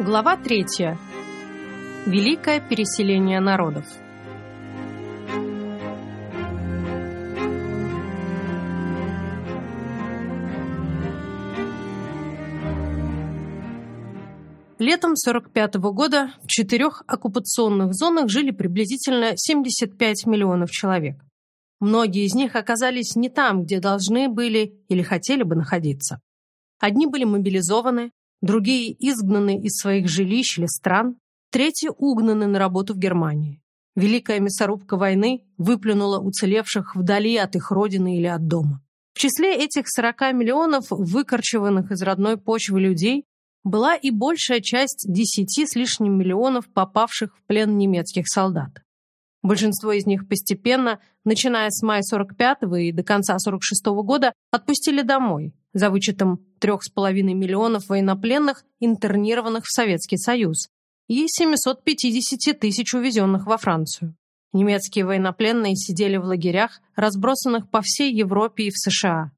Глава 3. Великое переселение народов. Летом 45 года в четырех оккупационных зонах жили приблизительно 75 миллионов человек. Многие из них оказались не там, где должны были или хотели бы находиться. Одни были мобилизованы, другие изгнаны из своих жилищ или стран, третьи угнаны на работу в Германии. Великая мясорубка войны выплюнула уцелевших вдали от их родины или от дома. В числе этих 40 миллионов выкорчеванных из родной почвы людей была и большая часть 10 с лишним миллионов попавших в плен немецких солдат. Большинство из них постепенно, начиная с мая 45-го и до конца 46-го года, отпустили домой, за вычетом 3,5 миллионов военнопленных, интернированных в Советский Союз, и 750 тысяч увезенных во Францию. Немецкие военнопленные сидели в лагерях, разбросанных по всей Европе и в США.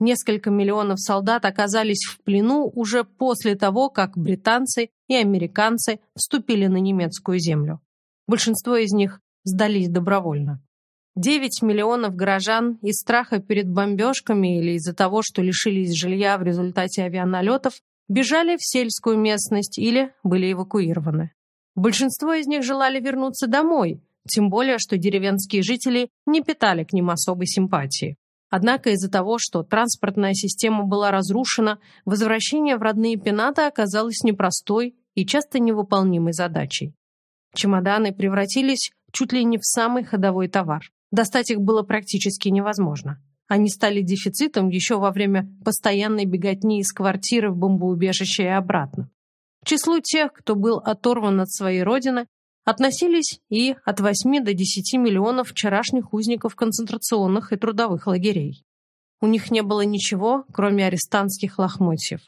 Несколько миллионов солдат оказались в плену уже после того, как британцы и американцы вступили на немецкую землю. Большинство из них сдались добровольно. 9 миллионов горожан из страха перед бомбежками или из-за того, что лишились жилья в результате авианалетов, бежали в сельскую местность или были эвакуированы. Большинство из них желали вернуться домой, тем более, что деревенские жители не питали к ним особой симпатии. Однако из-за того, что транспортная система была разрушена, возвращение в родные пенаты оказалось непростой и часто невыполнимой задачей. Чемоданы превратились чуть ли не в самый ходовой товар. Достать их было практически невозможно. Они стали дефицитом еще во время постоянной беготни из квартиры в бомбоубежище и обратно. К числу тех, кто был оторван от своей родины, относились и от 8 до 10 миллионов вчерашних узников концентрационных и трудовых лагерей. У них не было ничего, кроме арестантских лохмотьев.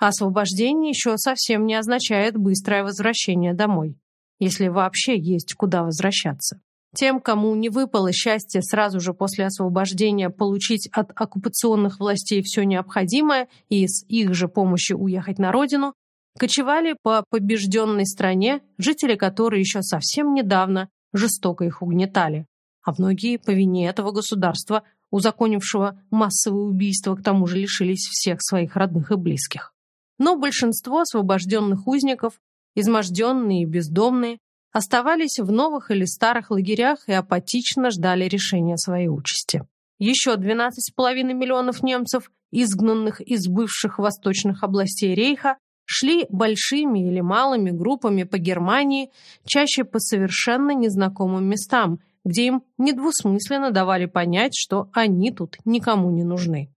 А освобождение еще совсем не означает быстрое возвращение домой, если вообще есть куда возвращаться. Тем, кому не выпало счастье сразу же после освобождения получить от оккупационных властей все необходимое и с их же помощью уехать на родину, кочевали по побежденной стране, жители которой еще совсем недавно жестоко их угнетали, а многие по вине этого государства, узаконившего массовые убийства, к тому же лишились всех своих родных и близких. Но большинство освобожденных узников, изможденные и бездомные, оставались в новых или старых лагерях и апатично ждали решения своей участи. Еще 12,5 миллионов немцев, изгнанных из бывших восточных областей Рейха, шли большими или малыми группами по Германии, чаще по совершенно незнакомым местам, где им недвусмысленно давали понять, что они тут никому не нужны.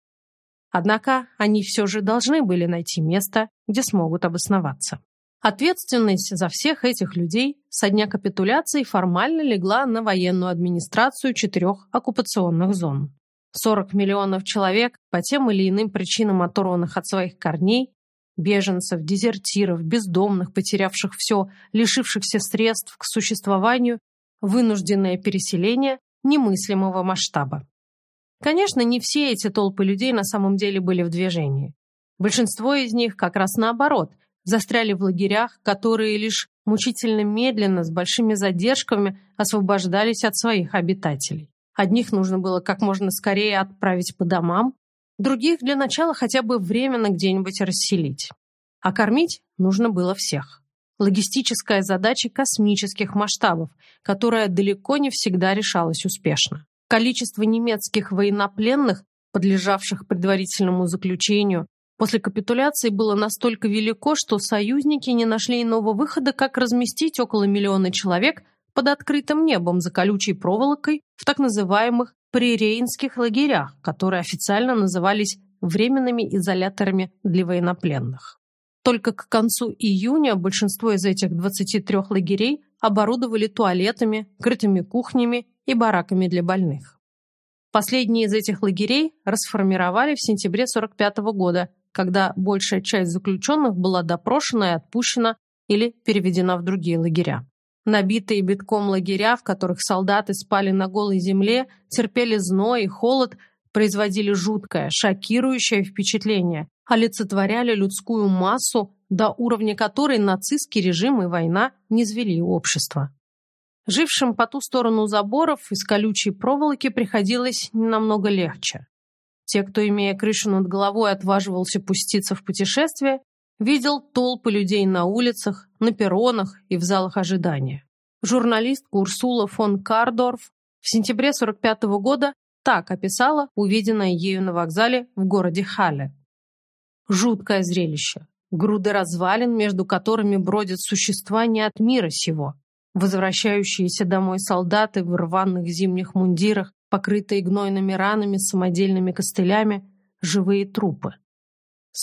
Однако они все же должны были найти место, где смогут обосноваться. Ответственность за всех этих людей со дня капитуляции формально легла на военную администрацию четырех оккупационных зон. 40 миллионов человек, по тем или иным причинам оторванных от своих корней, беженцев, дезертиров, бездомных, потерявших все, лишившихся средств к существованию, вынужденное переселение немыслимого масштаба. Конечно, не все эти толпы людей на самом деле были в движении. Большинство из них как раз наоборот – застряли в лагерях, которые лишь мучительно медленно, с большими задержками освобождались от своих обитателей. Одних нужно было как можно скорее отправить по домам, других для начала хотя бы временно где-нибудь расселить. А кормить нужно было всех. Логистическая задача космических масштабов, которая далеко не всегда решалась успешно. Количество немецких военнопленных, подлежавших предварительному заключению, После капитуляции было настолько велико, что союзники не нашли иного выхода, как разместить около миллиона человек под открытым небом за колючей проволокой в так называемых прирейнских лагерях, которые официально назывались временными изоляторами для военнопленных. Только к концу июня большинство из этих 23 лагерей оборудовали туалетами, крытыми кухнями и бараками для больных. Последние из этих лагерей расформировали в сентябре 1945 года когда большая часть заключенных была допрошена и отпущена или переведена в другие лагеря. Набитые битком лагеря, в которых солдаты спали на голой земле, терпели зной и холод, производили жуткое, шокирующее впечатление, олицетворяли людскую массу, до уровня которой нацистский режим и война не низвели общество. Жившим по ту сторону заборов из колючей проволоки приходилось намного легче. Те, кто, имея крышу над головой, отваживался пуститься в путешествие, видел толпы людей на улицах, на перронах и в залах ожидания. Журналистка Урсула фон Кардорф в сентябре 45 -го года так описала увиденное ею на вокзале в городе Хале. Жуткое зрелище. Груды развалин, между которыми бродят существа не от мира сего. Возвращающиеся домой солдаты в рваных зимних мундирах, покрытые гнойными ранами, самодельными костылями, живые трупы.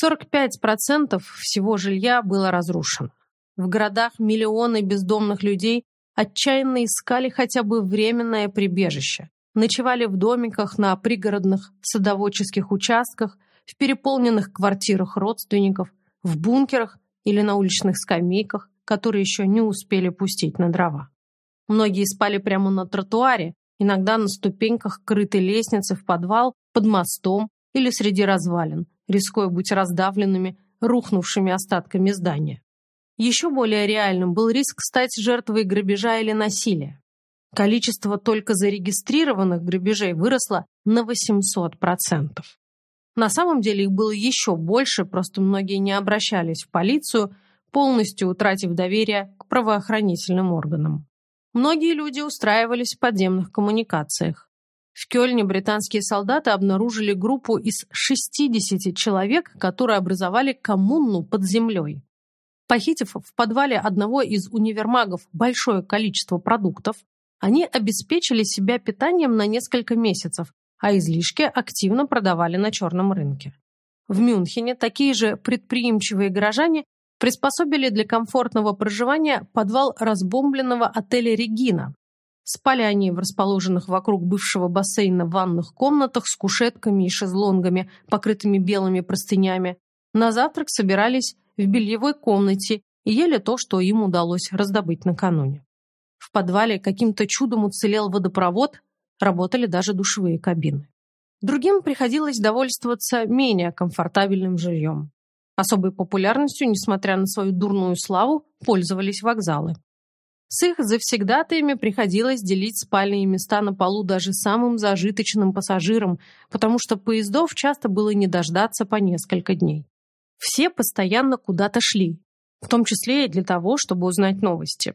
45% всего жилья было разрушено. В городах миллионы бездомных людей отчаянно искали хотя бы временное прибежище, ночевали в домиках на пригородных садоводческих участках, в переполненных квартирах родственников, в бункерах или на уличных скамейках, которые еще не успели пустить на дрова. Многие спали прямо на тротуаре, иногда на ступеньках крытой лестницы в подвал, под мостом или среди развалин, рискуя быть раздавленными рухнувшими остатками здания. Еще более реальным был риск стать жертвой грабежа или насилия. Количество только зарегистрированных грабежей выросло на 800%. На самом деле их было еще больше, просто многие не обращались в полицию, полностью утратив доверие к правоохранительным органам. Многие люди устраивались в подземных коммуникациях. В Кёльне британские солдаты обнаружили группу из 60 человек, которые образовали коммуну под землей. Похитив в подвале одного из универмагов большое количество продуктов, они обеспечили себя питанием на несколько месяцев, а излишки активно продавали на черном рынке. В Мюнхене такие же предприимчивые горожане приспособили для комфортного проживания подвал разбомбленного отеля «Регина». Спали они в расположенных вокруг бывшего бассейна ванных комнатах с кушетками и шезлонгами, покрытыми белыми простынями. На завтрак собирались в бельевой комнате и ели то, что им удалось раздобыть накануне. В подвале каким-то чудом уцелел водопровод, работали даже душевые кабины. Другим приходилось довольствоваться менее комфортабельным жильем. Особой популярностью, несмотря на свою дурную славу, пользовались вокзалы. С их завсегдатаями приходилось делить спальные места на полу даже самым зажиточным пассажирам, потому что поездов часто было не дождаться по несколько дней. Все постоянно куда-то шли, в том числе и для того, чтобы узнать новости.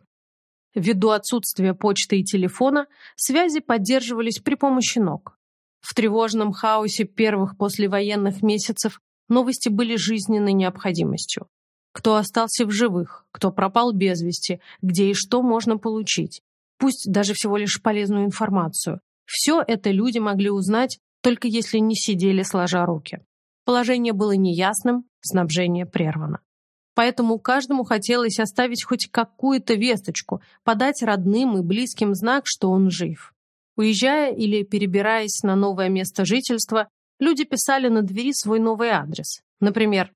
Ввиду отсутствия почты и телефона, связи поддерживались при помощи ног. В тревожном хаосе первых послевоенных месяцев новости были жизненной необходимостью. Кто остался в живых, кто пропал без вести, где и что можно получить. Пусть даже всего лишь полезную информацию. Все это люди могли узнать, только если не сидели сложа руки. Положение было неясным, снабжение прервано. Поэтому каждому хотелось оставить хоть какую-то весточку, подать родным и близким знак, что он жив. Уезжая или перебираясь на новое место жительства, люди писали на двери свой новый адрес. Например,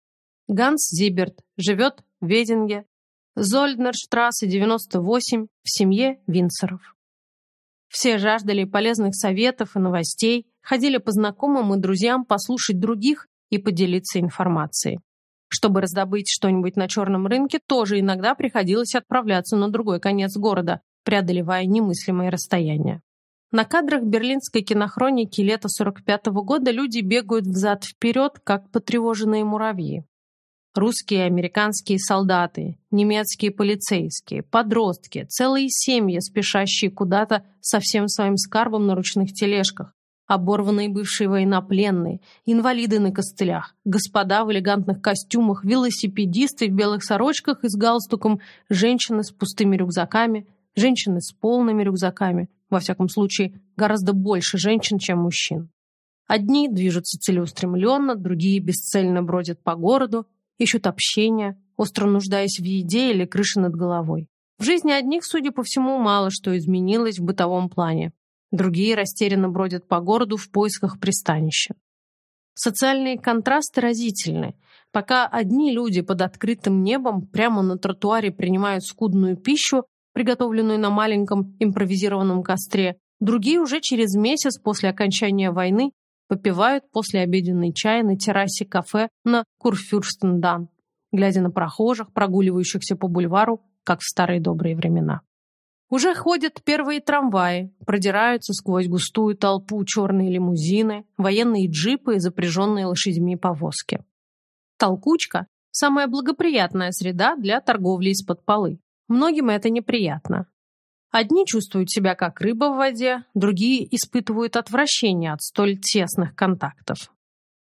Ганс Зиберт живет в Вединге, Зольднерштрассе 98 в семье Винсеров. Все жаждали полезных советов и новостей, ходили по знакомым и друзьям послушать других и поделиться информацией. Чтобы раздобыть что-нибудь на черном рынке, тоже иногда приходилось отправляться на другой конец города, преодолевая немыслимые расстояния. На кадрах берлинской кинохроники лета 45 -го года люди бегают взад-вперед, как потревоженные муравьи. Русские и американские солдаты, немецкие полицейские, подростки, целые семьи, спешащие куда-то со всем своим скарбом на ручных тележках, оборванные бывшие военнопленные, инвалиды на костылях, господа в элегантных костюмах, велосипедисты в белых сорочках и с галстуком, женщины с пустыми рюкзаками, женщины с полными рюкзаками, во всяком случае, гораздо больше женщин, чем мужчин. Одни движутся целеустремленно, другие бесцельно бродят по городу, ищут общения, остро нуждаясь в еде или крыше над головой. В жизни одних, судя по всему, мало что изменилось в бытовом плане. Другие растерянно бродят по городу в поисках пристанища. Социальные контрасты разительны. Пока одни люди под открытым небом прямо на тротуаре принимают скудную пищу, приготовленную на маленьком импровизированном костре, другие уже через месяц после окончания войны попивают послеобеденный чай на террасе кафе на Курфюрстендан, глядя на прохожих, прогуливающихся по бульвару, как в старые добрые времена. Уже ходят первые трамваи, продираются сквозь густую толпу черные лимузины, военные джипы и запряженные лошадьми повозки. Толкучка – самая благоприятная среда для торговли из-под полы. Многим это неприятно. Одни чувствуют себя как рыба в воде, другие испытывают отвращение от столь тесных контактов.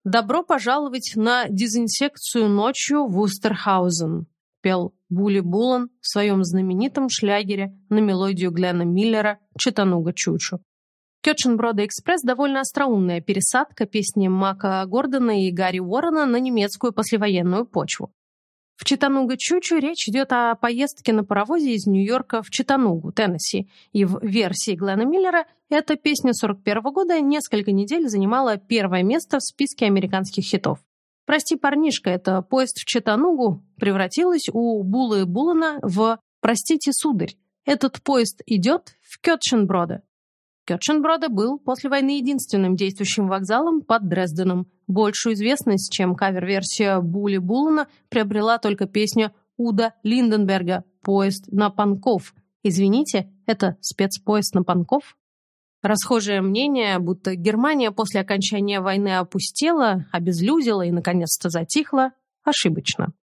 «Добро пожаловать на дезинсекцию ночью в Устерхаузен», пел Були Булан в своем знаменитом шлягере на мелодию Глена Миллера «Читануга Чучу». Кетченброда Экспресс довольно остроумная пересадка песни Мака Гордона и Гарри Уоррена на немецкую послевоенную почву. В Читануга-Чучу речь идет о поездке на паровозе из Нью-Йорка в Читанугу, Теннесси, и в версии Глена Миллера эта песня 41 года несколько недель занимала первое место в списке американских хитов. «Прости, парнишка, это поезд в Читанугу» превратилась у Булы Булана в «Простите, сударь, этот поезд идет в Кетченброда». Кетченброда был после войны единственным действующим вокзалом под Дрезденом. Большую известность, чем кавер-версия Були Булана, приобрела только песня Уда Линденберга «Поезд на Панков». Извините, это спецпоезд на Панков? Расхожее мнение, будто Германия после окончания войны опустела, обезлюдила и, наконец-то, затихла, ошибочно.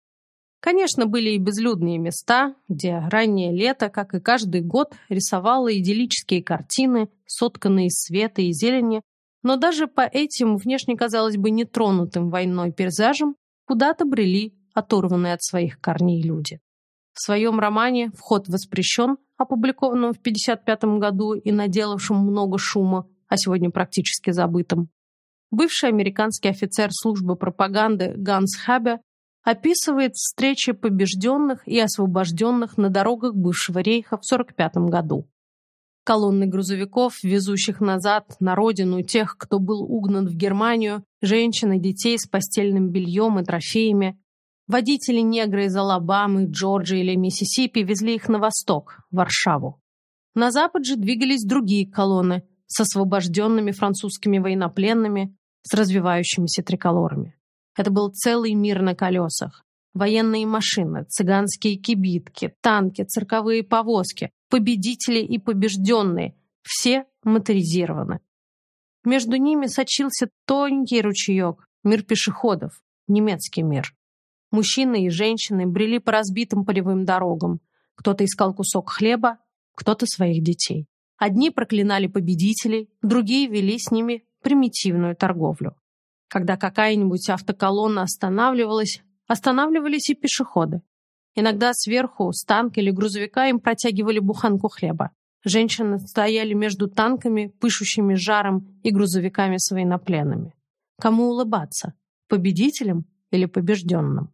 Конечно, были и безлюдные места, где раннее лето, как и каждый год, рисовало идиллические картины, сотканные из света и зелени, но даже по этим, внешне казалось бы, нетронутым войной пейзажам, куда-то брели оторванные от своих корней люди. В своем романе «Вход воспрещен», опубликованном в 1955 году и наделавшем много шума, а сегодня практически забытым, бывший американский офицер службы пропаганды Ганс Хабе описывает встречи побежденных и освобожденных на дорогах бывшего рейха в 1945 году. Колонны грузовиков, везущих назад на родину тех, кто был угнан в Германию, женщин и детей с постельным бельем и трофеями. Водители негры из Алабамы, Джорджии или Миссисипи везли их на восток, в Варшаву. На запад же двигались другие колонны с освобожденными французскими военнопленными, с развивающимися триколорами. Это был целый мир на колесах. Военные машины, цыганские кибитки, танки, цирковые повозки, победители и побежденные. Все моторизированы. Между ними сочился тонкий ручеек, мир пешеходов, немецкий мир. Мужчины и женщины брели по разбитым полевым дорогам. Кто-то искал кусок хлеба, кто-то своих детей. Одни проклинали победителей, другие вели с ними примитивную торговлю. Когда какая-нибудь автоколонна останавливалась, останавливались и пешеходы. Иногда сверху, с танка или грузовика им протягивали буханку хлеба. Женщины стояли между танками, пышущими жаром, и грузовиками с военнопленными. Кому улыбаться? Победителям или побежденным?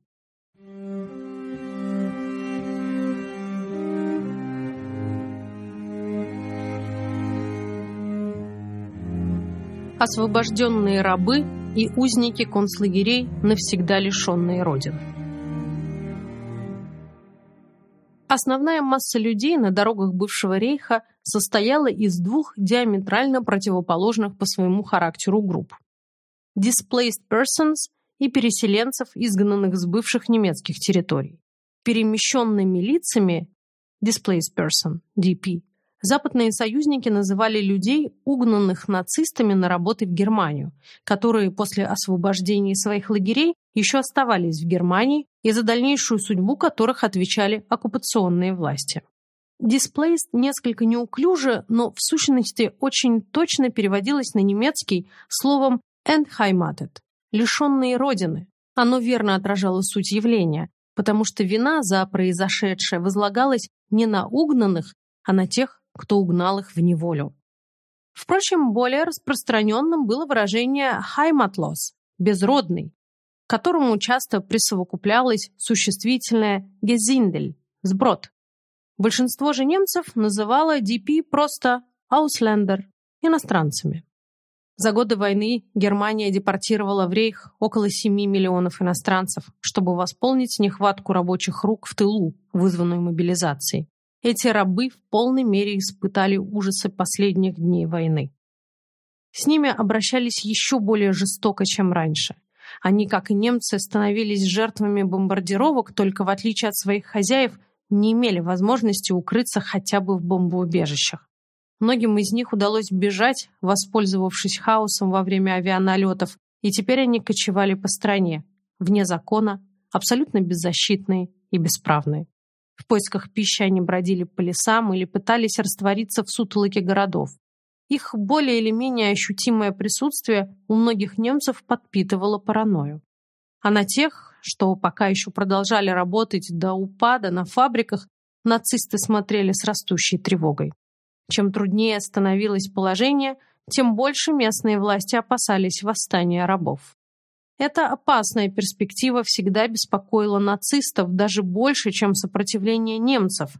Освобожденные рабы и узники концлагерей, навсегда лишенные Родины. Основная масса людей на дорогах бывшего рейха состояла из двух диаметрально противоположных по своему характеру групп. Displaced persons и переселенцев, изгнанных с бывших немецких территорий. Перемещенными лицами Displaced person, DP, Западные союзники называли людей, угнанных нацистами на работы в Германию, которые после освобождения своих лагерей еще оставались в Германии и за дальнейшую судьбу которых отвечали оккупационные власти. Displaced несколько неуклюже, но в сущности очень точно переводилось на немецкий словом «entheimatet» – «лишенные родины». Оно верно отражало суть явления, потому что вина за произошедшее возлагалась не на угнанных, а на тех, кто угнал их в неволю. Впрочем, более распространенным было выражение «heimatlos» – «безродный», которому часто присовокуплялось существительное «gesindelь» – «сброд». Большинство же немцев называло DP просто «ausländer» – иностранцами. За годы войны Германия депортировала в Рейх около 7 миллионов иностранцев, чтобы восполнить нехватку рабочих рук в тылу, вызванную мобилизацией. Эти рабы в полной мере испытали ужасы последних дней войны. С ними обращались еще более жестоко, чем раньше. Они, как и немцы, становились жертвами бомбардировок, только в отличие от своих хозяев, не имели возможности укрыться хотя бы в бомбоубежищах. Многим из них удалось бежать, воспользовавшись хаосом во время авианалетов, и теперь они кочевали по стране, вне закона, абсолютно беззащитные и бесправные. В поисках пищи они бродили по лесам или пытались раствориться в сутолоке городов. Их более или менее ощутимое присутствие у многих немцев подпитывало паранойю. А на тех, что пока еще продолжали работать до упада на фабриках, нацисты смотрели с растущей тревогой. Чем труднее становилось положение, тем больше местные власти опасались восстания рабов. Эта опасная перспектива всегда беспокоила нацистов даже больше, чем сопротивление немцев.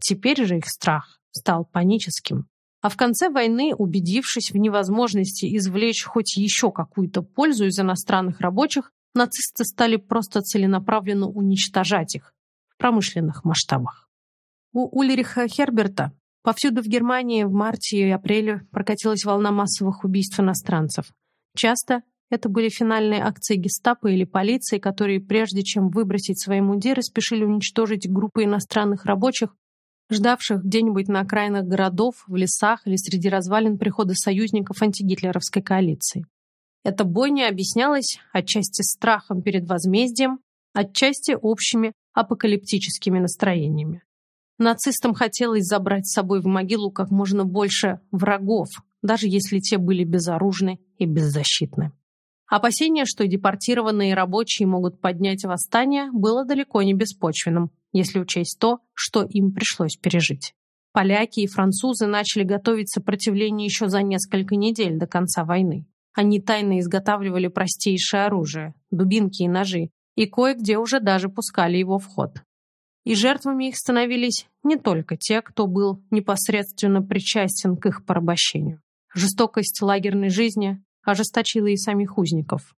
Теперь же их страх стал паническим. А в конце войны, убедившись в невозможности извлечь хоть еще какую-то пользу из иностранных рабочих, нацисты стали просто целенаправленно уничтожать их в промышленных масштабах. У Ульриха Херберта повсюду в Германии в марте и апреле прокатилась волна массовых убийств иностранцев. Часто это были финальные акции гестапо или полиции, которые, прежде чем выбросить свои мундиры, спешили уничтожить группы иностранных рабочих, ждавших где-нибудь на окраинах городов, в лесах или среди развалин прихода союзников антигитлеровской коалиции. Эта бойня объяснялась отчасти страхом перед возмездием, отчасти общими апокалиптическими настроениями. Нацистам хотелось забрать с собой в могилу как можно больше врагов, даже если те были безоружны и беззащитны. Опасение, что депортированные рабочие могут поднять восстание, было далеко не беспочвенным, если учесть то, что им пришлось пережить. Поляки и французы начали готовить сопротивление еще за несколько недель до конца войны. Они тайно изготавливали простейшее оружие, дубинки и ножи, и кое-где уже даже пускали его в ход. И жертвами их становились не только те, кто был непосредственно причастен к их порабощению. Жестокость лагерной жизни ожесточила и самих узников.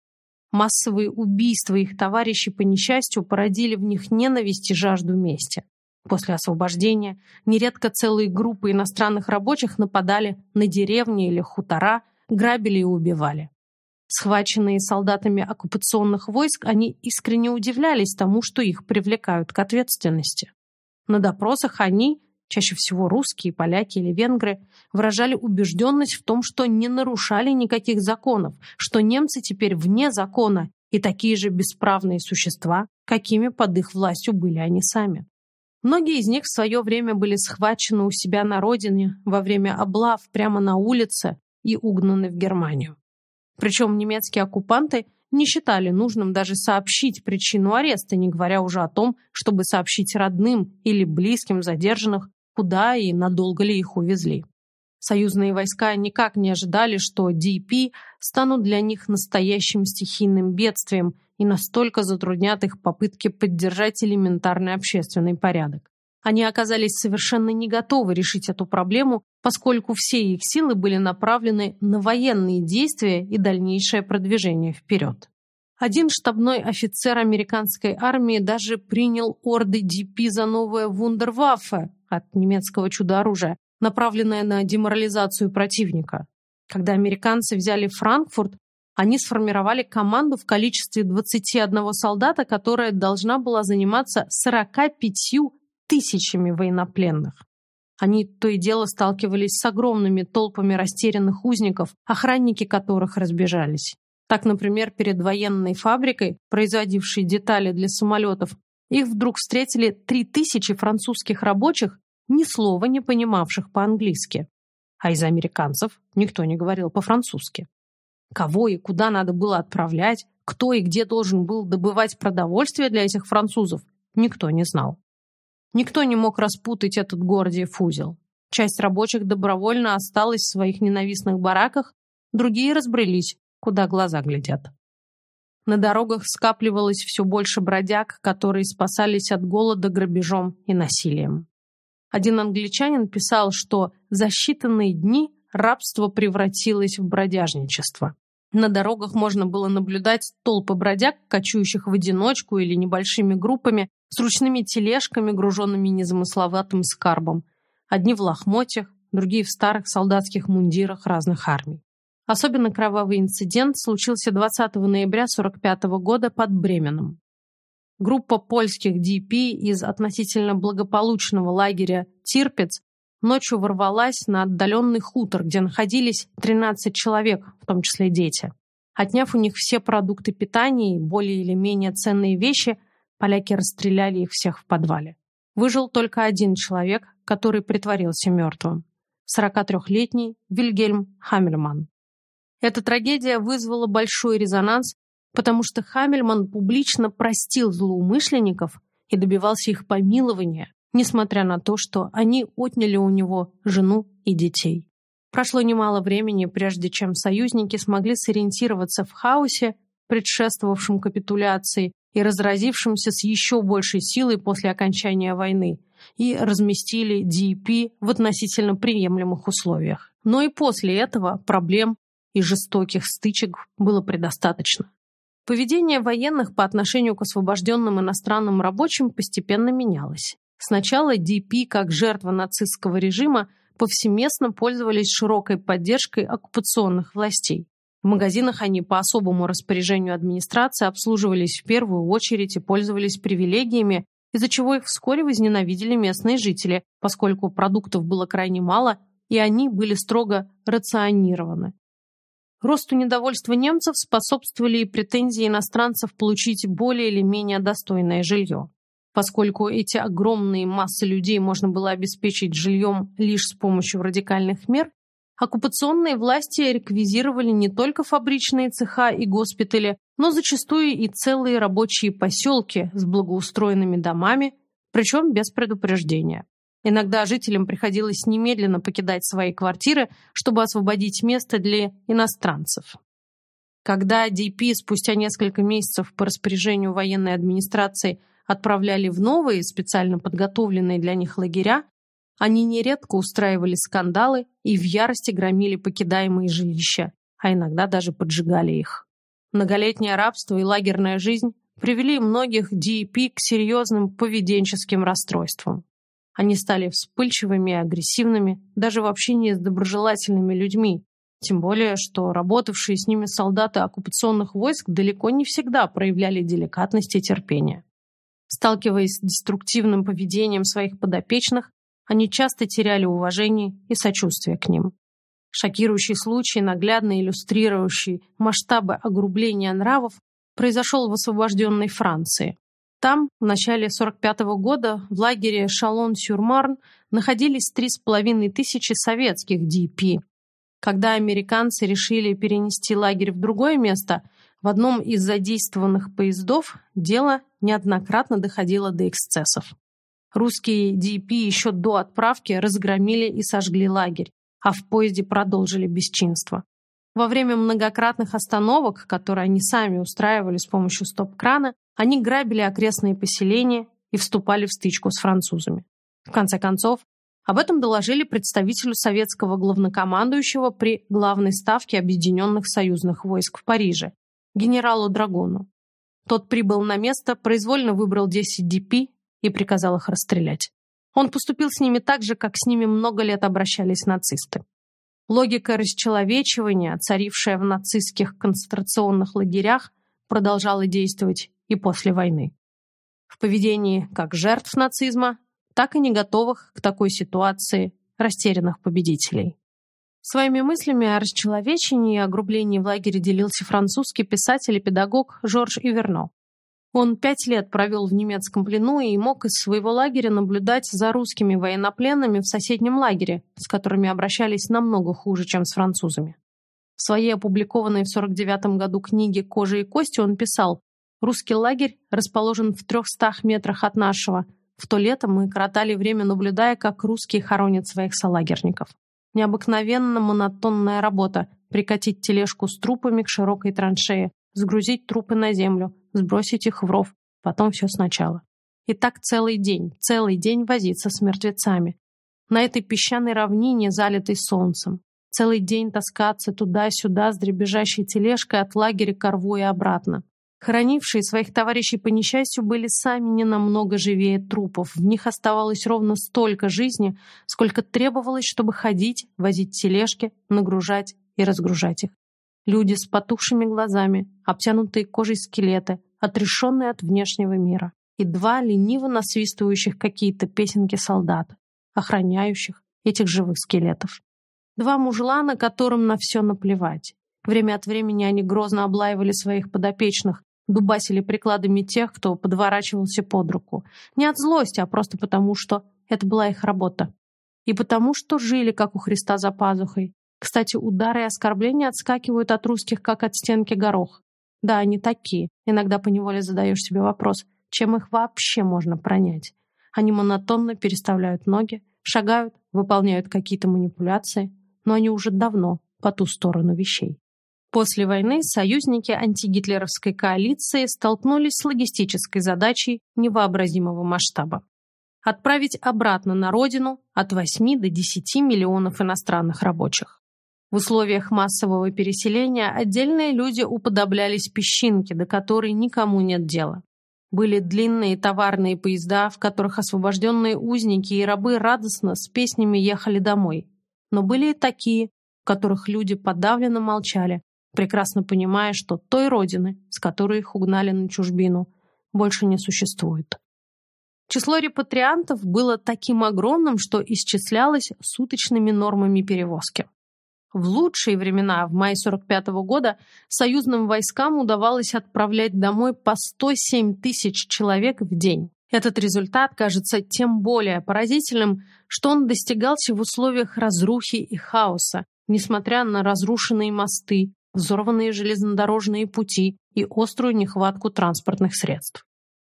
Массовые убийства их товарищей по несчастью породили в них ненависть и жажду мести. После освобождения нередко целые группы иностранных рабочих нападали на деревни или хутора, грабили и убивали. Схваченные солдатами оккупационных войск, они искренне удивлялись тому, что их привлекают к ответственности. На допросах они, чаще всего русские, поляки или венгры, выражали убежденность в том, что не нарушали никаких законов, что немцы теперь вне закона и такие же бесправные существа, какими под их властью были они сами. Многие из них в свое время были схвачены у себя на родине во время облав прямо на улице и угнаны в Германию. Причем немецкие оккупанты не считали нужным даже сообщить причину ареста, не говоря уже о том, чтобы сообщить родным или близким задержанных, куда и надолго ли их увезли. Союзные войска никак не ожидали, что ДП станут для них настоящим стихийным бедствием и настолько затруднят их попытки поддержать элементарный общественный порядок. Они оказались совершенно не готовы решить эту проблему, поскольку все их силы были направлены на военные действия и дальнейшее продвижение вперед. Один штабной офицер американской армии даже принял орды ДП за новое вундерваффе от немецкого чудо-оружия, направленное на деморализацию противника. Когда американцы взяли Франкфурт, они сформировали команду в количестве 21 солдата, которая должна была заниматься 45 тысячами военнопленных. Они то и дело сталкивались с огромными толпами растерянных узников, охранники которых разбежались. Так, например, перед военной фабрикой, производившей детали для самолетов, их вдруг встретили 3000 французских рабочих, ни слова не понимавших по-английски. А из американцев никто не говорил по-французски. Кого и куда надо было отправлять, кто и где должен был добывать продовольствие для этих французов, никто не знал. Никто не мог распутать этот Гордиев узел. Часть рабочих добровольно осталась в своих ненавистных бараках, другие разбрелись, куда глаза глядят. На дорогах скапливалось все больше бродяг, которые спасались от голода грабежом и насилием. Один англичанин писал, что за считанные дни рабство превратилось в бродяжничество. На дорогах можно было наблюдать толпы бродяг, кочующих в одиночку или небольшими группами, с ручными тележками, груженными незамысловатым скарбом. Одни в лохмотьях, другие в старых солдатских мундирах разных армий. Особенно кровавый инцидент случился 20 ноября 1945 года под Бременом. Группа польских ДП из относительно благополучного лагеря Тирпец ночью ворвалась на отдаленный хутор, где находились 13 человек, в том числе дети. Отняв у них все продукты питания и более или менее ценные вещи, поляки расстреляли их всех в подвале. Выжил только один человек, который притворился мертвым. 43-летний Вильгельм Хаммельман. Эта трагедия вызвала большой резонанс, потому что Хаммельман публично простил злоумышленников и добивался их помилования, несмотря на то, что они отняли у него жену и детей. Прошло немало времени, прежде чем союзники смогли сориентироваться в хаосе, предшествовавшем капитуляции и разразившемся с еще большей силой после окончания войны, и разместили ДИП в относительно приемлемых условиях. Но и после этого проблем и жестоких стычек было предостаточно. Поведение военных по отношению к освобожденным иностранным рабочим постепенно менялось. Сначала ДП, как жертва нацистского режима, повсеместно пользовались широкой поддержкой оккупационных властей. В магазинах они по особому распоряжению администрации обслуживались в первую очередь и пользовались привилегиями, из-за чего их вскоре возненавидели местные жители, поскольку продуктов было крайне мало, и они были строго рационированы. Росту недовольства немцев способствовали и претензии иностранцев получить более или менее достойное жилье. Поскольку эти огромные массы людей можно было обеспечить жильем лишь с помощью радикальных мер, оккупационные власти реквизировали не только фабричные цеха и госпитали, но зачастую и целые рабочие поселки с благоустроенными домами, причем без предупреждения. Иногда жителям приходилось немедленно покидать свои квартиры, чтобы освободить место для иностранцев. Когда ДП спустя несколько месяцев по распоряжению военной администрации отправляли в новые, специально подготовленные для них лагеря, они нередко устраивали скандалы и в ярости громили покидаемые жилища, а иногда даже поджигали их. Многолетнее рабство и лагерная жизнь привели многих ДП к серьезным поведенческим расстройствам. Они стали вспыльчивыми агрессивными, даже в общении с доброжелательными людьми, тем более, что работавшие с ними солдаты оккупационных войск далеко не всегда проявляли деликатность и терпение. Сталкиваясь с деструктивным поведением своих подопечных, они часто теряли уважение и сочувствие к ним. Шокирующий случай, наглядно иллюстрирующий масштабы огрубления нравов, произошел в освобожденной Франции. Там, в начале 45 -го года, в лагере Шалон-Сюр-Марн находились 3,5 тысячи советских ДП. Когда американцы решили перенести лагерь в другое место, в одном из задействованных поездов дело неоднократно доходило до эксцессов. Русские ДП еще до отправки разгромили и сожгли лагерь, а в поезде продолжили бесчинство. Во время многократных остановок, которые они сами устраивали с помощью стоп-крана, они грабили окрестные поселения и вступали в стычку с французами. В конце концов, об этом доложили представителю советского главнокомандующего при главной ставке Объединенных союзных войск в Париже, генералу Драгону. Тот прибыл на место, произвольно выбрал 10 ДП и приказал их расстрелять. Он поступил с ними так же, как с ними много лет обращались нацисты. Логика расчеловечивания, царившая в нацистских концентрационных лагерях, продолжала действовать и после войны. В поведении как жертв нацизма, так и не готовых к такой ситуации растерянных победителей. Своими мыслями о расчеловечении и огрублении в лагере делился французский писатель и педагог Жорж Иверно. Он пять лет провел в немецком плену и мог из своего лагеря наблюдать за русскими военнопленными в соседнем лагере, с которыми обращались намного хуже, чем с французами. В своей опубликованной в 1949 году книге «Кожа и кости» он писал «Русский лагерь расположен в 300 метрах от нашего. В то лето мы коротали время, наблюдая, как русские хоронят своих солагерников. Необыкновенно монотонная работа – прикатить тележку с трупами к широкой траншее, сгрузить трупы на землю, сбросить их в ров, потом все сначала. И так целый день, целый день возиться с мертвецами. На этой песчаной равнине, залитой солнцем. Целый день таскаться туда-сюда с дребезжащей тележкой от лагеря к рву и обратно. Хоронившие своих товарищей по несчастью были сами не намного живее трупов. В них оставалось ровно столько жизни, сколько требовалось, чтобы ходить, возить тележки, нагружать и разгружать их. Люди с потухшими глазами, обтянутые кожей скелеты, отрешенные от внешнего мира. И два лениво насвистывающих какие-то песенки солдата, охраняющих этих живых скелетов. Два мужлана, которым на все наплевать. Время от времени они грозно облаивали своих подопечных, дубасили прикладами тех, кто подворачивался под руку. Не от злости, а просто потому, что это была их работа. И потому, что жили, как у Христа за пазухой. Кстати, удары и оскорбления отскакивают от русских, как от стенки горох. Да, они такие. Иногда поневоле задаешь себе вопрос, чем их вообще можно пронять. Они монотонно переставляют ноги, шагают, выполняют какие-то манипуляции, но они уже давно по ту сторону вещей. После войны союзники антигитлеровской коалиции столкнулись с логистической задачей невообразимого масштаба. Отправить обратно на родину от 8 до 10 миллионов иностранных рабочих. В условиях массового переселения отдельные люди уподоблялись песчинке, до которой никому нет дела. Были длинные товарные поезда, в которых освобожденные узники и рабы радостно с песнями ехали домой. Но были и такие, в которых люди подавленно молчали, прекрасно понимая, что той родины, с которой их угнали на чужбину, больше не существует. Число репатриантов было таким огромным, что исчислялось суточными нормами перевозки. В лучшие времена, в мае 45 -го года, союзным войскам удавалось отправлять домой по 107 тысяч человек в день. Этот результат кажется тем более поразительным, что он достигался в условиях разрухи и хаоса, несмотря на разрушенные мосты, взорванные железнодорожные пути и острую нехватку транспортных средств.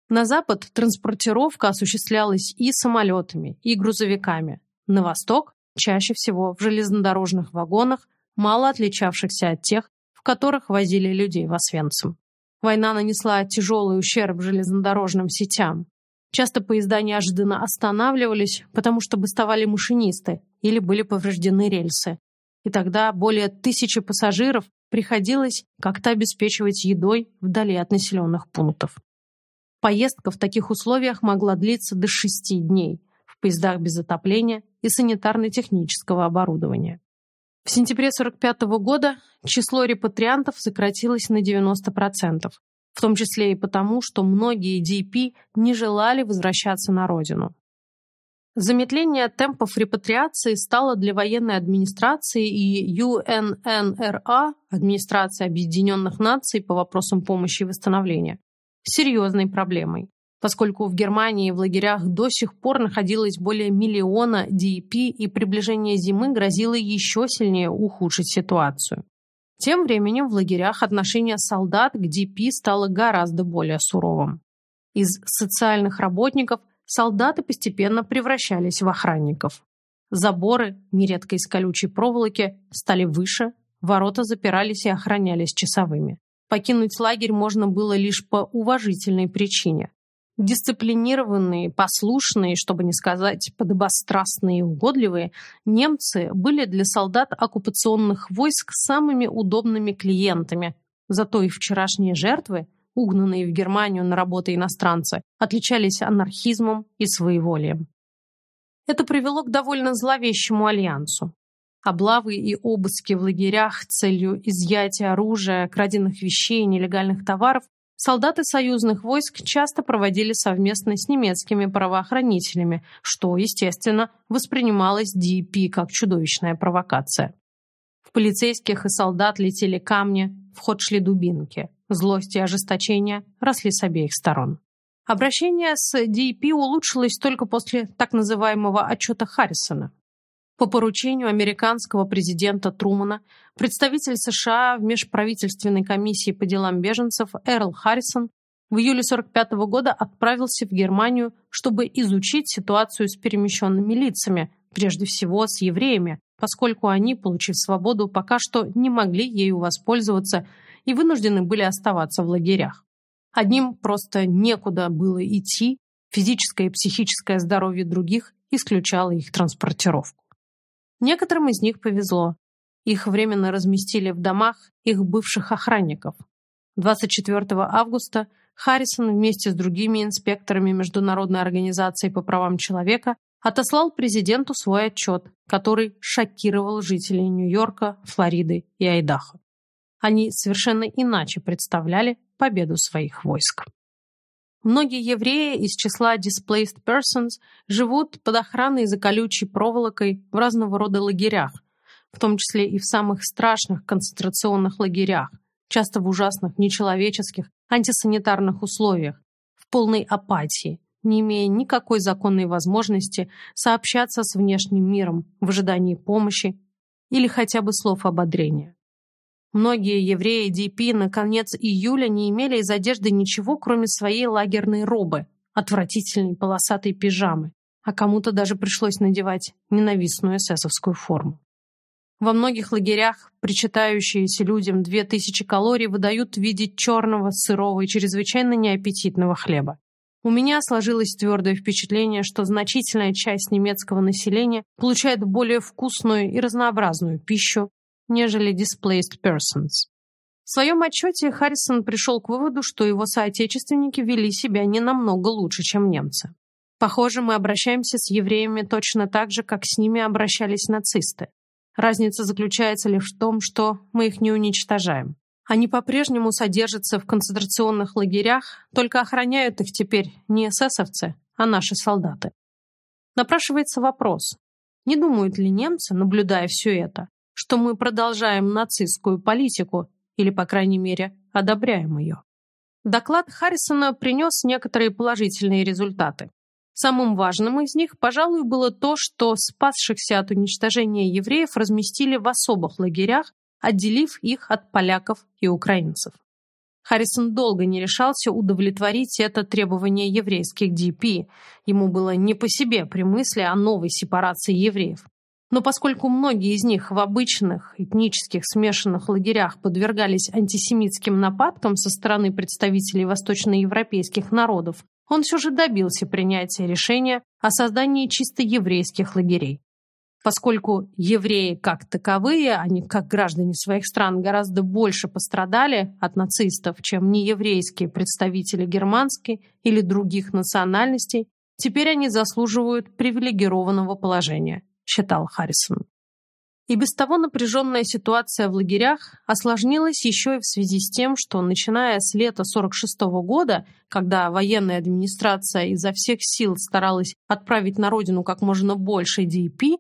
На запад транспортировка осуществлялась и самолетами, и грузовиками. На восток чаще всего в железнодорожных вагонах, мало отличавшихся от тех, в которых возили людей в Освенцим. Война нанесла тяжелый ущерб железнодорожным сетям. Часто поезда неожиданно останавливались, потому что бастовали машинисты или были повреждены рельсы. И тогда более тысячи пассажиров приходилось как-то обеспечивать едой вдали от населенных пунктов. Поездка в таких условиях могла длиться до шести дней в поездах без отопления и санитарно-технического оборудования. В сентябре 1945 года число репатриантов сократилось на 90%, в том числе и потому, что многие DP не желали возвращаться на родину. Замедление темпов репатриации стало для военной администрации и ЮННРА, Администрации Объединенных Наций по вопросам помощи и восстановления, серьезной проблемой, поскольку в Германии в лагерях до сих пор находилось более миллиона ДИП и приближение зимы грозило еще сильнее ухудшить ситуацию. Тем временем в лагерях отношение солдат к ДИП стало гораздо более суровым. Из социальных работников – солдаты постепенно превращались в охранников. Заборы, нередко из колючей проволоки, стали выше, ворота запирались и охранялись часовыми. Покинуть лагерь можно было лишь по уважительной причине. Дисциплинированные, послушные, чтобы не сказать подобострастные и угодливые, немцы были для солдат оккупационных войск самыми удобными клиентами. Зато их вчерашние жертвы угнанные в Германию на работы иностранцы, отличались анархизмом и своеволием. Это привело к довольно зловещему альянсу. Облавы и обыски в лагерях целью изъятия оружия, краденных вещей и нелегальных товаров солдаты союзных войск часто проводили совместно с немецкими правоохранителями, что, естественно, воспринималось ДИП как чудовищная провокация. В полицейских и солдат летели камни, в ход шли дубинки. Злость и ожесточение росли с обеих сторон. Обращение с DEP улучшилось только после так называемого отчета Харрисона. По поручению американского президента Трумана представитель США в межправительственной комиссии по делам беженцев Эрл Харрисон в июле 1945 года отправился в Германию, чтобы изучить ситуацию с перемещенными лицами, прежде всего с евреями, поскольку они, получив свободу, пока что не могли ею воспользоваться и вынуждены были оставаться в лагерях. Одним просто некуда было идти, физическое и психическое здоровье других исключало их транспортировку. Некоторым из них повезло. Их временно разместили в домах их бывших охранников. 24 августа Харрисон вместе с другими инспекторами Международной организации по правам человека отослал президенту свой отчет, который шокировал жителей Нью-Йорка, Флориды и Айдахо. Они совершенно иначе представляли победу своих войск. Многие евреи из числа displaced persons живут под охраной за колючей проволокой в разного рода лагерях, в том числе и в самых страшных концентрационных лагерях, часто в ужасных, нечеловеческих, антисанитарных условиях, в полной апатии, не имея никакой законной возможности сообщаться с внешним миром в ожидании помощи или хотя бы слов ободрения. Многие евреи ДП на конец июля не имели из одежды ничего, кроме своей лагерной робы, отвратительной полосатой пижамы, а кому-то даже пришлось надевать ненавистную эсэсовскую форму. Во многих лагерях причитающиеся людям 2000 калорий выдают в виде черного, сырого и чрезвычайно неаппетитного хлеба. У меня сложилось твердое впечатление, что значительная часть немецкого населения получает более вкусную и разнообразную пищу, нежели displaced persons. В своем отчете Харрисон пришел к выводу, что его соотечественники вели себя не намного лучше, чем немцы. Похоже, мы обращаемся с евреями точно так же, как с ними обращались нацисты. Разница заключается лишь в том, что мы их не уничтожаем. Они по-прежнему содержатся в концентрационных лагерях, только охраняют их теперь не эсэсовцы, а наши солдаты. Напрашивается вопрос, не думают ли немцы, наблюдая все это, что мы продолжаем нацистскую политику или, по крайней мере, одобряем ее? Доклад Харрисона принес некоторые положительные результаты. Самым важным из них, пожалуй, было то, что спасшихся от уничтожения евреев разместили в особых лагерях отделив их от поляков и украинцев. Харрисон долго не решался удовлетворить это требование еврейских ДП. Ему было не по себе при мысли о новой сепарации евреев. Но поскольку многие из них в обычных этнических смешанных лагерях подвергались антисемитским нападкам со стороны представителей восточноевропейских народов, он все же добился принятия решения о создании чисто еврейских лагерей. Поскольку евреи как таковые, они как граждане своих стран гораздо больше пострадали от нацистов, чем нееврейские представители германской или других национальностей, теперь они заслуживают привилегированного положения, считал Харрисон. И без того напряженная ситуация в лагерях осложнилась еще и в связи с тем, что начиная с лета 46 -го года, когда военная администрация изо всех сил старалась отправить на родину как можно больше ДИП,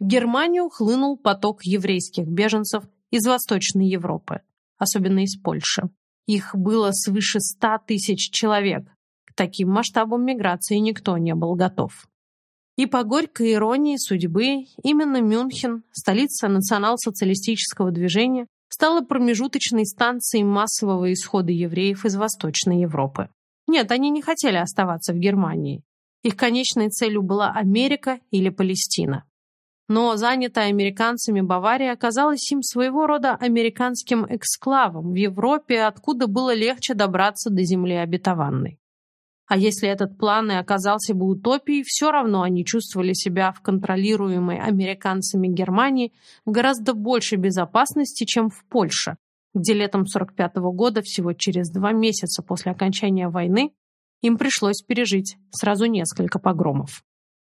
в Германию хлынул поток еврейских беженцев из Восточной Европы, особенно из Польши. Их было свыше 100 тысяч человек. К таким масштабам миграции никто не был готов. И по горькой иронии судьбы, именно Мюнхен, столица национал-социалистического движения, стала промежуточной станцией массового исхода евреев из Восточной Европы. Нет, они не хотели оставаться в Германии. Их конечной целью была Америка или Палестина. Но занятая американцами Бавария оказалась им своего рода американским эксклавом в Европе, откуда было легче добраться до земли обетованной. А если этот план и оказался бы утопией, все равно они чувствовали себя в контролируемой американцами Германии в гораздо большей безопасности, чем в Польше, где летом 45 -го года, всего через два месяца после окончания войны, им пришлось пережить сразу несколько погромов.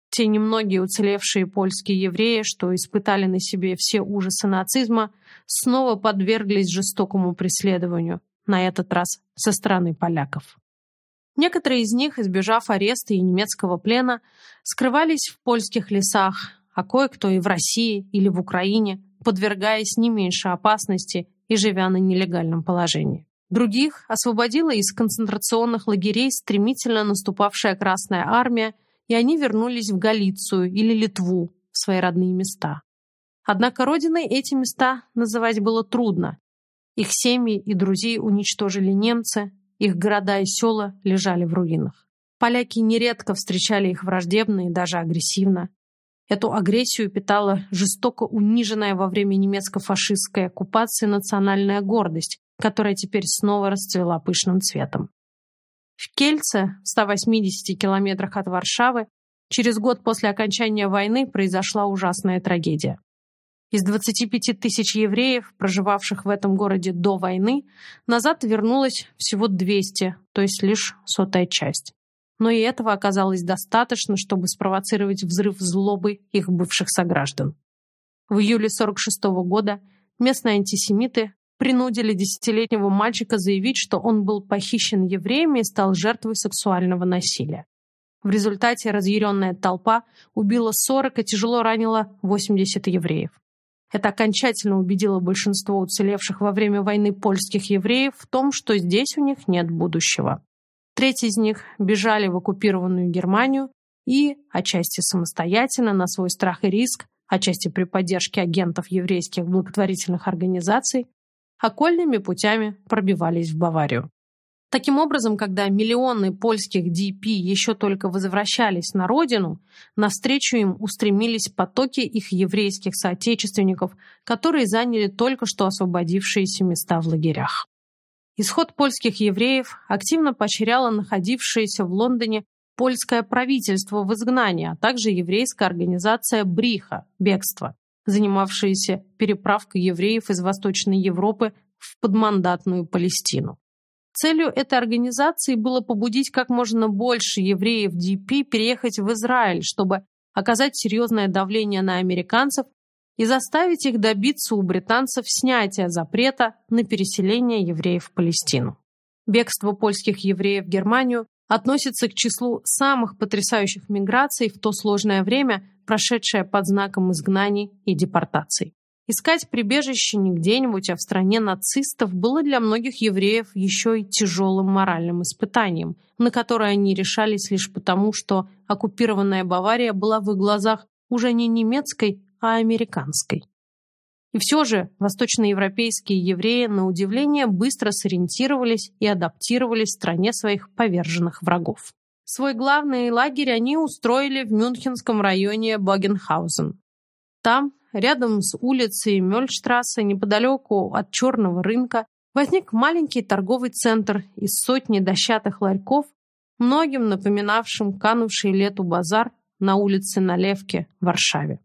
Те немногие уцелевшие польские евреи, что испытали на себе все ужасы нацизма, снова подверглись жестокому преследованию, на этот раз со стороны поляков. Некоторые из них, избежав ареста и немецкого плена, скрывались в польских лесах, а кое-кто и в России или в Украине, подвергаясь не меньше опасности и живя на нелегальном положении. Других освободила из концентрационных лагерей стремительно наступавшая Красная Армия и они вернулись в Галицию или Литву, в свои родные места. Однако родиной эти места называть было трудно. Их семьи и друзей уничтожили немцы, их города и села лежали в руинах. Поляки нередко встречали их враждебно и даже агрессивно. Эту агрессию питала жестоко униженная во время немецко-фашистской оккупации национальная гордость, которая теперь снова расцвела пышным цветом. В Кельце, в 180 километрах от Варшавы, через год после окончания войны произошла ужасная трагедия. Из 25 тысяч евреев, проживавших в этом городе до войны, назад вернулось всего 200, то есть лишь сотая часть. Но и этого оказалось достаточно, чтобы спровоцировать взрыв злобы их бывших сограждан. В июле 46 -го года местные антисемиты принудили десятилетнего мальчика заявить, что он был похищен евреями и стал жертвой сексуального насилия. В результате разъяренная толпа убила 40 и тяжело ранила 80 евреев. Это окончательно убедило большинство уцелевших во время войны польских евреев в том, что здесь у них нет будущего. Треть из них бежали в оккупированную Германию и, отчасти самостоятельно, на свой страх и риск, отчасти при поддержке агентов еврейских благотворительных организаций, окольными путями пробивались в Баварию. Таким образом, когда миллионы польских DP еще только возвращались на родину, навстречу им устремились потоки их еврейских соотечественников, которые заняли только что освободившиеся места в лагерях. Исход польских евреев активно поощряло находившееся в Лондоне польское правительство в изгнании, а также еврейская организация «Бриха» – бегство, занимавшаяся переправкой евреев из Восточной Европы в подмандатную Палестину. Целью этой организации было побудить как можно больше евреев ДП переехать в Израиль, чтобы оказать серьезное давление на американцев и заставить их добиться у британцев снятия запрета на переселение евреев в Палестину. Бегство польских евреев в Германию относится к числу самых потрясающих миграций в то сложное время, прошедшее под знаком изгнаний и депортаций. Искать прибежище не где-нибудь, а в стране нацистов было для многих евреев еще и тяжелым моральным испытанием, на которое они решались лишь потому, что оккупированная Бавария была в их глазах уже не немецкой, а американской. И все же восточноевропейские евреи, на удивление, быстро сориентировались и адаптировались в стране своих поверженных врагов. Свой главный лагерь они устроили в мюнхенском районе Богенхаузен. Там рядом с улицей Мёльштрассе, неподалеку от черного рынка, возник маленький торговый центр из сотни дощатых ларьков, многим напоминавшим канувший лету базар на улице Налевке в Варшаве.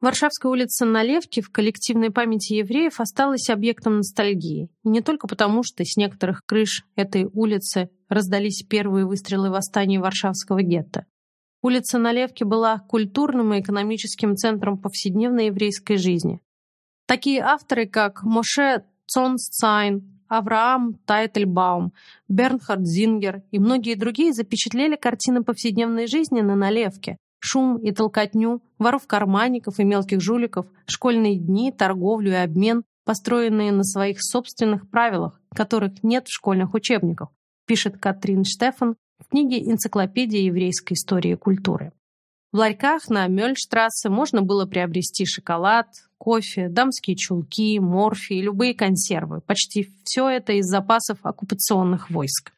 Варшавская улица Налевки в коллективной памяти евреев осталась объектом ностальгии. И не только потому, что с некоторых крыш этой улицы раздались первые выстрелы восстания Варшавского гетто. Улица Налевки была культурным и экономическим центром повседневной еврейской жизни. Такие авторы, как Моше Цонсцайн, Авраам Тайтельбаум, Бернхард Зингер и многие другие запечатлели картины повседневной жизни на Налевке. Шум и толкотню, воров-карманников и мелких жуликов, школьные дни, торговлю и обмен, построенные на своих собственных правилах, которых нет в школьных учебниках, пишет Катрин Штефан в книге «Энциклопедия еврейской истории и культуры». В ларьках на Мёльштрассе можно было приобрести шоколад, кофе, дамские чулки, морфи и любые консервы. Почти все это из запасов оккупационных войск.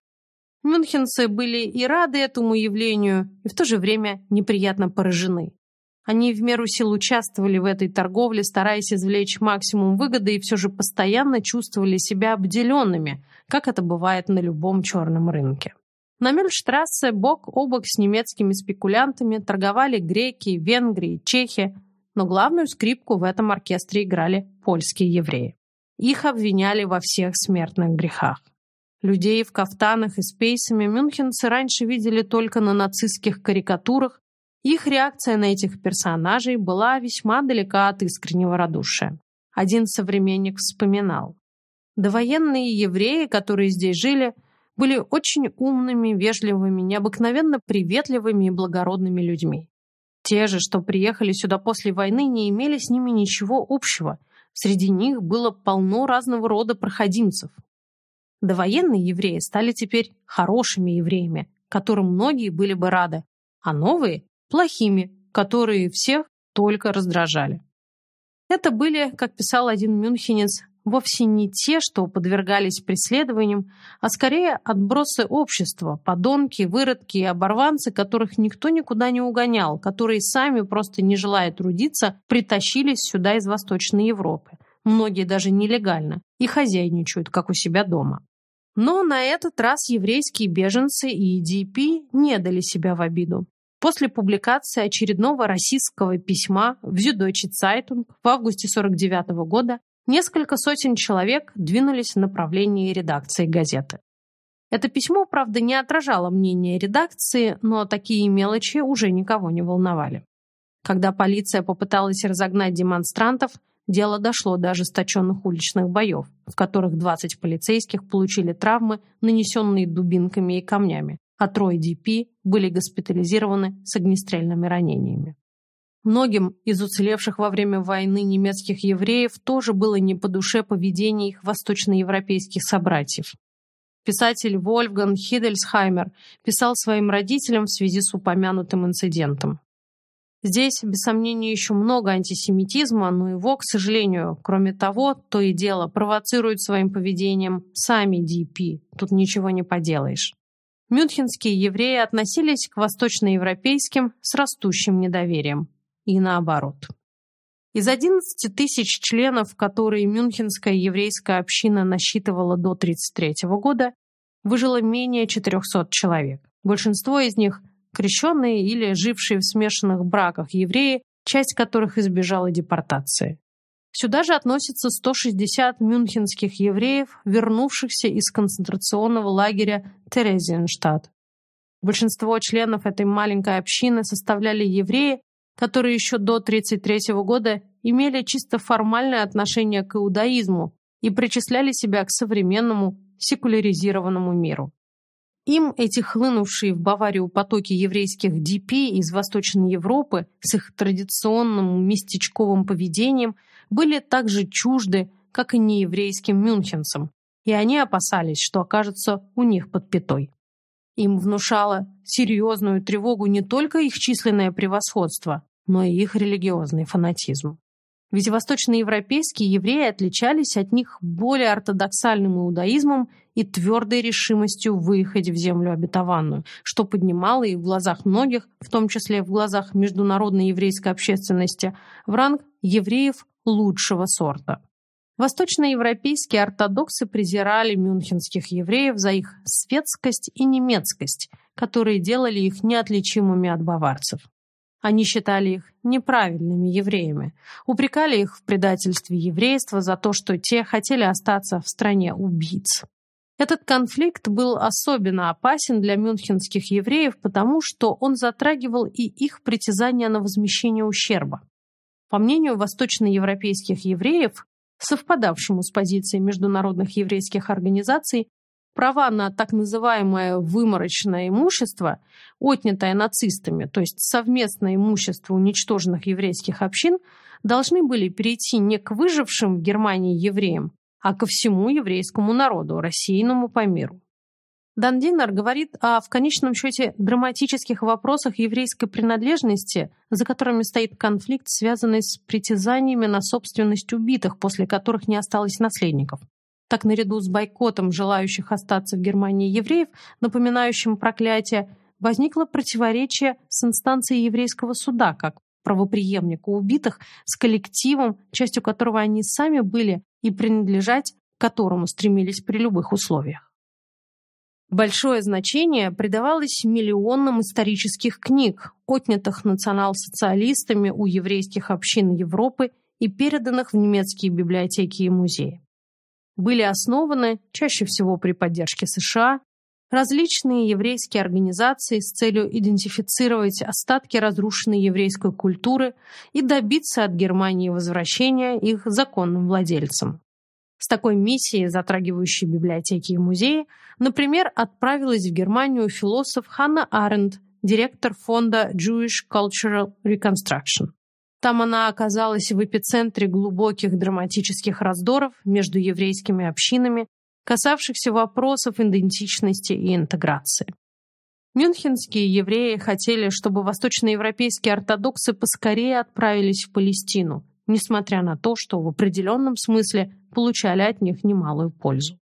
Мюнхенцы были и рады этому явлению, и в то же время неприятно поражены. Они в меру сил участвовали в этой торговле, стараясь извлечь максимум выгоды и все же постоянно чувствовали себя обделенными, как это бывает на любом черном рынке. На Мюльштрассе бок о бок с немецкими спекулянтами торговали греки, венгры, чехи, но главную скрипку в этом оркестре играли польские евреи. Их обвиняли во всех смертных грехах. Людей в кафтанах и с пейсами мюнхенцы раньше видели только на нацистских карикатурах, их реакция на этих персонажей была весьма далека от искреннего радушия. Один современник вспоминал. Довоенные евреи, которые здесь жили, были очень умными, вежливыми, необыкновенно приветливыми и благородными людьми. Те же, что приехали сюда после войны, не имели с ними ничего общего. Среди них было полно разного рода проходимцев. Довоенные евреи стали теперь хорошими евреями, которым многие были бы рады, а новые – плохими, которые всех только раздражали. Это были, как писал один мюнхенец, вовсе не те, что подвергались преследованиям, а скорее отбросы общества, подонки, выродки и оборванцы, которых никто никуда не угонял, которые сами, просто не желая трудиться, притащились сюда из Восточной Европы, многие даже нелегально, и хозяйничают, как у себя дома. Но на этот раз еврейские беженцы и EDP не дали себя в обиду. После публикации очередного российского письма в Süddeutsche Zeitung в августе 49 года Несколько сотен человек двинулись в направлении редакции газеты. Это письмо, правда, не отражало мнение редакции, но такие мелочи уже никого не волновали. Когда полиция попыталась разогнать демонстрантов, Дело дошло до ожесточенных уличных боев, в которых 20 полицейских получили травмы, нанесенные дубинками и камнями, а трое ДП были госпитализированы с огнестрельными ранениями. Многим из уцелевших во время войны немецких евреев тоже было не по душе поведение их восточноевропейских собратьев. Писатель Вольфган Хидельсхаймер писал своим родителям в связи с упомянутым инцидентом. Здесь, без сомнения, еще много антисемитизма, но его, к сожалению, кроме того, то и дело провоцируют своим поведением сами ДП. Тут ничего не поделаешь. Мюнхенские евреи относились к восточноевропейским с растущим недоверием. И наоборот. Из 11 тысяч членов, которые Мюнхенская еврейская община насчитывала до 1933 года, выжило менее 400 человек. Большинство из них – крещенные или жившие в смешанных браках евреи, часть которых избежала депортации. Сюда же относятся 160 мюнхенских евреев, вернувшихся из концентрационного лагеря Терезиенштадт. Большинство членов этой маленькой общины составляли евреи, которые еще до 1933 года имели чисто формальное отношение к иудаизму и причисляли себя к современному секуляризированному миру. Им эти хлынувшие в Баварию потоки еврейских ДП из Восточной Европы с их традиционным местечковым поведением были так же чужды, как и нееврейским мюнхенцам, и они опасались, что окажутся у них под пятой. Им внушало серьезную тревогу не только их численное превосходство, но и их религиозный фанатизм. Ведь восточноевропейские евреи отличались от них более ортодоксальным иудаизмом и твердой решимостью выехать в землю обетованную, что поднимало их в глазах многих, в том числе в глазах международной еврейской общественности, в ранг евреев лучшего сорта. Восточноевропейские ортодоксы презирали мюнхенских евреев за их светскость и немецкость, которые делали их неотличимыми от баварцев. Они считали их неправильными евреями, упрекали их в предательстве еврейства за то, что те хотели остаться в стране убийц. Этот конфликт был особенно опасен для мюнхенских евреев, потому что он затрагивал и их притязания на возмещение ущерба. По мнению восточноевропейских евреев, совпадавшему с позицией международных еврейских организаций, права на так называемое выморочное имущество, отнятое нацистами, то есть совместное имущество уничтоженных еврейских общин, должны были перейти не к выжившим в Германии евреям, а ко всему еврейскому народу, рассеянному по миру. Дан Диннер говорит о, в конечном счете, драматических вопросах еврейской принадлежности, за которыми стоит конфликт, связанный с притязаниями на собственность убитых, после которых не осталось наследников. Так, наряду с бойкотом желающих остаться в Германии евреев, напоминающим проклятие, возникло противоречие с инстанцией еврейского суда, как правоприемника убитых, с коллективом, частью которого они сами были и принадлежать которому стремились при любых условиях. Большое значение придавалось миллионам исторических книг, отнятых национал-социалистами у еврейских общин Европы и переданных в немецкие библиотеки и музеи были основаны, чаще всего при поддержке США, различные еврейские организации с целью идентифицировать остатки разрушенной еврейской культуры и добиться от Германии возвращения их законным владельцам. С такой миссией, затрагивающей библиотеки и музеи, например, отправилась в Германию философ Ханна Аренд, директор фонда Jewish Cultural Reconstruction. Там она оказалась в эпицентре глубоких драматических раздоров между еврейскими общинами, касавшихся вопросов идентичности и интеграции. Мюнхенские евреи хотели, чтобы восточноевропейские ортодоксы поскорее отправились в Палестину, несмотря на то, что в определенном смысле получали от них немалую пользу.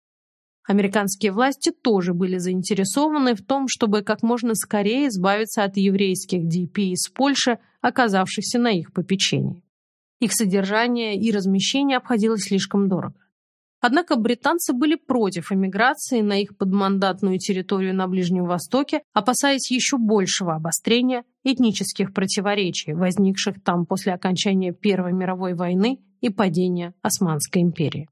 Американские власти тоже были заинтересованы в том, чтобы как можно скорее избавиться от еврейских ДП из Польши, оказавшихся на их попечении. Их содержание и размещение обходилось слишком дорого. Однако британцы были против эмиграции на их подмандатную территорию на Ближнем Востоке, опасаясь еще большего обострения этнических противоречий, возникших там после окончания Первой мировой войны и падения Османской империи.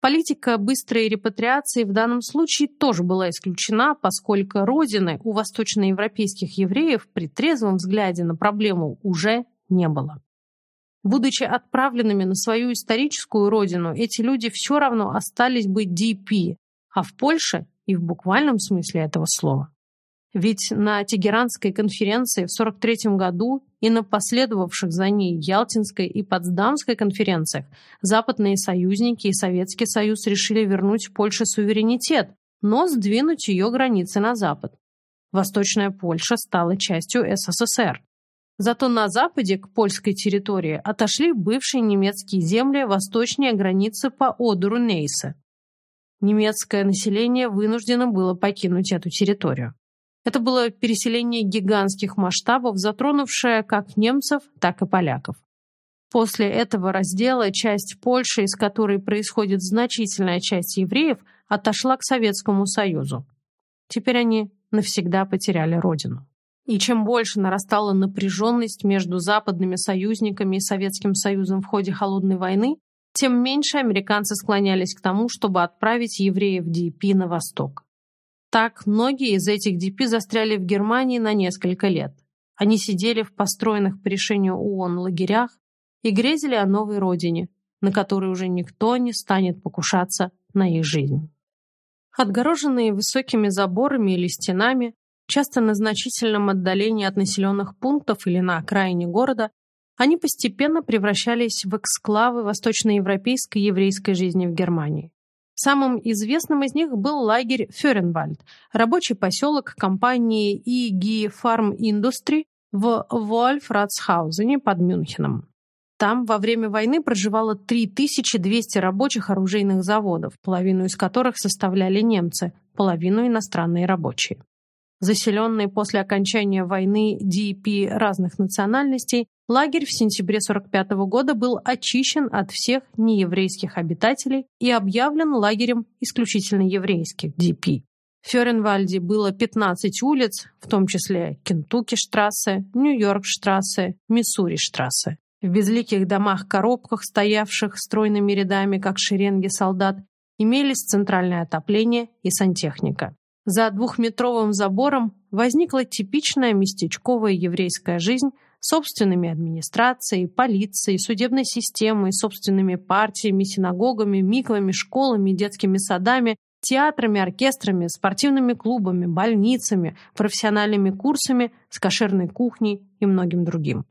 Политика быстрой репатриации в данном случае тоже была исключена, поскольку родины у восточноевропейских евреев при трезвом взгляде на проблему уже не было. Будучи отправленными на свою историческую родину, эти люди все равно остались бы DP, а в Польше и в буквальном смысле этого слова. Ведь на Тегеранской конференции в 1943 году и на последовавших за ней Ялтинской и Потсдамской конференциях западные союзники и Советский Союз решили вернуть Польше суверенитет, но сдвинуть ее границы на запад. Восточная Польша стала частью СССР. Зато на западе к польской территории отошли бывшие немецкие земли восточнее границы по Одеру Нейса. Немецкое население вынуждено было покинуть эту территорию. Это было переселение гигантских масштабов, затронувшее как немцев, так и поляков. После этого раздела часть Польши, из которой происходит значительная часть евреев, отошла к Советскому Союзу. Теперь они навсегда потеряли родину. И чем больше нарастала напряженность между западными союзниками и Советским Союзом в ходе Холодной войны, тем меньше американцы склонялись к тому, чтобы отправить евреев ДИП на восток. Так, многие из этих ДП застряли в Германии на несколько лет. Они сидели в построенных по решению ООН лагерях и грезили о новой родине, на которой уже никто не станет покушаться на их жизнь. Отгороженные высокими заборами или стенами, часто на значительном отдалении от населенных пунктов или на окраине города, они постепенно превращались в эксклавы восточноевропейской еврейской жизни в Германии. Самым известным из них был лагерь Фёренвальд, рабочий поселок компании IG Farm Industry в Вольфратсхаузене под Мюнхеном. Там во время войны проживало 3200 рабочих оружейных заводов, половину из которых составляли немцы, половину иностранные рабочие. Заселенный после окончания войны ДИП разных национальностей, лагерь в сентябре 1945 года был очищен от всех нееврейских обитателей и объявлен лагерем исключительно еврейских ДИП. В Фёренвальде было 15 улиц, в том числе Кентукки-штрассе, Нью-Йорк-штрассе, Миссури-штрассе. В безликих домах-коробках, стоявших стройными рядами, как шеренги солдат, имелись центральное отопление и сантехника. За двухметровым забором возникла типичная местечковая еврейская жизнь с собственными администрацией, полицией, судебной системой, собственными партиями, синагогами, миквами, школами, детскими садами, театрами, оркестрами, спортивными клубами, больницами, профессиональными курсами, с кошерной кухней и многим другим.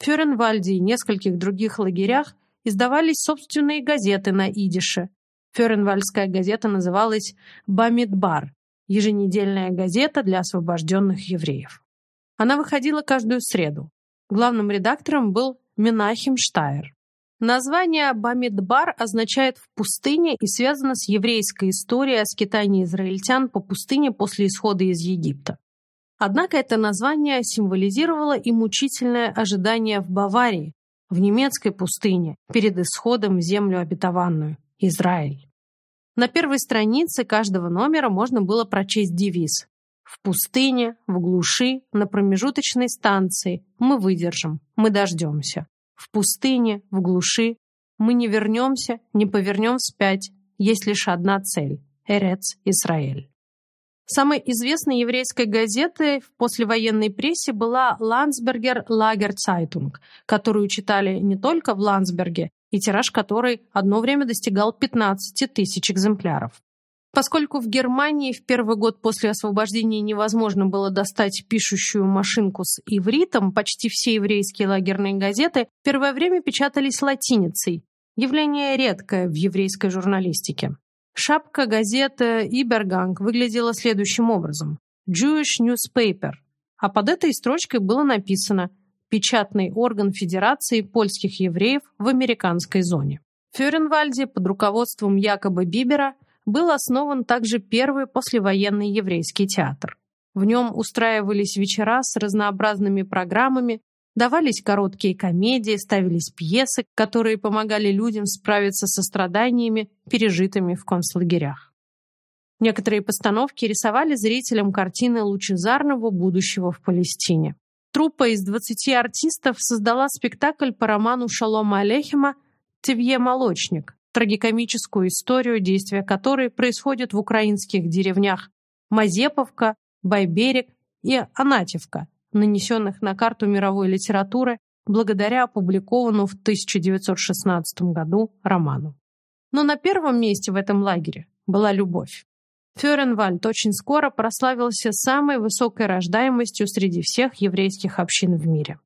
В Фёренвальде и нескольких других лагерях издавались собственные газеты на идише. Фёренвальдская газета называлась «Бамидбар», еженедельная газета для освобожденных евреев. Она выходила каждую среду. Главным редактором был Менахим Штайр. Название Бамидбар означает «в пустыне» и связано с еврейской историей о скитании израильтян по пустыне после исхода из Египта. Однако это название символизировало и мучительное ожидание в Баварии, в немецкой пустыне, перед исходом в землю обетованную – Израиль. На первой странице каждого номера можно было прочесть девиз «В пустыне, в глуши, на промежуточной станции мы выдержим, мы дождемся. В пустыне, в глуши мы не вернемся, не повернем вспять, есть лишь одна цель – Эрец Израиль». Самой известной еврейской газетой в послевоенной прессе была Ландсбергер Лагер Цайтунг, которую читали не только в Ландсберге, и тираж которой одно время достигал 15 тысяч экземпляров. Поскольку в Германии в первый год после освобождения невозможно было достать пишущую машинку с ивритом, почти все еврейские лагерные газеты первое время печатались латиницей, явление редкое в еврейской журналистике. Шапка газеты «Иберганг» выглядела следующим образом. «Jewish Newspaper», а под этой строчкой было написано печатный орган Федерации польских евреев в американской зоне. В Фюренвальде под руководством Якоба Бибера был основан также первый послевоенный еврейский театр. В нем устраивались вечера с разнообразными программами, давались короткие комедии, ставились пьесы, которые помогали людям справиться со страданиями, пережитыми в концлагерях. Некоторые постановки рисовали зрителям картины лучезарного будущего в Палестине. Труппа из 20 артистов создала спектакль по роману Шалома Алехима «Тевье Молочник», трагикомическую историю, действия которой происходит в украинских деревнях Мазеповка, Байберег и Анатьевка, нанесенных на карту мировой литературы благодаря опубликованному в 1916 году роману. Но на первом месте в этом лагере была любовь. Фёренвальд очень скоро прославился самой высокой рождаемостью среди всех еврейских общин в мире.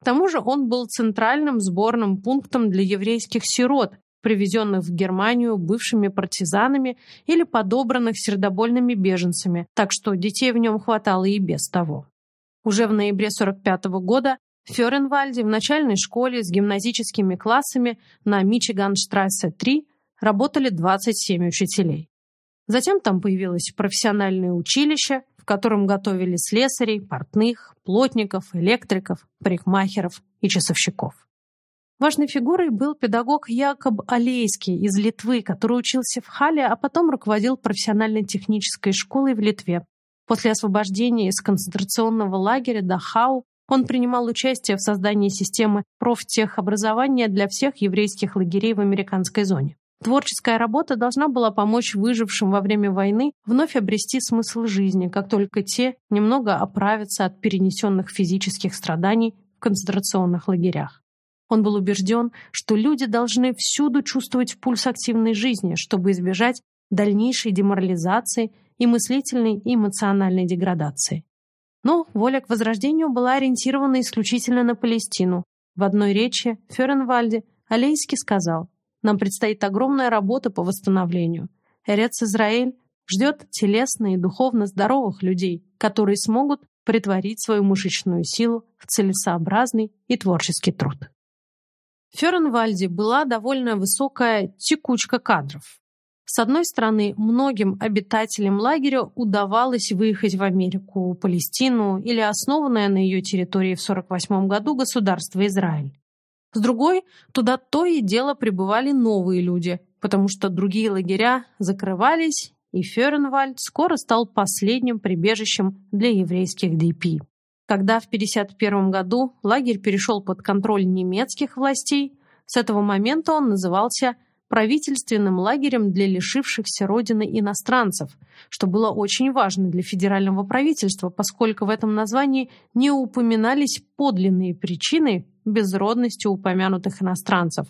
К тому же он был центральным сборным пунктом для еврейских сирот, привезенных в Германию бывшими партизанами или подобранных сердобольными беженцами, так что детей в нем хватало и без того. Уже в ноябре 1945 года в Фёренвальде в начальной школе с гимназическими классами на Мичиганштрассе 3 работали 27 учителей. Затем там появилось профессиональное училище, в котором готовили слесарей, портных, плотников, электриков, парикмахеров и часовщиков. Важной фигурой был педагог Якоб Алейский из Литвы, который учился в Хале, а потом руководил профессиональной технической школой в Литве. После освобождения из концентрационного лагеря Дахау он принимал участие в создании системы профтехобразования для всех еврейских лагерей в американской зоне. Творческая работа должна была помочь выжившим во время войны вновь обрести смысл жизни, как только те немного оправятся от перенесенных физических страданий в концентрационных лагерях. Он был убежден, что люди должны всюду чувствовать пульс активной жизни, чтобы избежать дальнейшей деморализации и мыслительной и эмоциональной деградации. Но воля к возрождению была ориентирована исключительно на Палестину. В одной речи Ференвальде Алейский сказал нам предстоит огромная работа по восстановлению. Эрец Израиль ждет телесно и духовно здоровых людей, которые смогут притворить свою мышечную силу в целесообразный и творческий труд. В Ференвальде была довольно высокая текучка кадров. С одной стороны, многим обитателям лагеря удавалось выехать в Америку, Палестину или основанное на ее территории в 1948 году государство Израиль. С другой, туда то и дело прибывали новые люди, потому что другие лагеря закрывались, и Ференвальд скоро стал последним прибежищем для еврейских ДП. Когда в 1951 году лагерь перешел под контроль немецких властей, с этого момента он назывался правительственным лагерем для лишившихся родины иностранцев, что было очень важно для федерального правительства, поскольку в этом названии не упоминались подлинные причины безродности упомянутых иностранцев.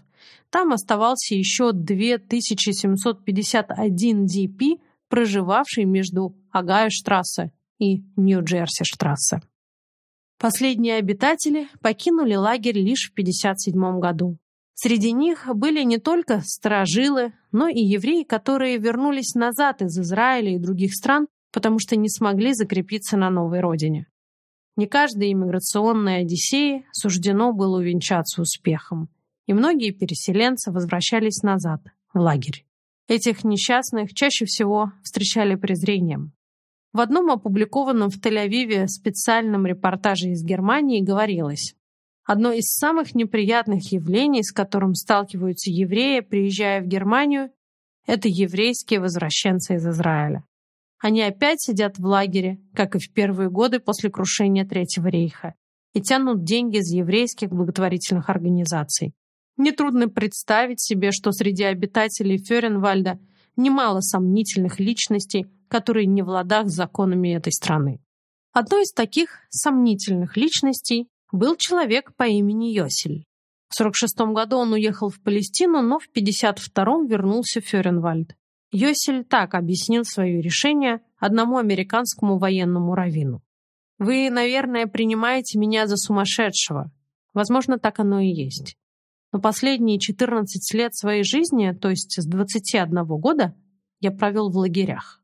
Там оставался еще 2751 DP, проживавший между Агайо-штрассе и Нью-Джерси-штрассе. Последние обитатели покинули лагерь лишь в 1957 году. Среди них были не только сторожилы, но и евреи, которые вернулись назад из Израиля и других стран, потому что не смогли закрепиться на новой родине. Не каждой иммиграционной Одиссее суждено было увенчаться успехом, и многие переселенцы возвращались назад, в лагерь. Этих несчастных чаще всего встречали презрением. В одном опубликованном в Тель-Авиве специальном репортаже из Германии говорилось, Одно из самых неприятных явлений, с которым сталкиваются евреи, приезжая в Германию, это еврейские возвращенцы из Израиля. Они опять сидят в лагере, как и в первые годы после крушения Третьего рейха, и тянут деньги из еврейских благотворительных организаций. Нетрудно представить себе, что среди обитателей Ференвальда немало сомнительных личностей, которые не в ладах с законами этой страны. Одной из таких сомнительных личностей был человек по имени Йосель. В 46 году он уехал в Палестину, но в 52-м вернулся в Ференвальд. Йосель так объяснил свое решение одному американскому военному раввину. «Вы, наверное, принимаете меня за сумасшедшего. Возможно, так оно и есть. Но последние 14 лет своей жизни, то есть с 21 года, я провел в лагерях.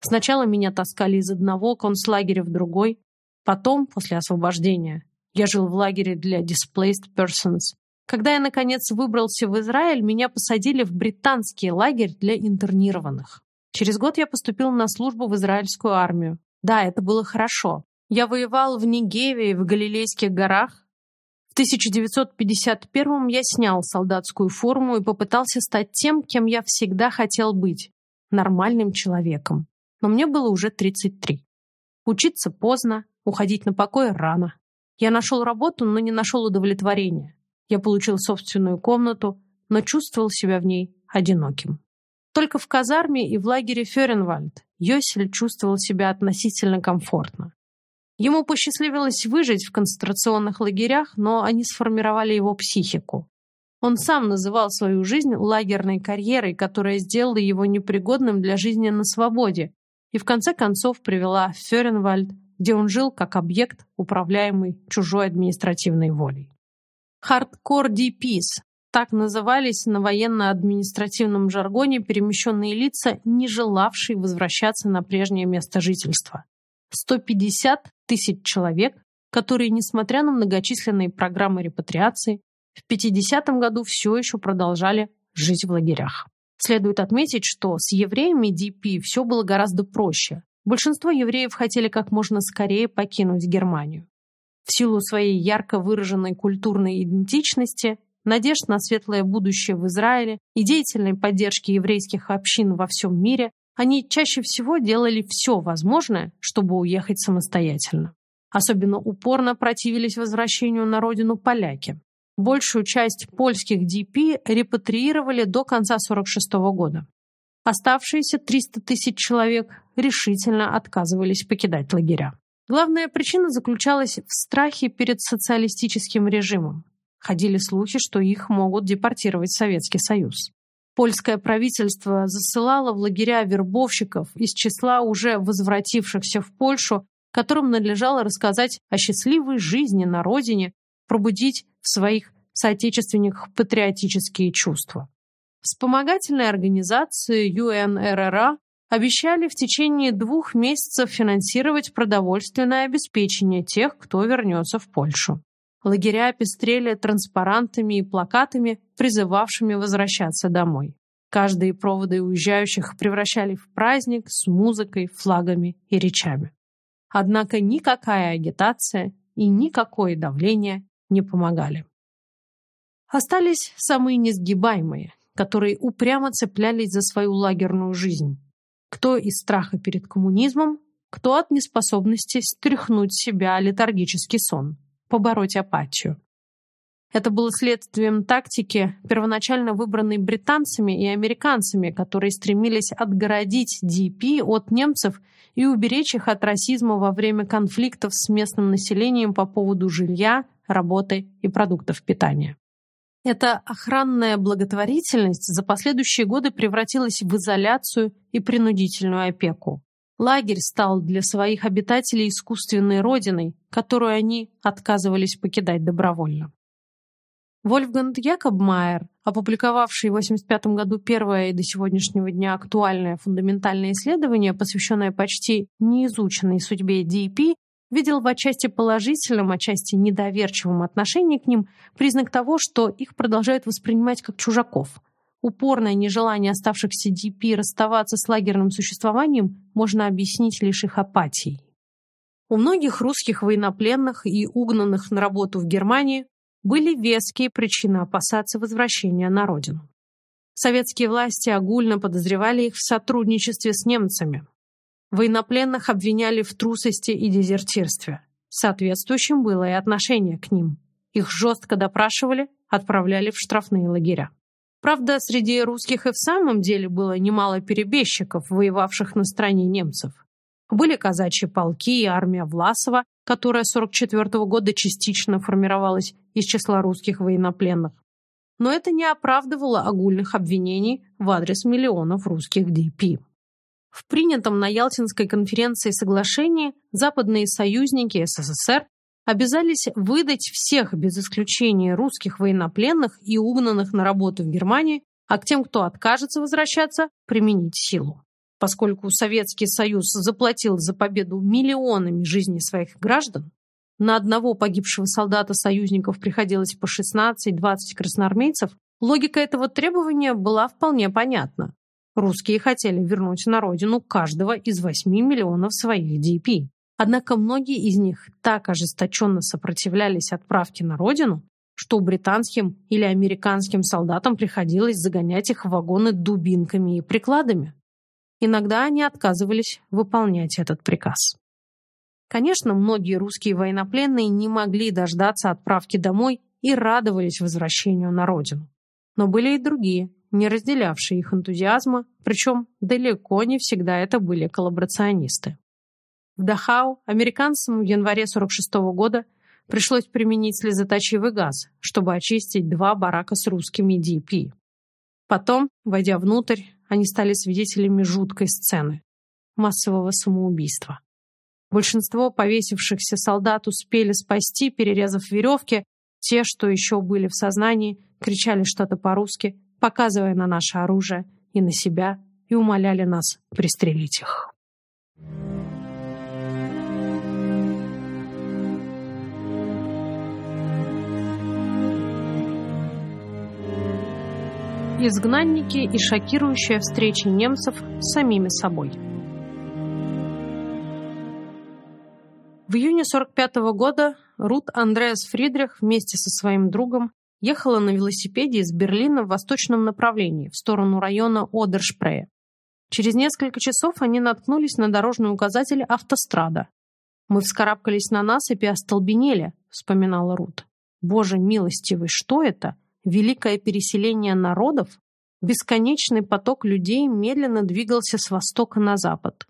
Сначала меня таскали из одного концлагеря в другой, потом, после освобождения, я жил в лагере для displaced persons. Когда я, наконец, выбрался в Израиль, меня посадили в британский лагерь для интернированных. Через год я поступил на службу в израильскую армию. Да, это было хорошо. Я воевал в Нигеве и в Галилейских горах. В 1951 я снял солдатскую форму и попытался стать тем, кем я всегда хотел быть – нормальным человеком. Но мне было уже 33. Учиться поздно, уходить на покой рано. Я нашел работу, но не нашел удовлетворения. Я получил собственную комнату, но чувствовал себя в ней одиноким. Только в казарме и в лагере Ференвальд Йосель чувствовал себя относительно комфортно. Ему посчастливилось выжить в концентрационных лагерях, но они сформировали его психику. Он сам называл свою жизнь лагерной карьерой, которая сделала его непригодным для жизни на свободе и в конце концов привела в Ференвальд, где он жил как объект, управляемый чужой административной волей. Хардкор DPs – так назывались на военно-административном жаргоне перемещенные лица, не желавшие возвращаться на прежнее место жительства. 150 тысяч человек, которые, несмотря на многочисленные программы репатриации, в 50-м году все еще продолжали жить в лагерях. Следует отметить, что с евреями ДП все было гораздо проще. Большинство евреев хотели как можно скорее покинуть Германию. В силу своей ярко выраженной культурной идентичности, надежд на светлое будущее в Израиле и деятельной поддержки еврейских общин во всем мире, они чаще всего делали все возможное, чтобы уехать самостоятельно. Особенно упорно противились возвращению на родину поляки. Большую часть польских ДП репатриировали до конца 1946 года. Оставшиеся 300 тысяч человек решительно отказывались покидать лагеря. Главная причина заключалась в страхе перед социалистическим режимом. Ходили слухи, что их могут депортировать в Советский Союз. Польское правительство засылало в лагеря вербовщиков из числа уже возвратившихся в Польшу, которым надлежало рассказать о счастливой жизни на родине, пробудить в своих соотечественниках патриотические чувства. Вспомогательные организации ЮНРРА обещали в течение двух месяцев финансировать продовольственное обеспечение тех, кто вернется в Польшу. Лагеря пестрели транспарантами и плакатами, призывавшими возвращаться домой. Каждые проводы уезжающих превращали в праздник с музыкой, флагами и речами. Однако никакая агитация и никакое давление не помогали. Остались самые несгибаемые, которые упрямо цеплялись за свою лагерную жизнь. Кто из страха перед коммунизмом, кто от неспособности стряхнуть себя летаргический сон, побороть апатию. Это было следствием тактики, первоначально выбранной британцами и американцами, которые стремились отгородить ДП от немцев и уберечь их от расизма во время конфликтов с местным населением по поводу жилья, работы и продуктов питания. Эта охранная благотворительность за последующие годы превратилась в изоляцию и принудительную опеку. Лагерь стал для своих обитателей искусственной родиной, которую они отказывались покидать добровольно. Вольфганг Якобмайер, опубликовавший в 1985 году первое и до сегодняшнего дня актуальное фундаментальное исследование, посвященное почти неизученной судьбе DP, видел в отчасти положительном, отчасти недоверчивом отношении к ним признак того, что их продолжают воспринимать как чужаков. Упорное нежелание оставшихся ДП расставаться с лагерным существованием можно объяснить лишь их апатией. У многих русских военнопленных и угнанных на работу в Германии были веские причины опасаться возвращения на родину. Советские власти огульно подозревали их в сотрудничестве с немцами, Военнопленных обвиняли в трусости и дезертирстве. Соответствующим было и отношение к ним. Их жестко допрашивали, отправляли в штрафные лагеря. Правда, среди русских и в самом деле было немало перебежчиков, воевавших на стороне немцев. Были казачьи полки и армия Власова, которая с 44 -го года частично формировалась из числа русских военнопленных. Но это не оправдывало огульных обвинений в адрес миллионов русских ДП. В принятом на Ялтинской конференции соглашении западные союзники СССР обязались выдать всех без исключения русских военнопленных и угнанных на работу в Германии, а к тем, кто откажется возвращаться, применить силу. Поскольку Советский Союз заплатил за победу миллионами жизней своих граждан, на одного погибшего солдата союзников приходилось по 16-20 красноармейцев, логика этого требования была вполне понятна. Русские хотели вернуть на родину каждого из 8 миллионов своих DP. Однако многие из них так ожесточенно сопротивлялись отправке на родину, что британским или американским солдатам приходилось загонять их в вагоны дубинками и прикладами. Иногда они отказывались выполнять этот приказ. Конечно, многие русские военнопленные не могли дождаться отправки домой и радовались возвращению на родину. Но были и другие, не разделявшие их энтузиазма, причем далеко не всегда это были коллаборационисты. В Дахау американцам в январе 46 -го года пришлось применить слезоточивый газ, чтобы очистить два барака с русскими ДП. Потом, войдя внутрь, они стали свидетелями жуткой сцены – массового самоубийства. Большинство повесившихся солдат успели спасти, перерезав веревки. Те, что еще были в сознании, кричали что-то по-русски, показывая на наше оружие и на себя, и умоляли нас пристрелить их. Изгнанники и шокирующая встреча немцев с самими собой. В июне 45 -го года Рут Андреас Фридрих вместе со своим другом ехала на велосипеде из Берлина в восточном направлении, в сторону района Одершпрея. Через несколько часов они наткнулись на дорожный указатель «Автострада». «Мы вскарабкались на насыпи и остолбенели», — вспоминала Рут. «Боже милостивый, что это? великое переселение народов, бесконечный поток людей медленно двигался с востока на запад.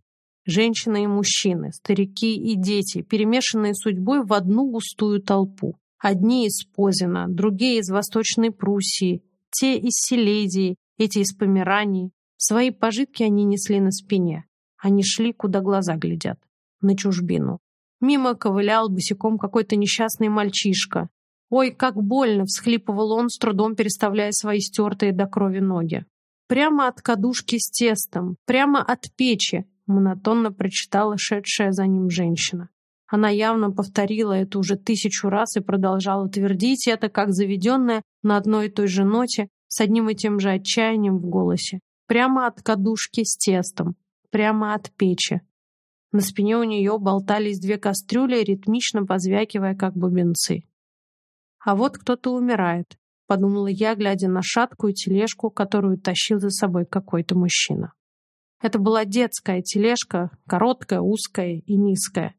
Женщины и мужчины, старики и дети, перемешанные судьбой в одну густую толпу. Одни из Позина, другие из Восточной Пруссии, те из Силезии, эти из Померании. Свои пожитки они несли на спине. Они шли, куда глаза глядят, на чужбину. Мимо ковылял босиком какой-то несчастный мальчишка. Ой, как больно, всхлипывал он, с трудом переставляя свои стертые до крови ноги. Прямо от кадушки с тестом, прямо от печи, монотонно прочитала шедшая за ним женщина. Она явно повторила это уже тысячу раз и продолжала твердить это, как заведенная на одной и той же ноте, с одним и тем же отчаянием в голосе. Прямо от кадушки с тестом, прямо от печи. На спине у нее болтались две кастрюли, ритмично позвякивая, как бубенцы. А вот кто-то умирает, подумала я, глядя на шаткую тележку, которую тащил за собой какой-то мужчина. Это была детская тележка, короткая, узкая и низкая.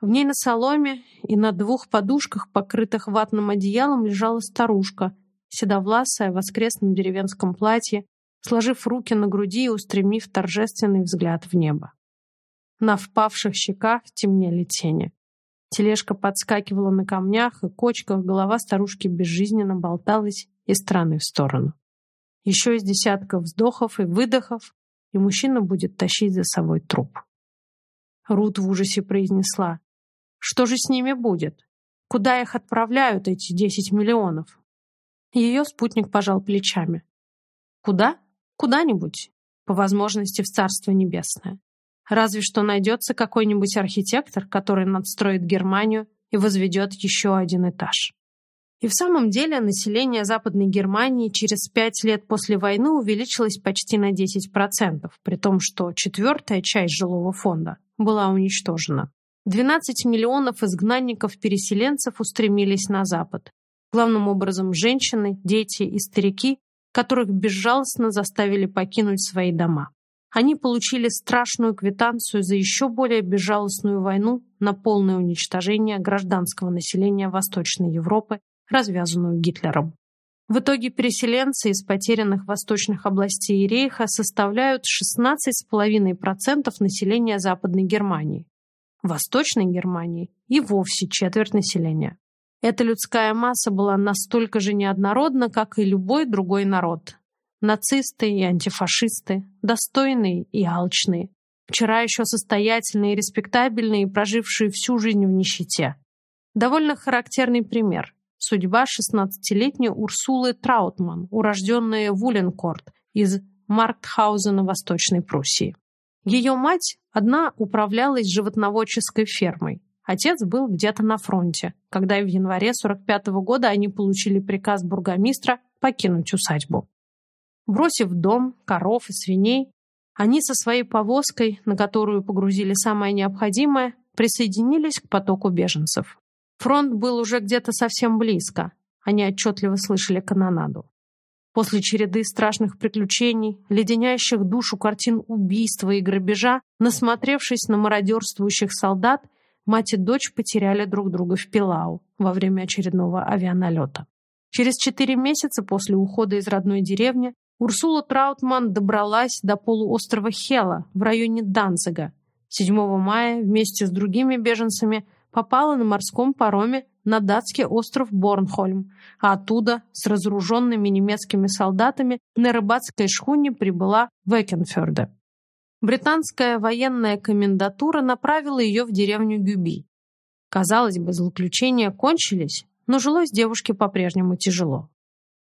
В ней на соломе и на двух подушках, покрытых ватным одеялом, лежала старушка, седовласая в воскресном деревенском платье, сложив руки на груди и устремив торжественный взгляд в небо. На впавших щеках темнели тени. Тележка подскакивала на камнях и кочках, голова старушки безжизненно болталась из стороны в сторону. Еще из десятков вздохов и выдохов, и мужчина будет тащить за собой труп. Рут в ужасе произнесла. «Что же с ними будет? Куда их отправляют, эти десять миллионов?» Ее спутник пожал плечами. «Куда? Куда-нибудь. По возможности в Царство Небесное. Разве что найдется какой-нибудь архитектор, который надстроит Германию и возведет еще один этаж. И в самом деле население Западной Германии через пять лет после войны увеличилось почти на 10%, при том, что четвертая часть жилого фонда была уничтожена. 12 миллионов изгнанников-переселенцев устремились на Запад. Главным образом женщины, дети и старики, которых безжалостно заставили покинуть свои дома они получили страшную квитанцию за еще более безжалостную войну на полное уничтожение гражданского населения Восточной Европы, развязанную Гитлером. В итоге переселенцы из потерянных восточных областей Рейха составляют 16,5% населения Западной Германии. Восточной Германии и вовсе четверть населения. Эта людская масса была настолько же неоднородна, как и любой другой народ, Нацисты и антифашисты, достойные и алчные. Вчера еще состоятельные и респектабельные, прожившие всю жизнь в нищете. Довольно характерный пример. Судьба 16-летней Урсулы Траутман, урожденная Вуленкорт из Марктхаузена Восточной Пруссии. Ее мать одна управлялась животноводческой фермой. Отец был где-то на фронте, когда в январе 45 -го года они получили приказ бургомистра покинуть усадьбу. Бросив дом, коров и свиней, они со своей повозкой, на которую погрузили самое необходимое, присоединились к потоку беженцев. Фронт был уже где-то совсем близко. Они отчетливо слышали канонаду. После череды страшных приключений, леденящих душу картин убийства и грабежа, насмотревшись на мародерствующих солдат, мать и дочь потеряли друг друга в Пилау во время очередного авианалета. Через четыре месяца после ухода из родной деревни Урсула Траутман добралась до полуострова Хела в районе Данцига, 7 мая вместе с другими беженцами попала на морском пароме на датский остров Борнхольм, а оттуда с разоруженными немецкими солдатами на рыбацкой шхуне прибыла в Экенфёрде. Британская военная комендатура направила ее в деревню Гюби. Казалось бы, злоключения кончились, но жилось девушке по-прежнему тяжело.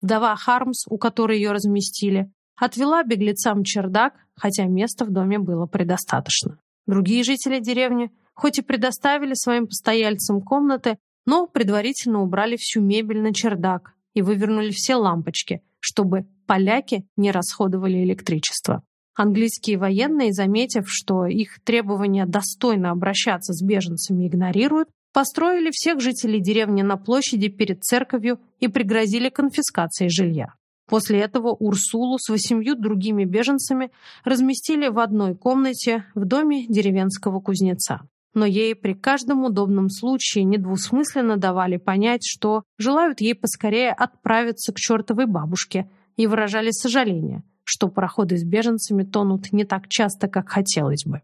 Вдова Хармс, у которой ее разместили, отвела беглецам чердак, хотя места в доме было предостаточно. Другие жители деревни, хоть и предоставили своим постояльцам комнаты, но предварительно убрали всю мебель на чердак и вывернули все лампочки, чтобы поляки не расходовали электричество. Английские военные, заметив, что их требования достойно обращаться с беженцами игнорируют, построили всех жителей деревни на площади перед церковью и пригрозили конфискацией жилья. После этого Урсулу с восемью другими беженцами разместили в одной комнате в доме деревенского кузнеца. Но ей при каждом удобном случае недвусмысленно давали понять, что желают ей поскорее отправиться к чертовой бабушке и выражали сожаление – что пароходы с беженцами тонут не так часто, как хотелось бы.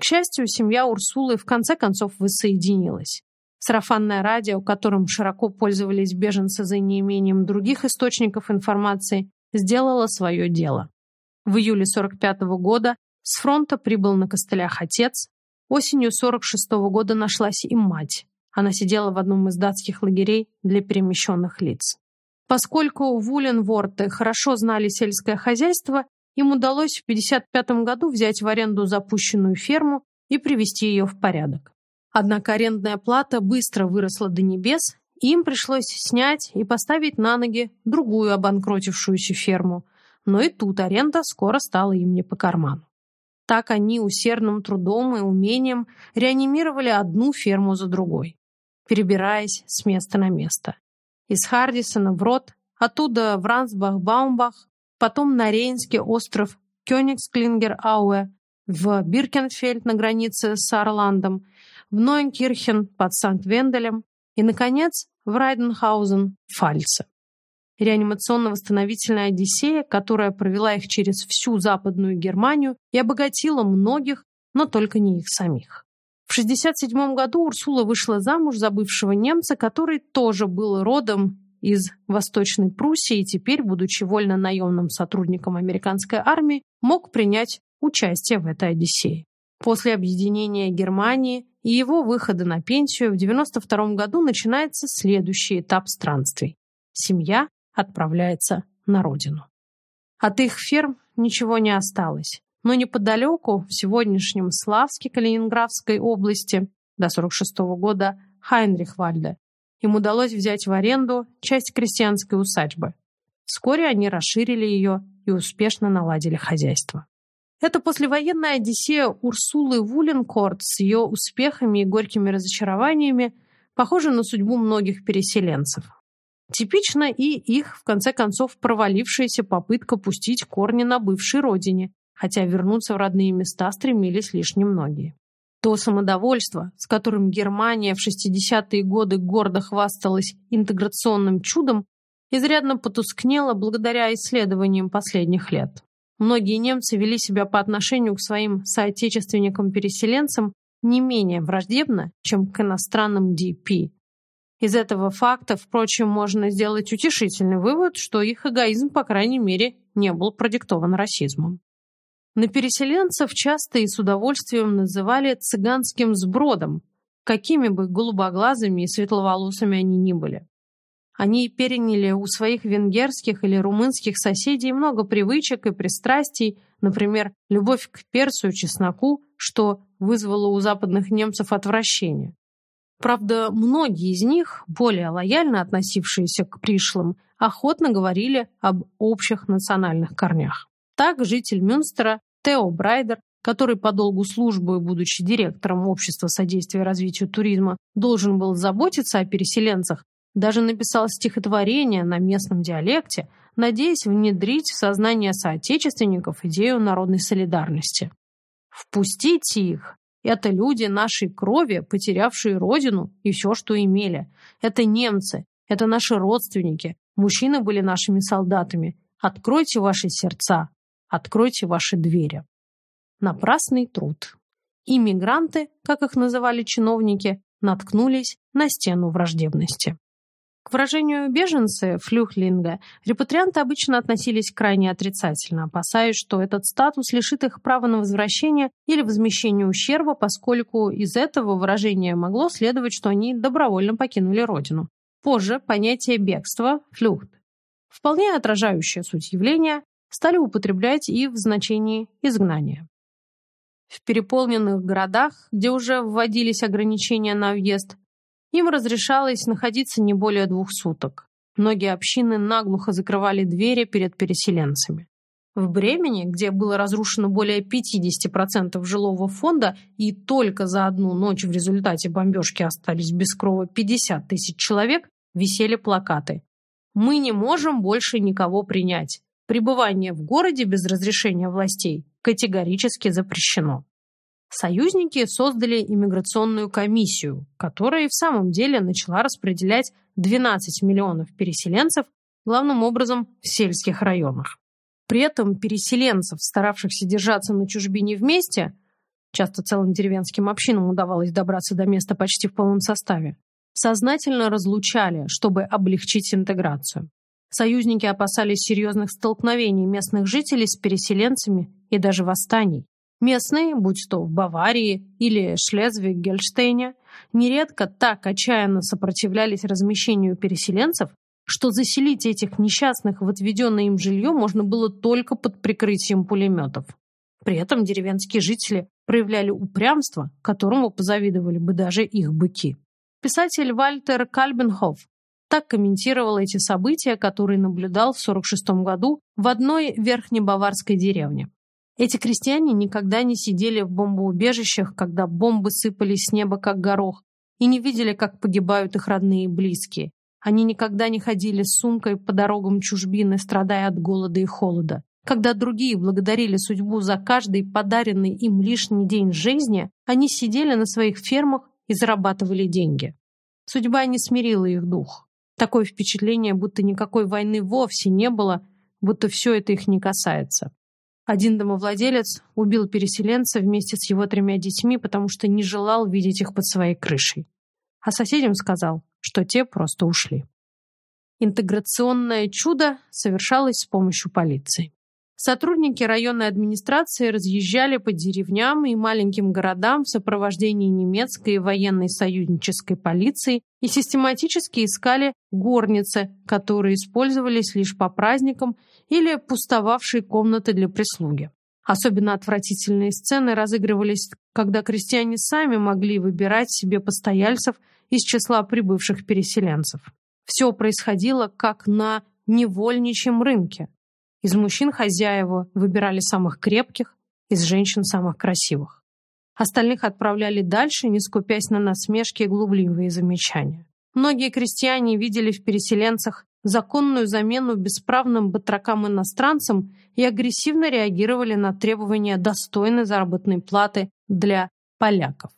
К счастью, семья Урсулы в конце концов воссоединилась. Сарафанное радио, которым широко пользовались беженцы за неимением других источников информации, сделало свое дело. В июле 45 -го года с фронта прибыл на костылях отец. Осенью 46 -го года нашлась и мать. Она сидела в одном из датских лагерей для перемещенных лиц. Поскольку в Уленворте хорошо знали сельское хозяйство, им удалось в 1955 году взять в аренду запущенную ферму и привести ее в порядок. Однако арендная плата быстро выросла до небес, и им пришлось снять и поставить на ноги другую обанкротившуюся ферму. Но и тут аренда скоро стала им не по карману. Так они усердным трудом и умением реанимировали одну ферму за другой, перебираясь с места на место из Хардисона в Рот, оттуда в Рансбах-Баумбах, потом на Рейнский остров Кёнигсклингер-Ауэ, в Биркенфельд на границе с Орландом, в Нойнкирхен под Санкт-Венделем и, наконец, в Райденхаузен, Фальце. Реанимационно-восстановительная Одиссея, которая провела их через всю Западную Германию и обогатила многих, но только не их самих. В 1967 году Урсула вышла замуж за бывшего немца, который тоже был родом из Восточной Пруссии и теперь, будучи вольно-наемным сотрудником американской армии, мог принять участие в этой Одиссее. После объединения Германии и его выхода на пенсию в 1992 году начинается следующий этап странствий. Семья отправляется на родину. От их ферм ничего не осталось но неподалеку, в сегодняшнем Славске Калининградской области, до 46 -го года Хайнрихвальда, им удалось взять в аренду часть крестьянской усадьбы. Вскоре они расширили ее и успешно наладили хозяйство. Это послевоенная одиссея Урсулы Вуленкорт с ее успехами и горькими разочарованиями похожа на судьбу многих переселенцев. Типично и их, в конце концов, провалившаяся попытка пустить корни на бывшей родине, хотя вернуться в родные места стремились лишь немногие. То самодовольство, с которым Германия в 60-е годы гордо хвасталась интеграционным чудом, изрядно потускнело благодаря исследованиям последних лет. Многие немцы вели себя по отношению к своим соотечественникам-переселенцам не менее враждебно, чем к иностранным ДП. Из этого факта, впрочем, можно сделать утешительный вывод, что их эгоизм, по крайней мере, не был продиктован расизмом. На переселенцев часто и с удовольствием называли цыганским сбродом, какими бы голубоглазыми и светловолосыми они ни были. Они переняли у своих венгерских или румынских соседей много привычек и пристрастий, например, любовь к перцу и чесноку, что вызвало у западных немцев отвращение. Правда, многие из них, более лояльно относившиеся к пришлым, охотно говорили об общих национальных корнях. Так житель Мюнстера Тео Брайдер, который по долгу службы, будучи директором Общества содействия развитию туризма, должен был заботиться о переселенцах, даже написал стихотворение на местном диалекте, надеясь внедрить в сознание соотечественников идею народной солидарности. «Впустите их! Это люди нашей крови, потерявшие родину и все, что имели. Это немцы, это наши родственники. Мужчины были нашими солдатами. Откройте ваши сердца, Откройте ваши двери. Напрасный труд. иммигранты, как их называли чиновники, наткнулись на стену враждебности. К выражению беженцы, флюхлинга, репатрианты обычно относились крайне отрицательно, опасаясь, что этот статус лишит их права на возвращение или возмещение ущерба, поскольку из этого выражения могло следовать, что они добровольно покинули родину. Позже понятие бегства, флюхт, вполне отражающее суть явления, стали употреблять и в значении изгнания. В переполненных городах, где уже вводились ограничения на въезд, им разрешалось находиться не более двух суток. Многие общины наглухо закрывали двери перед переселенцами. В Бремени, где было разрушено более 50% жилого фонда и только за одну ночь в результате бомбежки остались без крова 50 тысяч человек, висели плакаты. «Мы не можем больше никого принять. Пребывание в городе без разрешения властей категорически запрещено». Союзники создали иммиграционную комиссию, которая и в самом деле начала распределять 12 миллионов переселенцев, главным образом в сельских районах. При этом переселенцев, старавшихся держаться на чужбине вместе, часто целым деревенским общинам удавалось добраться до места почти в полном составе, сознательно разлучали, чтобы облегчить интеграцию. Союзники опасались серьезных столкновений местных жителей с переселенцами и даже восстаний. Местные, будь то в Баварии или Шлезвиг-Гельштейне, нередко так отчаянно сопротивлялись размещению переселенцев, что заселить этих несчастных в отведенное им жилье можно было только под прикрытием пулеметов. При этом деревенские жители проявляли упрямство, которому позавидовали бы даже их быки. Писатель Вальтер Кальбенхоф так комментировал эти события, которые наблюдал в 1946 году в одной верхнебаварской деревне. Эти крестьяне никогда не сидели в бомбоубежищах, когда бомбы сыпались с неба, как горох, и не видели, как погибают их родные и близкие. Они никогда не ходили с сумкой по дорогам чужбины, страдая от голода и холода. Когда другие благодарили судьбу за каждый подаренный им лишний день жизни, они сидели на своих фермах и зарабатывали деньги. Судьба не смирила их дух. Такое впечатление, будто никакой войны вовсе не было, будто все это их не касается. Один домовладелец убил переселенца вместе с его тремя детьми, потому что не желал видеть их под своей крышей. А соседям сказал, что те просто ушли. Интеграционное чудо совершалось с помощью полиции. Сотрудники районной администрации разъезжали по деревням и маленьким городам в сопровождении немецкой военной союзнической полиции и систематически искали горницы, которые использовались лишь по праздникам или пустовавшие комнаты для прислуги. Особенно отвратительные сцены разыгрывались, когда крестьяне сами могли выбирать себе постояльцев из числа прибывших переселенцев. Все происходило как на невольничьем рынке. Из мужчин хозяева выбирали самых крепких, из женщин самых красивых. Остальных отправляли дальше, не скупясь на насмешки и глубливые замечания. Многие крестьяне видели в переселенцах законную замену бесправным батракам-иностранцам и агрессивно реагировали на требования достойной заработной платы для поляков.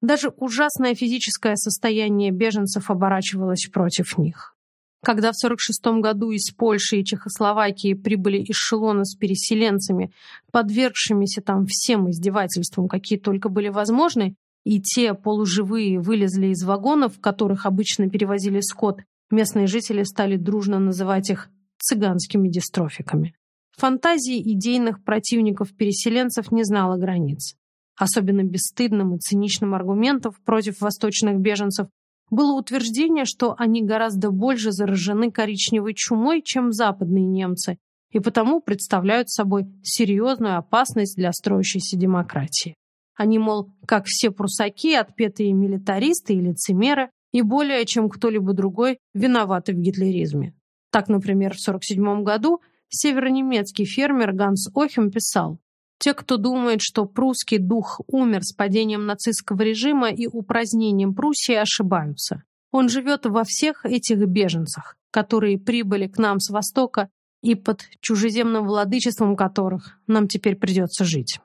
Даже ужасное физическое состояние беженцев оборачивалось против них. Когда в 1946 году из Польши и Чехословакии прибыли эшелоны с переселенцами, подвергшимися там всем издевательствам, какие только были возможны, и те полуживые вылезли из вагонов, в которых обычно перевозили скот, местные жители стали дружно называть их цыганскими дистрофиками. Фантазии идейных противников переселенцев не знала границ. Особенно бесстыдным и циничным аргументом против восточных беженцев было утверждение, что они гораздо больше заражены коричневой чумой, чем западные немцы, и потому представляют собой серьезную опасность для строящейся демократии. Они, мол, как все прусаки, отпетые милитаристы и лицемеры, и более чем кто-либо другой виноваты в гитлеризме. Так, например, в 1947 году северонемецкий фермер Ганс Охем писал те, кто думает, что прусский дух умер с падением нацистского режима и упразднением Пруссии, ошибаются. Он живет во всех этих беженцах, которые прибыли к нам с Востока и под чужеземным владычеством которых нам теперь придется жить.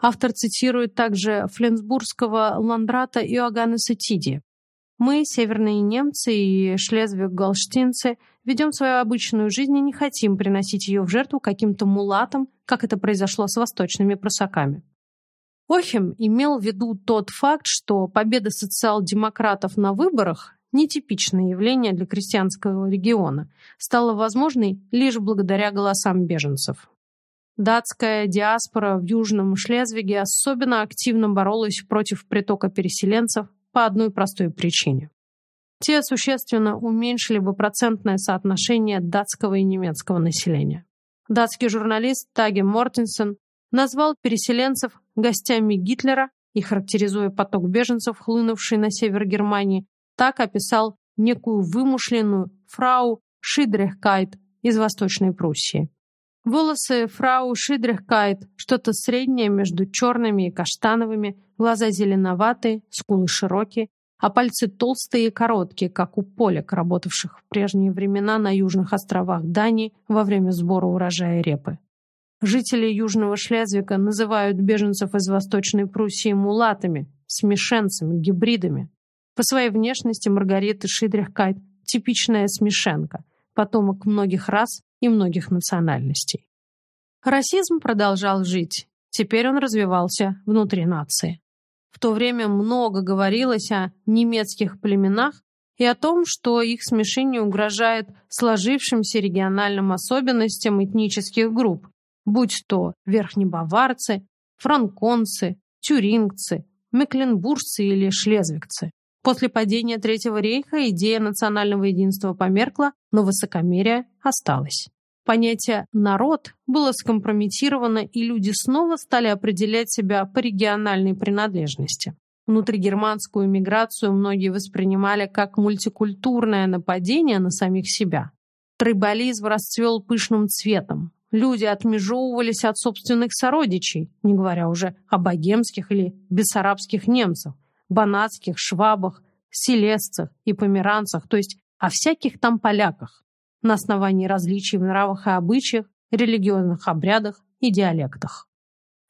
Автор цитирует также фленсбургского ландрата Иоганнеса Тиди. Мы, северные немцы и шлезвиг-голштинцы, ведем свою обычную жизнь и не хотим приносить ее в жертву каким-то мулатам, как это произошло с восточными прусаками. Охем имел в виду тот факт, что победа социал-демократов на выборах нетипичное явление для крестьянского региона, стала возможной лишь благодаря голосам беженцев. Датская диаспора в Южном Шлезвиге особенно активно боролась против притока переселенцев по одной простой причине. Те существенно уменьшили бы процентное соотношение датского и немецкого населения. Датский журналист Таги Мортенсен назвал переселенцев гостями Гитлера и, характеризуя поток беженцев, хлынувший на север Германии, так описал некую вымышленную фрау Шидрехкайт из Восточной Пруссии. Волосы фрау Шидрехкайт что-то среднее между черными и каштановыми, глаза зеленоватые, скулы широкие, а пальцы толстые и короткие, как у полек, работавших в прежние времена на южных островах Дании во время сбора урожая репы. Жители Южного Шлезвика называют беженцев из Восточной Пруссии мулатами, смешенцами, гибридами. По своей внешности Маргарита Шидрихкайт – типичная смешенка, потомок многих рас и многих национальностей. Расизм продолжал жить. Теперь он развивался внутри нации. В то время много говорилось о немецких племенах и о том, что их смешение угрожает сложившимся региональным особенностям этнических групп, будь то верхнебаварцы, франконцы, тюрингцы, мекленбуржцы или шлезвигцы. После падения Третьего рейха идея национального единства померкла, но высокомерие осталось. Понятие «народ» было скомпрометировано, и люди снова стали определять себя по региональной принадлежности. Внутригерманскую миграцию многие воспринимали как мультикультурное нападение на самих себя. Трибализм расцвел пышным цветом. Люди отмежевывались от собственных сородичей, не говоря уже о богемских или бессарабских немцах, банатских, швабах, селесцах и померанцах, то есть о всяких там поляках, на основании различий в нравах и обычаях, религиозных обрядах и диалектах.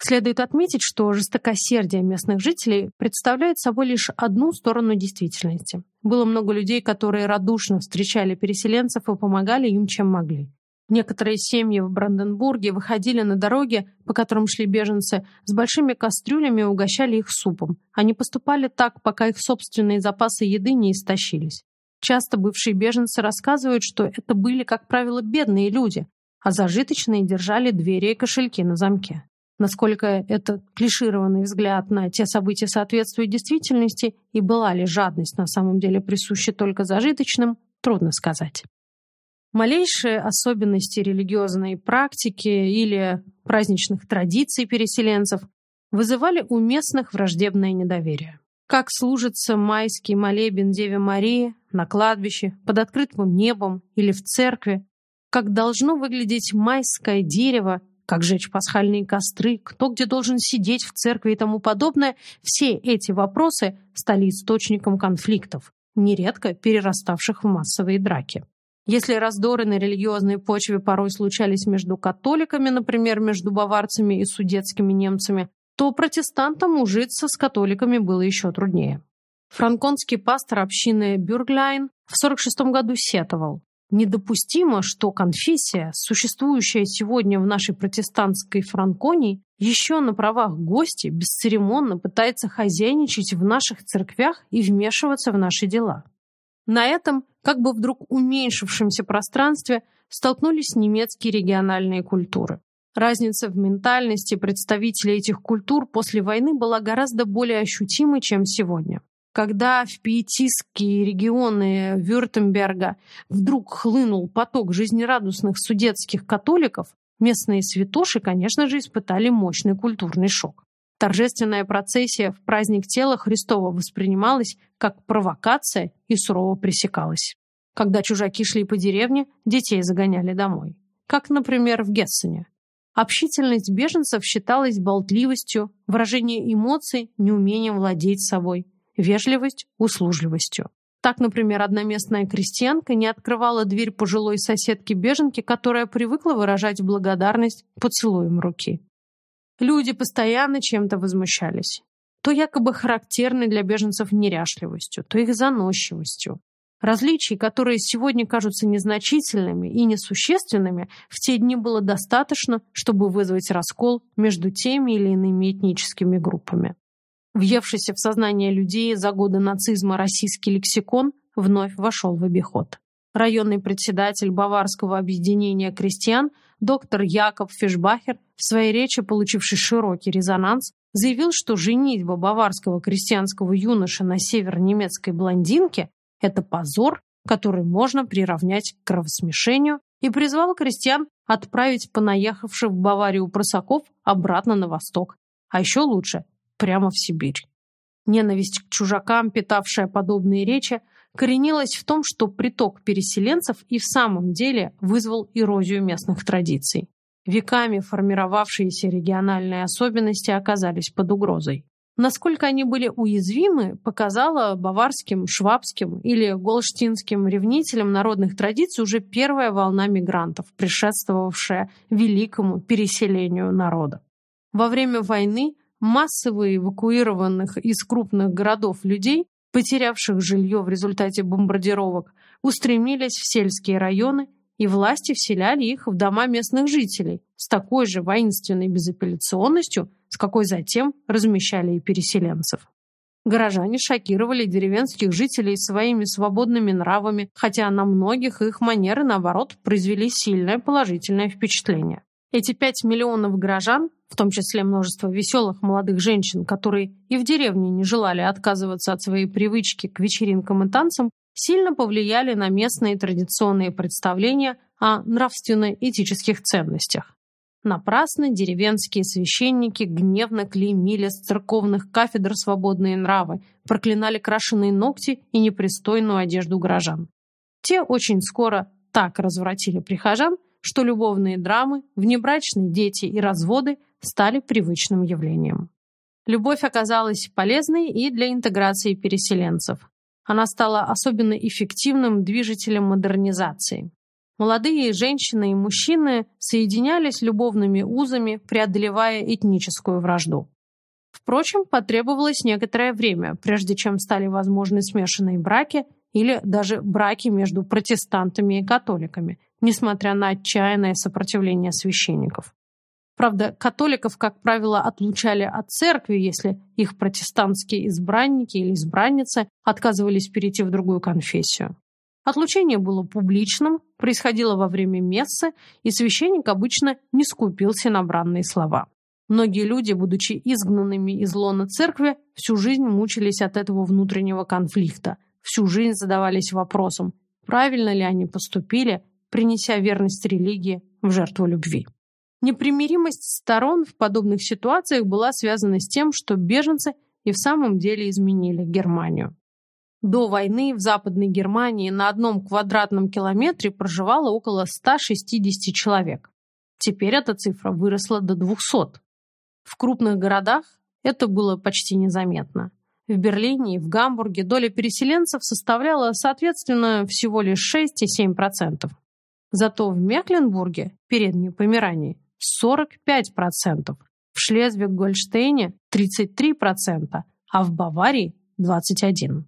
Следует отметить, что жестокосердие местных жителей представляет собой лишь одну сторону действительности. Было много людей, которые радушно встречали переселенцев и помогали им, чем могли. Некоторые семьи в Бранденбурге выходили на дороги, по которым шли беженцы, с большими кастрюлями и угощали их супом. Они поступали так, пока их собственные запасы еды не истощились. Часто бывшие беженцы рассказывают, что это были, как правило, бедные люди, а зажиточные держали двери и кошельки на замке. Насколько этот клишированный взгляд на те события соответствует действительности и была ли жадность на самом деле присуща только зажиточным, трудно сказать. Малейшие особенности религиозной практики или праздничных традиций переселенцев вызывали у местных враждебное недоверие. Как служится майский молебен Деве Марии на кладбище, под открытым небом или в церкви, как должно выглядеть майское дерево, как жечь пасхальные костры, кто где должен сидеть в церкви и тому подобное, все эти вопросы стали источником конфликтов, нередко перераставших в массовые драки. Если раздоры на религиозной почве порой случались между католиками, например, между баварцами и судетскими немцами, то протестантам ужиться с католиками было еще труднее. Франконский пастор общины Бюргляйн в 46 году сетовал. Недопустимо, что конфессия, существующая сегодня в нашей протестантской Франконии, еще на правах гостя бесцеремонно пытается хозяйничать в наших церквях и вмешиваться в наши дела. На этом, как бы вдруг уменьшившемся пространстве, столкнулись немецкие региональные культуры. Разница в ментальности представителей этих культур после войны была гораздо более ощутимой, чем сегодня. Когда в пиетистские регионы Вюртемберга вдруг хлынул поток жизнерадостных судетских католиков, местные святоши, конечно же, испытали мощный культурный шок. Торжественная процессия в праздник тела Христова воспринималась как провокация и сурово пресекалась. Когда чужаки шли по деревне, детей загоняли домой. Как, например, в Гессене. Общительность беженцев считалась болтливостью, выражение эмоций, неумением владеть собой, вежливость – услужливостью. Так, например, одна местная крестьянка не открывала дверь пожилой соседке-беженке, которая привыкла выражать благодарность поцелуем руки. Люди постоянно чем-то возмущались. То якобы характерной для беженцев неряшливостью, то их заносчивостью. Различий, которые сегодня кажутся незначительными и несущественными, в те дни было достаточно, чтобы вызвать раскол между теми или иными этническими группами. Въевшийся в сознание людей за годы нацизма российский лексикон вновь вошел в обиход. Районный председатель Баварского объединения крестьян доктор Якоб Фишбахер в своей речи, получившей широкий резонанс, заявил, что женитьба баварского крестьянского юноши на северо-немецкой блондинке – это позор, который можно приравнять к кровосмешению, и призвал крестьян отправить понаехавших в Баварию просаков обратно на восток, а еще лучше – прямо в Сибирь. Ненависть к чужакам, питавшая подобные речи, коренилась в том, что приток переселенцев и в самом деле вызвал эрозию местных традиций. Веками формировавшиеся региональные особенности оказались под угрозой. Насколько они были уязвимы, показала баварским, швабским или голштинским ревнителям народных традиций уже первая волна мигрантов, предшествовавшая великому переселению народа. Во время войны массово эвакуированных из крупных городов людей, потерявших жилье в результате бомбардировок, устремились в сельские районы и власти вселяли их в дома местных жителей с такой же воинственной безапелляционностью, с какой затем размещали и переселенцев. Горожане шокировали деревенских жителей своими свободными нравами, хотя на многих их манеры, наоборот, произвели сильное положительное впечатление. Эти пять миллионов горожан, в том числе множество веселых молодых женщин, которые и в деревне не желали отказываться от своей привычки к вечеринкам и танцам, сильно повлияли на местные традиционные представления о нравственно-этических ценностях. Напрасно деревенские священники гневно клеймили с церковных кафедр свободные нравы, проклинали крашеные ногти и непристойную одежду горожан. Те очень скоро так развратили прихожан, что любовные драмы, внебрачные дети и разводы стали привычным явлением. Любовь оказалась полезной и для интеграции переселенцев. Она стала особенно эффективным движителем модернизации. Молодые женщины и мужчины соединялись любовными узами, преодолевая этническую вражду. Впрочем, потребовалось некоторое время, прежде чем стали возможны смешанные браки или даже браки между протестантами и католиками, несмотря на отчаянное сопротивление священников. Правда, католиков, как правило, отлучали от церкви, если их протестантские избранники или избранницы отказывались перейти в другую конфессию. Отлучение было публичным, происходило во время мессы, и священник обычно не скупился на бранные слова. Многие люди, будучи изгнанными из лона церкви, всю жизнь мучились от этого внутреннего конфликта, всю жизнь задавались вопросом, правильно ли они поступили, принеся верность религии в жертву любви. Непримиримость сторон в подобных ситуациях была связана с тем, что беженцы и в самом деле изменили Германию. До войны в Западной Германии на одном квадратном километре проживало около 160 человек. Теперь эта цифра выросла до 200. В крупных городах это было почти незаметно. В Берлине и в Гамбурге доля переселенцев составляла, соответственно, всего лишь 6 и 7%. Зато в Мекленбурге, передней Померании, 45%, в Шлезвиг-Гольштейне 33%, а в Баварии 21%.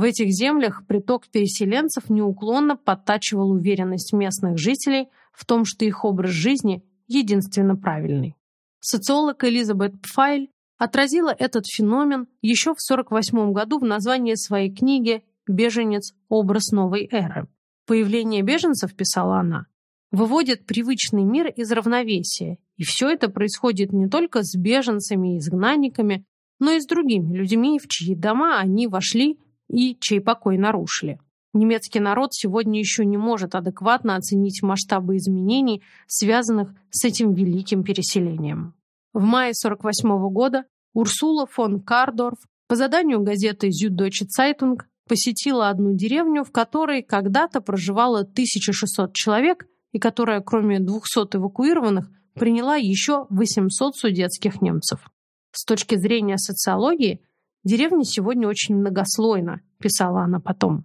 В этих землях приток переселенцев неуклонно подтачивал уверенность местных жителей в том, что их образ жизни единственно правильный. Социолог Элизабет Пфайль отразила этот феномен еще в 1948 году в названии своей книги «Беженец. Образ новой эры». Появление беженцев, писала она, выводит привычный мир из равновесия, и все это происходит не только с беженцами и изгнанниками, но и с другими людьми, в чьи дома они вошли и чей покой нарушили. Немецкий народ сегодня еще не может адекватно оценить масштабы изменений, связанных с этим великим переселением. В мае 1948 года Урсула фон Кардорф по заданию газеты Süddeutsche Zeitung посетила одну деревню, в которой когда-то проживало 1600 человек и которая, кроме 200 эвакуированных, приняла еще 800 судетских немцев. С точки зрения социологии, деревня сегодня очень многослойна, писала она потом.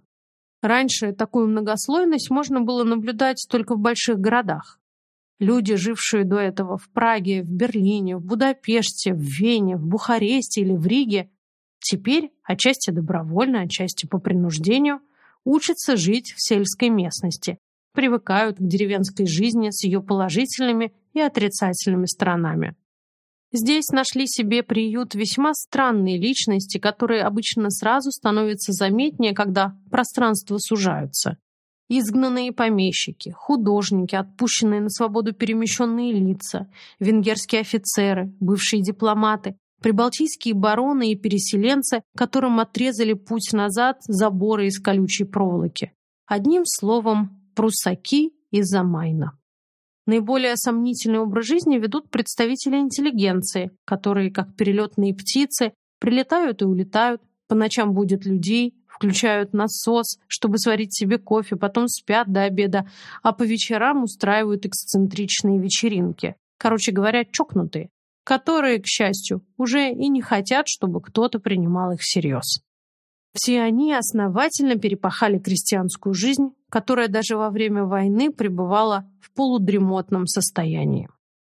Раньше такую многослойность можно было наблюдать только в больших городах. Люди, жившие до этого в Праге, в Берлине, в Будапеште, в Вене, в Бухаресте или в Риге, теперь, отчасти добровольно, отчасти по принуждению, учатся жить в сельской местности, привыкают к деревенской жизни с ее положительными и отрицательными сторонами. Здесь нашли себе приют весьма странные личности, которые обычно сразу становятся заметнее, когда пространства сужаются. Изгнанные помещики, художники, отпущенные на свободу перемещенные лица, венгерские офицеры, бывшие дипломаты, прибалтийские бароны и переселенцы, которым отрезали путь назад заборы из колючей проволоки. Одним словом, прусаки из-за Майна. Наиболее сомнительный образ жизни ведут представители интеллигенции, которые, как перелетные птицы, прилетают и улетают, по ночам будет людей, включают насос, чтобы сварить себе кофе, потом спят до обеда, а по вечерам устраивают эксцентричные вечеринки. Короче говоря, чокнутые, которые, к счастью, уже и не хотят, чтобы кто-то принимал их всерьез. Все они основательно перепахали крестьянскую жизнь, которая даже во время войны пребывала в полудремотном состоянии.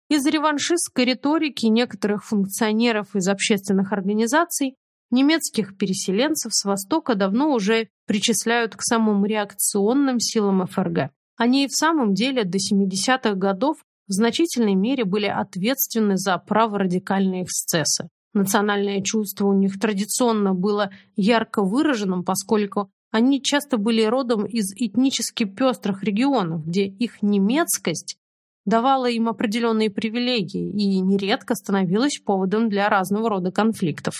Из реваншистской риторики некоторых функционеров из общественных организаций Немецких переселенцев с Востока давно уже причисляют к самым реакционным силам ФРГ. Они и в самом деле до 70-х годов в значительной мере были ответственны за праворадикальные эксцессы. Национальное чувство у них традиционно было ярко выраженным, поскольку они часто были родом из этнически пестрых регионов, где их немецкость давала им определенные привилегии и нередко становилась поводом для разного рода конфликтов.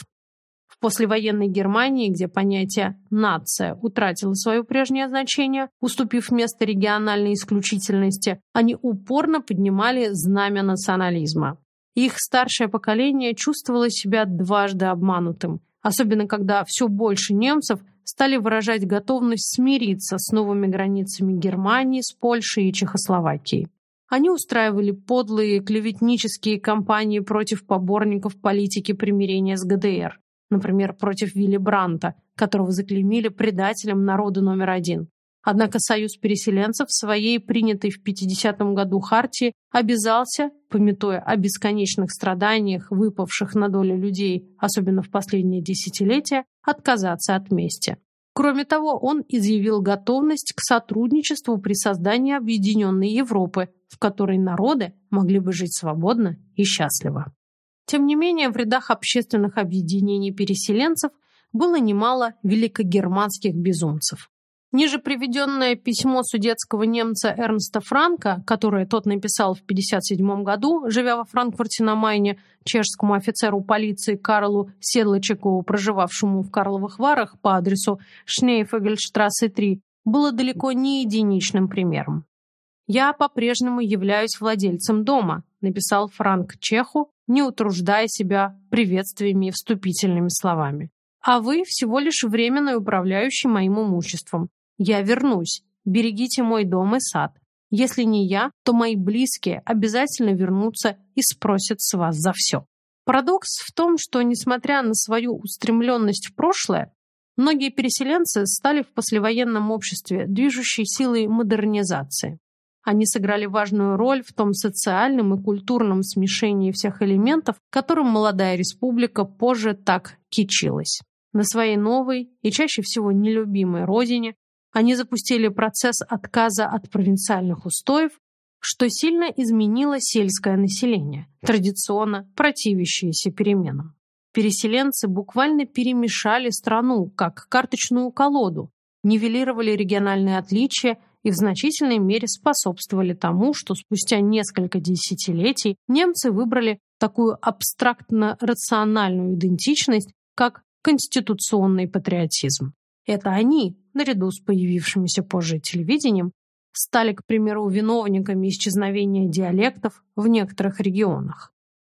В послевоенной Германии, где понятие «нация» утратило свое прежнее значение, уступив место региональной исключительности, они упорно поднимали знамя национализма. Их старшее поколение чувствовало себя дважды обманутым, особенно когда все больше немцев стали выражать готовность смириться с новыми границами Германии, с Польшей и Чехословакией. Они устраивали подлые клеветнические кампании против поборников политики примирения с ГДР например, против Вилли Бранта, которого заклеймили предателем народа номер один. Однако Союз переселенцев в своей принятой в 50-м году хартии обязался, пометуя о бесконечных страданиях, выпавших на долю людей, особенно в последние десятилетия, отказаться от мести. Кроме того, он изъявил готовность к сотрудничеству при создании объединенной Европы, в которой народы могли бы жить свободно и счастливо. Тем не менее, в рядах общественных объединений переселенцев было немало великогерманских безумцев. Ниже приведенное письмо судетского немца Эрнста Франка, которое тот написал в 1957 году, живя во Франкфурте на Майне, чешскому офицеру полиции Карлу Седлочекову, проживавшему в Карловых Варах по адресу Шнейфегельштрассе 3, было далеко не единичным примером. «Я по-прежнему являюсь владельцем дома», написал Франк Чеху, не утруждая себя приветствиями и вступительными словами. «А вы всего лишь временный управляющий моим имуществом. Я вернусь. Берегите мой дом и сад. Если не я, то мои близкие обязательно вернутся и спросят с вас за все». Парадокс в том, что, несмотря на свою устремленность в прошлое, многие переселенцы стали в послевоенном обществе движущей силой модернизации. Они сыграли важную роль в том социальном и культурном смешении всех элементов, которым молодая республика позже так кичилась. На своей новой и чаще всего нелюбимой родине они запустили процесс отказа от провинциальных устоев, что сильно изменило сельское население, традиционно противящееся переменам. Переселенцы буквально перемешали страну, как карточную колоду, нивелировали региональные отличия и в значительной мере способствовали тому, что спустя несколько десятилетий немцы выбрали такую абстрактно-рациональную идентичность, как конституционный патриотизм. Это они, наряду с появившимися позже телевидением, стали, к примеру, виновниками исчезновения диалектов в некоторых регионах.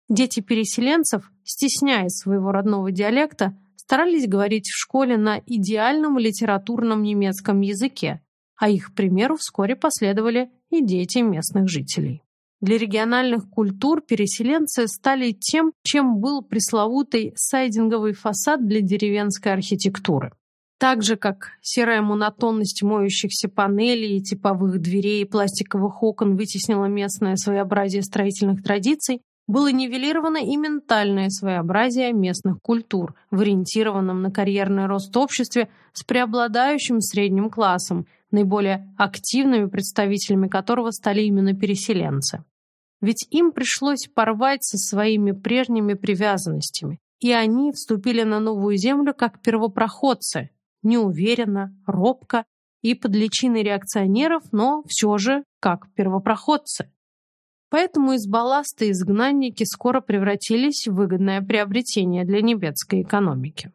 Дети переселенцев, стесняясь своего родного диалекта, старались говорить в школе на идеальном литературном немецком языке, а их примеру вскоре последовали и дети местных жителей. Для региональных культур переселенцы стали тем, чем был пресловутый сайдинговый фасад для деревенской архитектуры. Так же, как серая монотонность моющихся панелей, типовых дверей и пластиковых окон вытеснила местное своеобразие строительных традиций, было нивелировано и ментальное своеобразие местных культур в ориентированном на карьерный рост обществе с преобладающим средним классом, наиболее активными представителями которого стали именно переселенцы. Ведь им пришлось порвать со своими прежними привязанностями, и они вступили на новую землю как первопроходцы, неуверенно, робко и под личиной реакционеров, но все же как первопроходцы. Поэтому из балласта изгнанники скоро превратились в выгодное приобретение для небецкой экономики.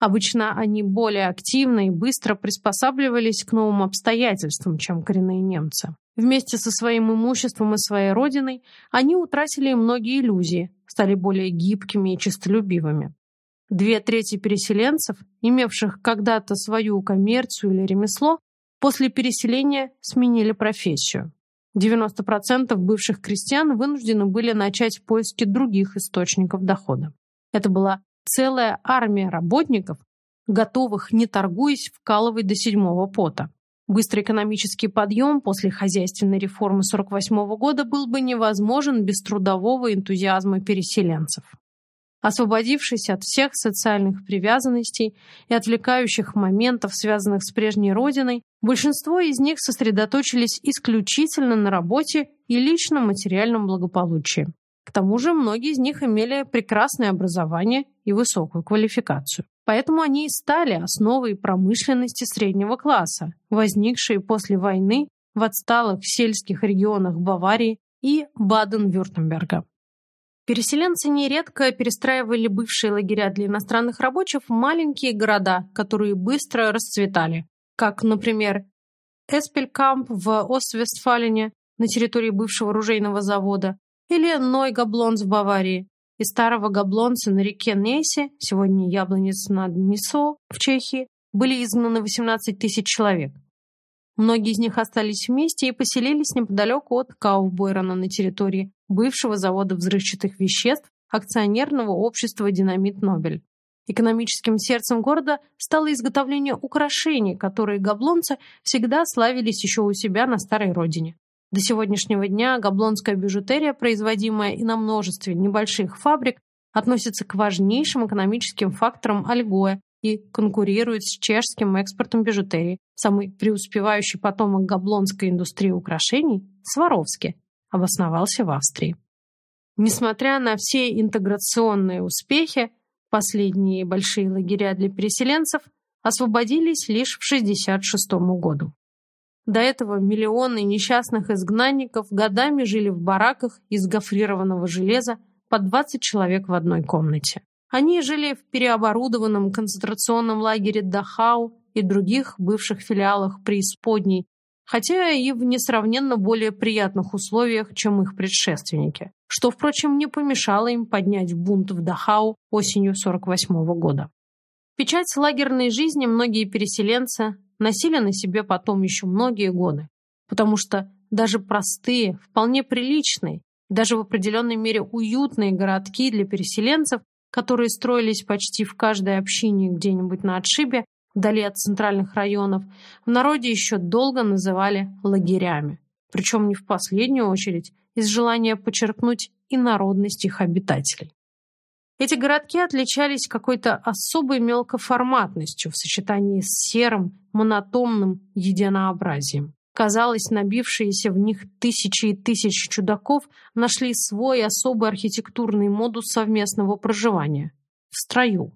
Обычно они более активно и быстро приспосабливались к новым обстоятельствам, чем коренные немцы. Вместе со своим имуществом и своей родиной они утратили многие иллюзии, стали более гибкими и честолюбивыми. Две трети переселенцев, имевших когда-то свою коммерцию или ремесло, после переселения сменили профессию. 90% бывших крестьян вынуждены были начать поиски других источников дохода. Это была целая армия работников, готовых, не торгуясь, вкалывать до седьмого пота. Быстрый экономический подъем после хозяйственной реформы 1948 года был бы невозможен без трудового энтузиазма переселенцев. Освободившись от всех социальных привязанностей и отвлекающих моментов, связанных с прежней родиной, большинство из них сосредоточились исключительно на работе и личном материальном благополучии. К тому же многие из них имели прекрасное образование и высокую квалификацию. Поэтому они и стали основой промышленности среднего класса, возникшей после войны в отсталых сельских регионах Баварии и Баден-Вюртемберга. Переселенцы нередко перестраивали бывшие лагеря для иностранных рабочих в маленькие города, которые быстро расцветали, как, например, Эспелькамп в Ост-Вестфалине на территории бывшего оружейного завода или Нойгаблонс в Баварии и старого Габлонца на реке Нейсе, сегодня Яблонец над Нисо в Чехии, были изгнаны 18 тысяч человек. Многие из них остались вместе и поселились неподалеку от Кауфбойрона на территории бывшего завода взрывчатых веществ акционерного общества «Динамит Нобель». Экономическим сердцем города стало изготовление украшений, которые габлонцы всегда славились еще у себя на старой родине. До сегодняшнего дня габлонская бижутерия, производимая и на множестве небольших фабрик, относится к важнейшим экономическим факторам Альгоя и конкурирует с чешским экспортом бижутерии. Самый преуспевающий потомок габлонской индустрии украшений – Сваровский, обосновался в Австрии. Несмотря на все интеграционные успехи, последние большие лагеря для переселенцев освободились лишь в 1966 году. До этого миллионы несчастных изгнанников годами жили в бараках из гофрированного железа по 20 человек в одной комнате. Они жили в переоборудованном концентрационном лагере Дахау и других бывших филиалах преисподней хотя и в несравненно более приятных условиях, чем их предшественники, что, впрочем, не помешало им поднять бунт в Дахау осенью 48 -го года. Печать лагерной жизни многие переселенцы носили на себе потом еще многие годы, потому что даже простые, вполне приличные, даже в определенной мере уютные городки для переселенцев, которые строились почти в каждой общине где-нибудь на отшибе, вдали от центральных районов, в народе еще долго называли лагерями. Причем не в последнюю очередь из желания подчеркнуть инородность их обитателей. Эти городки отличались какой-то особой мелкоформатностью в сочетании с серым, монотонным единообразием. Казалось, набившиеся в них тысячи и тысячи чудаков нашли свой особый архитектурный модус совместного проживания – в строю.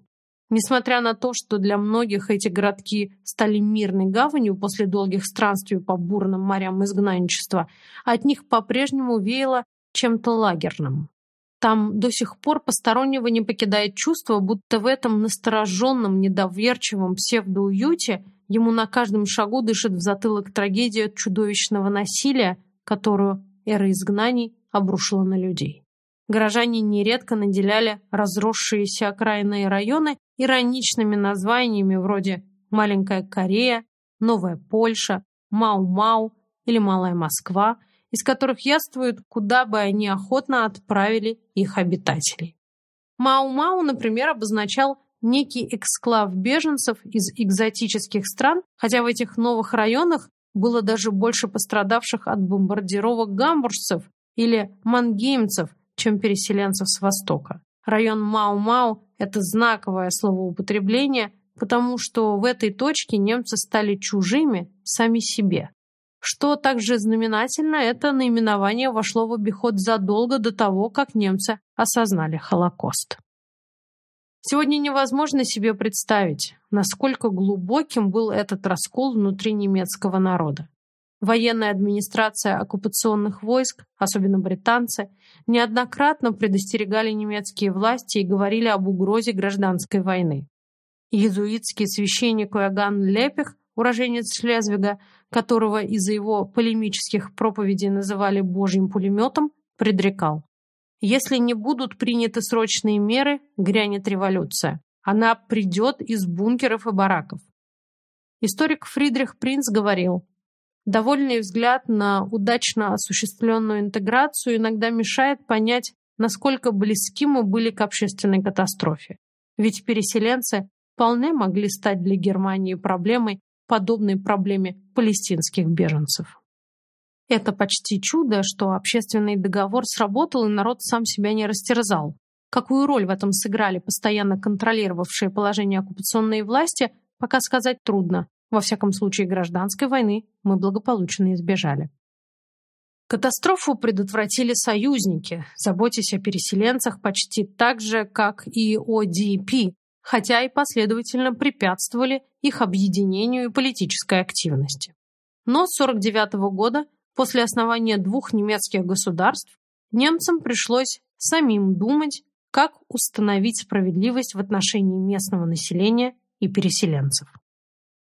Несмотря на то, что для многих эти городки стали мирной гаванью после долгих странствий по бурным морям изгнанничества, от них по-прежнему веяло чем-то лагерным. Там до сих пор постороннего не покидает чувство, будто в этом настороженном, недоверчивом псевдоуюте ему на каждом шагу дышит в затылок трагедия чудовищного насилия, которую эра изгнаний обрушила на людей. Горожане нередко наделяли разросшиеся окраинные районы ироничными названиями вроде «Маленькая Корея», «Новая Польша», «Мау-Мау» или «Малая Москва», из которых яствуют, куда бы они охотно отправили их обитателей. Мау-Мау, например, обозначал некий эксклав беженцев из экзотических стран, хотя в этих новых районах было даже больше пострадавших от бомбардировок гамбуржцев или мангеймцев, чем переселенцев с Востока. Район Мау-Мау – это знаковое словоупотребление, потому что в этой точке немцы стали чужими сами себе. Что также знаменательно, это наименование вошло в обиход задолго до того, как немцы осознали Холокост. Сегодня невозможно себе представить, насколько глубоким был этот раскол внутри немецкого народа. Военная администрация оккупационных войск, особенно британцы, неоднократно предостерегали немецкие власти и говорили об угрозе гражданской войны. Иезуитский священник Иоганн Лепих, уроженец Шлезвига, которого из-за его полемических проповедей называли «божьим пулеметом», предрекал. Если не будут приняты срочные меры, грянет революция. Она придет из бункеров и бараков. Историк Фридрих Принц говорил, довольный взгляд на удачно осуществленную интеграцию иногда мешает понять, насколько близки мы были к общественной катастрофе. Ведь переселенцы вполне могли стать для Германии проблемой, подобной проблеме палестинских беженцев. Это почти чудо, что общественный договор сработал и народ сам себя не растерзал. Какую роль в этом сыграли постоянно контролировавшие положение оккупационные власти, пока сказать трудно. Во всяком случае, гражданской войны мы благополучно избежали. Катастрофу предотвратили союзники, заботясь о переселенцах почти так же, как и о ДП, хотя и последовательно препятствовали их объединению и политической активности. Но с 1949 года После основания двух немецких государств немцам пришлось самим думать, как установить справедливость в отношении местного населения и переселенцев.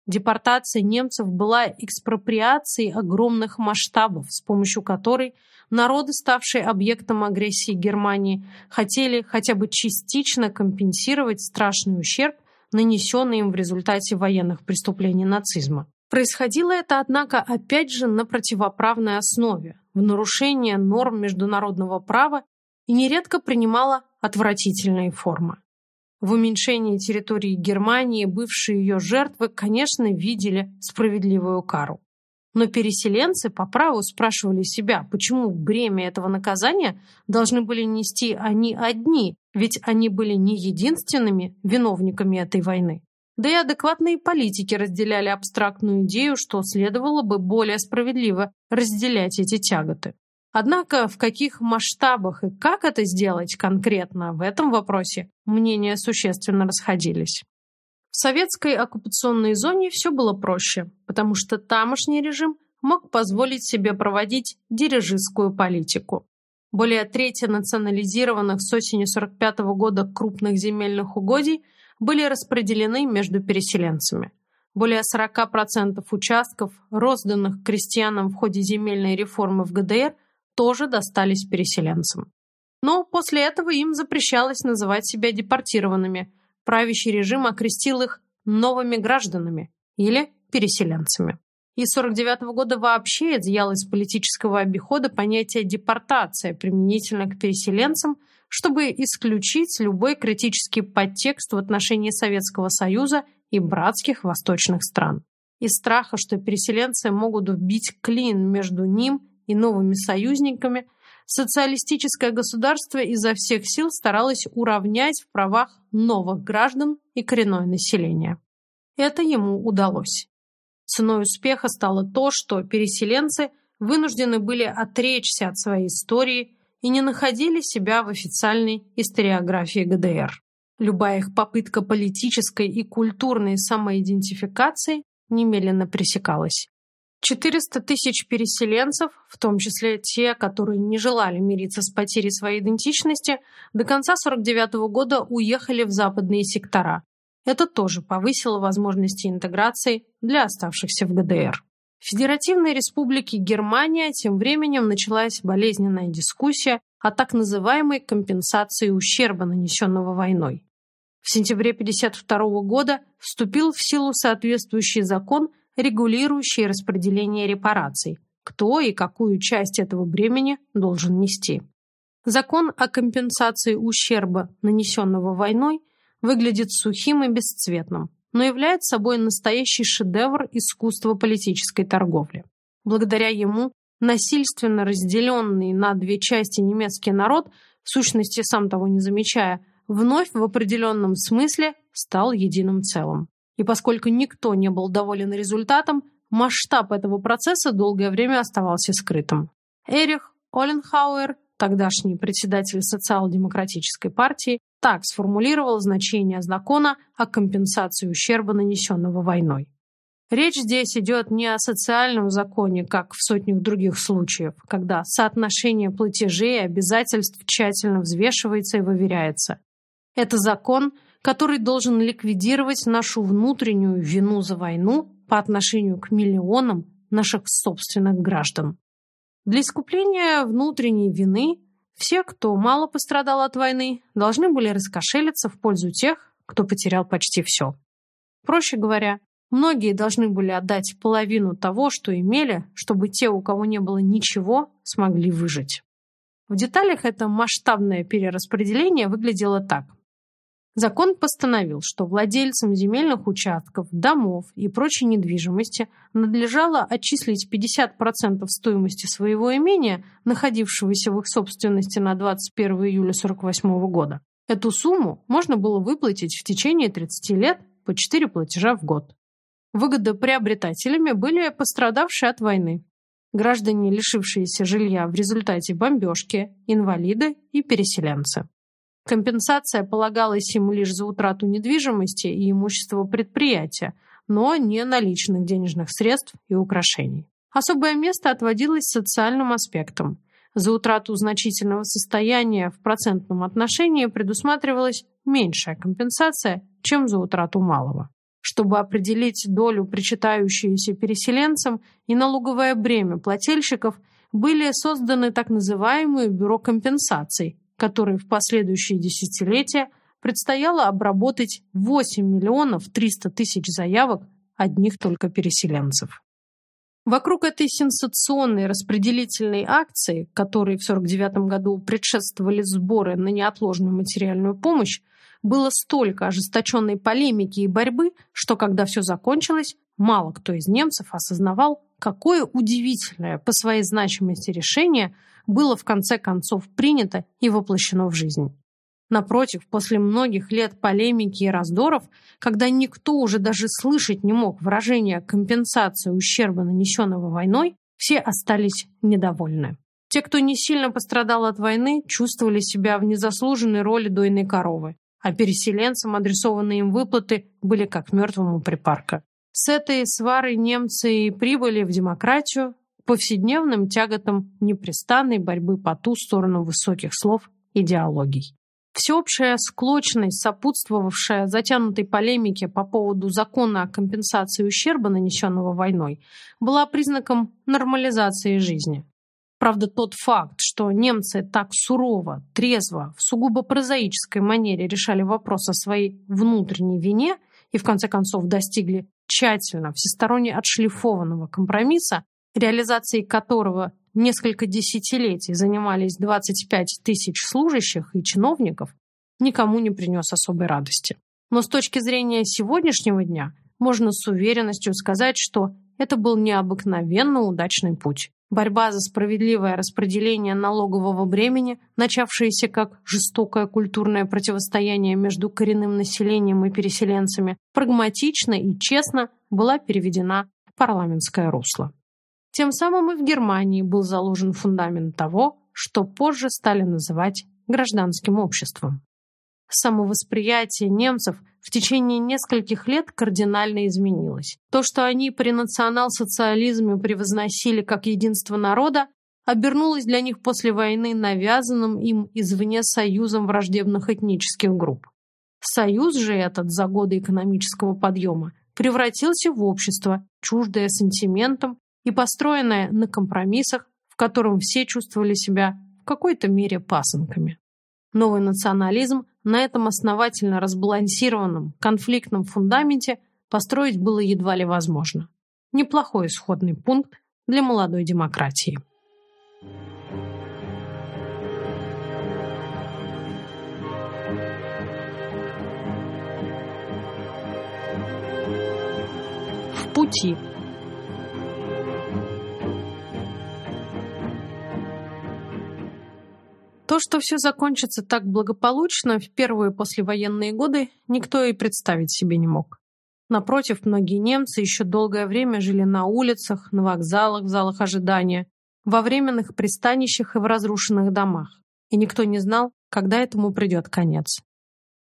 Депортация немцев была экспроприацией огромных масштабов, с помощью которой народы, ставшие объектом агрессии Германии, хотели хотя бы частично компенсировать страшный ущерб, нанесенный им в результате военных преступлений нацизма. Происходило это, однако, опять же на противоправной основе, в нарушение норм международного права и нередко принимало отвратительные формы. В уменьшении территории Германии бывшие ее жертвы, конечно, видели справедливую кару. Но переселенцы по праву спрашивали себя, почему бремя этого наказания должны были нести они одни, ведь они были не единственными виновниками этой войны. Да и адекватные политики разделяли абстрактную идею, что следовало бы более справедливо разделять эти тяготы. Однако в каких масштабах и как это сделать конкретно в этом вопросе мнения существенно расходились. В советской оккупационной зоне все было проще, потому что тамошний режим мог позволить себе проводить дирижистскую политику. Более трети национализированных с осени 45 года крупных земельных угодий – были распределены между переселенцами. Более 40% участков, розданных крестьянам в ходе земельной реформы в ГДР, тоже достались переселенцам. Но после этого им запрещалось называть себя депортированными. Правящий режим окрестил их новыми гражданами или переселенцами. И с 49 -го года вообще изъял из политического обихода понятие депортация применительно к переселенцам – чтобы исключить любой критический подтекст в отношении Советского Союза и братских восточных стран. Из страха, что переселенцы могут вбить клин между ним и новыми союзниками, социалистическое государство изо всех сил старалось уравнять в правах новых граждан и коренное население. Это ему удалось. Ценой успеха стало то, что переселенцы вынуждены были отречься от своей истории и не находили себя в официальной историографии ГДР. Любая их попытка политической и культурной самоидентификации немедленно пресекалась. 400 тысяч переселенцев, в том числе те, которые не желали мириться с потерей своей идентичности, до конца 49 -го года уехали в западные сектора. Это тоже повысило возможности интеграции для оставшихся в ГДР. В Федеративной Республике Германия тем временем началась болезненная дискуссия о так называемой компенсации ущерба, нанесенного войной. В сентябре 1952 года вступил в силу соответствующий закон, регулирующий распределение репараций, кто и какую часть этого бремени должен нести. Закон о компенсации ущерба, нанесенного войной, выглядит сухим и бесцветным но является собой настоящий шедевр искусства политической торговли. Благодаря ему насильственно разделенный на две части немецкий народ в сущности, сам того не замечая, вновь в определенном смысле стал единым целым. И поскольку никто не был доволен результатом, масштаб этого процесса долгое время оставался скрытым. Эрих Оленхауэр, тогдашний председатель социал-демократической партии, так сформулировал значение закона о компенсации ущерба, нанесенного войной. Речь здесь идет не о социальном законе, как в сотнях других случаев, когда соотношение платежей и обязательств тщательно взвешивается и выверяется. Это закон, который должен ликвидировать нашу внутреннюю вину за войну по отношению к миллионам наших собственных граждан. Для искупления внутренней вины все, кто мало пострадал от войны, должны были раскошелиться в пользу тех, кто потерял почти все. Проще говоря, многие должны были отдать половину того, что имели, чтобы те, у кого не было ничего, смогли выжить. В деталях это масштабное перераспределение выглядело так. Закон постановил, что владельцам земельных участков, домов и прочей недвижимости надлежало отчислить 50% стоимости своего имения, находившегося в их собственности на 21 июля 1948 года. Эту сумму можно было выплатить в течение 30 лет по 4 платежа в год. Выгодоприобретателями были пострадавшие от войны, граждане, лишившиеся жилья в результате бомбежки, инвалиды и переселенцы. Компенсация полагалась ему лишь за утрату недвижимости и имущества предприятия, но не наличных денежных средств и украшений. Особое место отводилось социальным аспектам. За утрату значительного состояния в процентном отношении предусматривалась меньшая компенсация, чем за утрату малого. Чтобы определить долю, причитающуюся переселенцам, и налоговое бремя плательщиков, были созданы так называемые бюро компенсаций, которые в последующие десятилетия предстояло обработать 8 миллионов 300 тысяч заявок одних только переселенцев. Вокруг этой сенсационной распределительной акции, которой в 1949 году предшествовали сборы на неотложную материальную помощь, было столько ожесточенной полемики и борьбы, что когда все закончилось, мало кто из немцев осознавал, какое удивительное по своей значимости решение было в конце концов принято и воплощено в жизнь. Напротив, после многих лет полемики и раздоров, когда никто уже даже слышать не мог выражения компенсации ущерба, нанесенного войной, все остались недовольны. Те, кто не сильно пострадал от войны, чувствовали себя в незаслуженной роли дойной коровы, а переселенцам адресованные им выплаты были как мертвому припарка. С этой сварой немцы и прибыли в демократию, повседневным тяготам непрестанной борьбы по ту сторону высоких слов идеологий. Всеобщая склочность, сопутствовавшая затянутой полемике по поводу закона о компенсации ущерба, нанесенного войной, была признаком нормализации жизни. Правда, тот факт, что немцы так сурово, трезво, в сугубо прозаической манере решали вопрос о своей внутренней вине и в конце концов достигли тщательно, всесторонне отшлифованного компромисса, реализацией которого несколько десятилетий занимались 25 тысяч служащих и чиновников, никому не принес особой радости. Но с точки зрения сегодняшнего дня можно с уверенностью сказать, что это был необыкновенно удачный путь. Борьба за справедливое распределение налогового бремени, начавшаяся как жестокое культурное противостояние между коренным населением и переселенцами, прагматично и честно была переведена в парламентское русло. Тем самым и в Германии был заложен фундамент того, что позже стали называть гражданским обществом. Самовосприятие немцев в течение нескольких лет кардинально изменилось. То, что они при национал-социализме превозносили как единство народа, обернулось для них после войны навязанным им извне союзом враждебных этнических групп. Союз же этот за годы экономического подъема превратился в общество, чуждое сантиментам и построенное на компромиссах, в котором все чувствовали себя в какой-то мере пасынками. Новый национализм на этом основательно разбалансированном конфликтном фундаменте построить было едва ли возможно. Неплохой исходный пункт для молодой демократии. В пути То, что все закончится так благополучно в первые послевоенные годы, никто и представить себе не мог. Напротив, многие немцы еще долгое время жили на улицах, на вокзалах, в залах ожидания, во временных пристанищах и в разрушенных домах. И никто не знал, когда этому придет конец.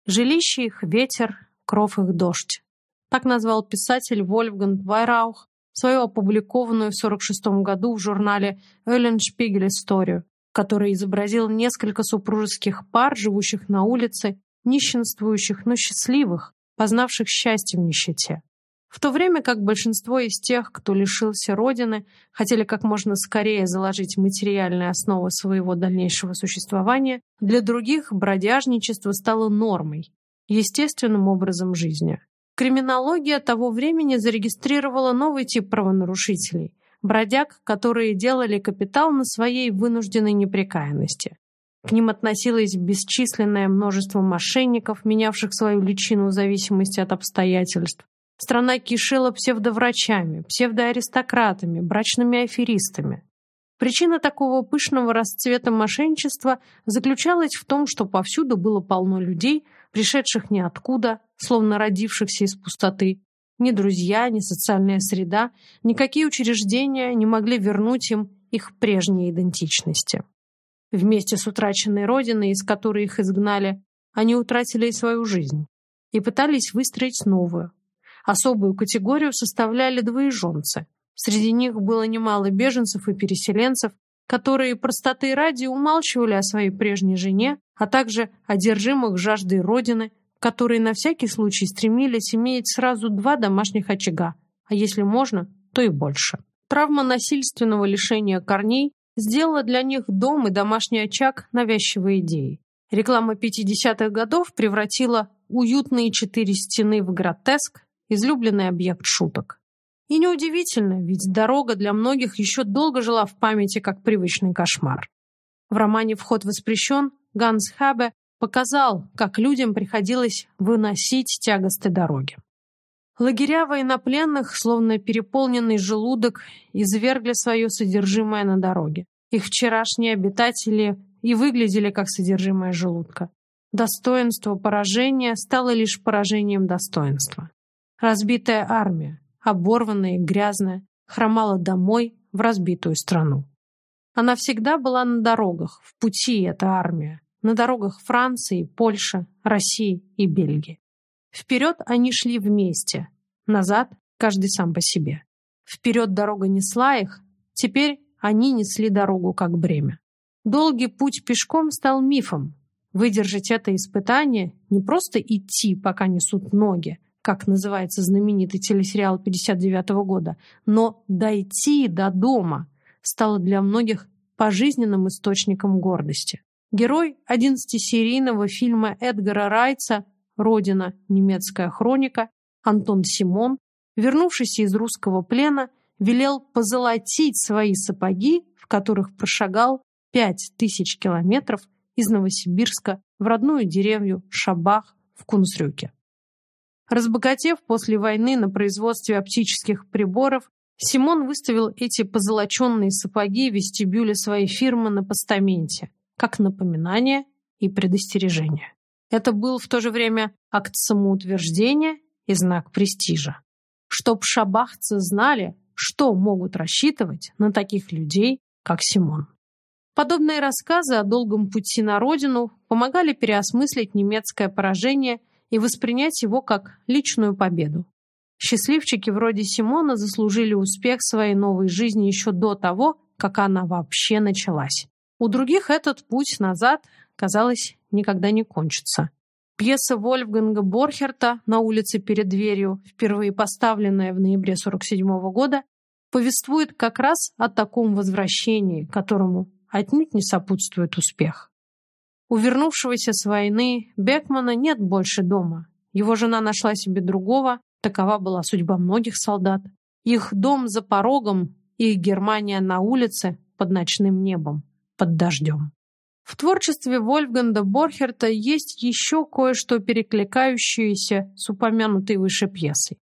Жилище их – ветер, кров их – дождь. Так назвал писатель Вольфганг Вайраух свою опубликованную в 1946 году в журнале «Eulenspiegel» историю, который изобразил несколько супружеских пар, живущих на улице, нищенствующих, но счастливых, познавших счастье в нищете. В то время как большинство из тех, кто лишился родины, хотели как можно скорее заложить материальные основы своего дальнейшего существования, для других бродяжничество стало нормой, естественным образом жизни. Криминология того времени зарегистрировала новый тип правонарушителей – бродяг, которые делали капитал на своей вынужденной непрекаянности. К ним относилось бесчисленное множество мошенников, менявших свою личину в зависимости от обстоятельств. Страна кишела псевдоврачами, псевдоаристократами, брачными аферистами. Причина такого пышного расцвета мошенничества заключалась в том, что повсюду было полно людей, пришедших ниоткуда, словно родившихся из пустоты, ни друзья, ни социальная среда, никакие учреждения не могли вернуть им их прежней идентичности. Вместе с утраченной родиной, из которой их изгнали, они утратили и свою жизнь и пытались выстроить новую. Особую категорию составляли двоеженцы. Среди них было немало беженцев и переселенцев, которые простоты ради умалчивали о своей прежней жене, а также одержимых жаждой родины, которые на всякий случай стремились иметь сразу два домашних очага, а если можно, то и больше. Травма насильственного лишения корней сделала для них дом и домашний очаг навязчивой идеей. Реклама 50-х годов превратила уютные четыре стены в гротеск, излюбленный объект шуток. И неудивительно, ведь дорога для многих еще долго жила в памяти как привычный кошмар. В романе «Вход воспрещен» Ганс Хабе показал, как людям приходилось выносить тягосты дороги. Лагеря военнопленных, словно переполненный желудок, извергли свое содержимое на дороге. Их вчерашние обитатели и выглядели как содержимое желудка. Достоинство поражения стало лишь поражением достоинства. Разбитая армия, оборванная и грязная, хромала домой в разбитую страну. Она всегда была на дорогах, в пути эта армия, на дорогах Франции, Польши, России и Бельгии. Вперед они шли вместе, назад каждый сам по себе. Вперед дорога несла их, теперь они несли дорогу как бремя. Долгий путь пешком стал мифом. Выдержать это испытание не просто идти, пока несут ноги, как называется знаменитый телесериал 59 -го года, но дойти до дома стало для многих пожизненным источником гордости. Герой 11-серийного фильма Эдгара Райца «Родина. Немецкая хроника» Антон Симон, вернувшийся из русского плена, велел позолотить свои сапоги, в которых прошагал пять тысяч километров из Новосибирска в родную деревню Шабах в Кунсрюке. Разбогатев после войны на производстве оптических приборов, Симон выставил эти позолоченные сапоги в вестибюле своей фирмы на постаменте как напоминание и предостережение. Это был в то же время акт самоутверждения и знак престижа. Чтоб шабахцы знали, что могут рассчитывать на таких людей, как Симон. Подобные рассказы о долгом пути на родину помогали переосмыслить немецкое поражение и воспринять его как личную победу. Счастливчики вроде Симона заслужили успех своей новой жизни еще до того, как она вообще началась. У других этот путь назад, казалось, никогда не кончится. Пьеса Вольфганга Борхерта «На улице перед дверью», впервые поставленная в ноябре 47 года, повествует как раз о таком возвращении, которому отнюдь не сопутствует успех. У вернувшегося с войны Бекмана нет больше дома. Его жена нашла себе другого, такова была судьба многих солдат. Их дом за порогом, их Германия на улице под ночным небом под дождем. В творчестве Вольфганда Борхерта есть еще кое-что перекликающееся с упомянутой выше пьесой.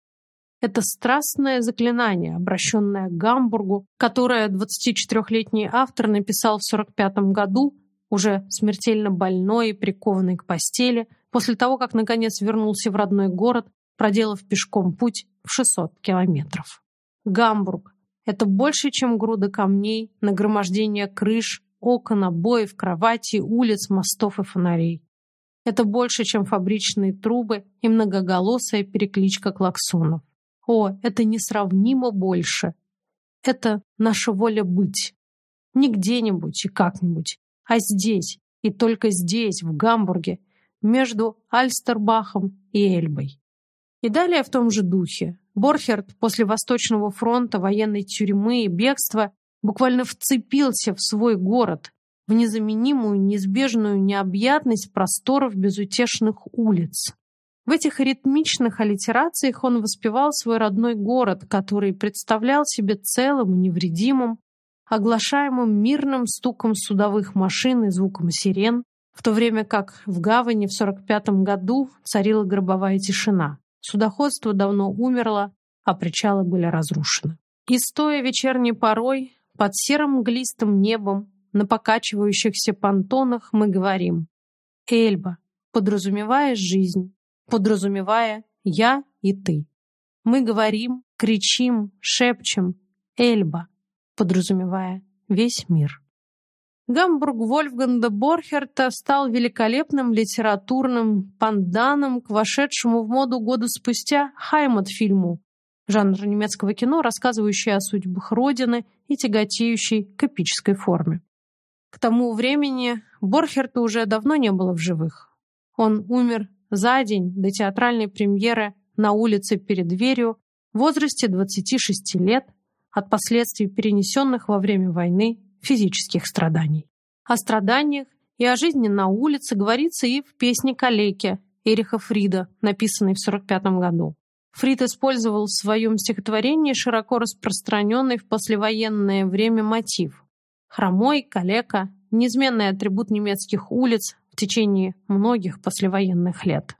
Это страстное заклинание, обращенное к Гамбургу, которое 24-летний автор написал в 45 году, уже смертельно больной и прикованный к постели, после того, как наконец вернулся в родной город, проделав пешком путь в 600 километров. Гамбург – это больше, чем груда камней, нагромождение крыш, окон, обоев, кроватей, улиц, мостов и фонарей. Это больше, чем фабричные трубы и многоголосая перекличка клаксонов. О, это несравнимо больше. Это наша воля быть. Не где-нибудь и как-нибудь, а здесь, и только здесь, в Гамбурге, между Альстербахом и Эльбой. И далее в том же духе. Борхерт после Восточного фронта, военной тюрьмы и бегства буквально вцепился в свой город, в незаменимую, неизбежную необъятность просторов безутешных улиц. В этих ритмичных аллитерациях он воспевал свой родной город, который представлял себе целым и невредимым, оглашаемым мирным стуком судовых машин и звуком сирен, в то время как в гавани в 45 году царила гробовая тишина. Судоходство давно умерло, а причалы были разрушены. И стоя вечерней порой под серым мглистым небом на покачивающихся понтонах мы говорим «Эльба», подразумевая жизнь, подразумевая «я» и «ты». Мы говорим, кричим, шепчем «Эльба», подразумевая весь мир. Гамбург Вольфганда Борхерта стал великолепным литературным панданом к вошедшему в моду года спустя Хаймат-фильму, жанр немецкого кино, рассказывающий о судьбах Родины и тяготеющий к эпической форме. К тому времени Борхерта уже давно не было в живых. Он умер за день до театральной премьеры на улице перед дверью в возрасте 26 лет от последствий перенесенных во время войны физических страданий. О страданиях и о жизни на улице говорится и в песне «Калеке» Эриха Фрида, написанной в 1945 году. Фрид использовал в своем стихотворении широко распространенный в послевоенное время мотив. Хромой, калека – неизменный атрибут немецких улиц в течение многих послевоенных лет.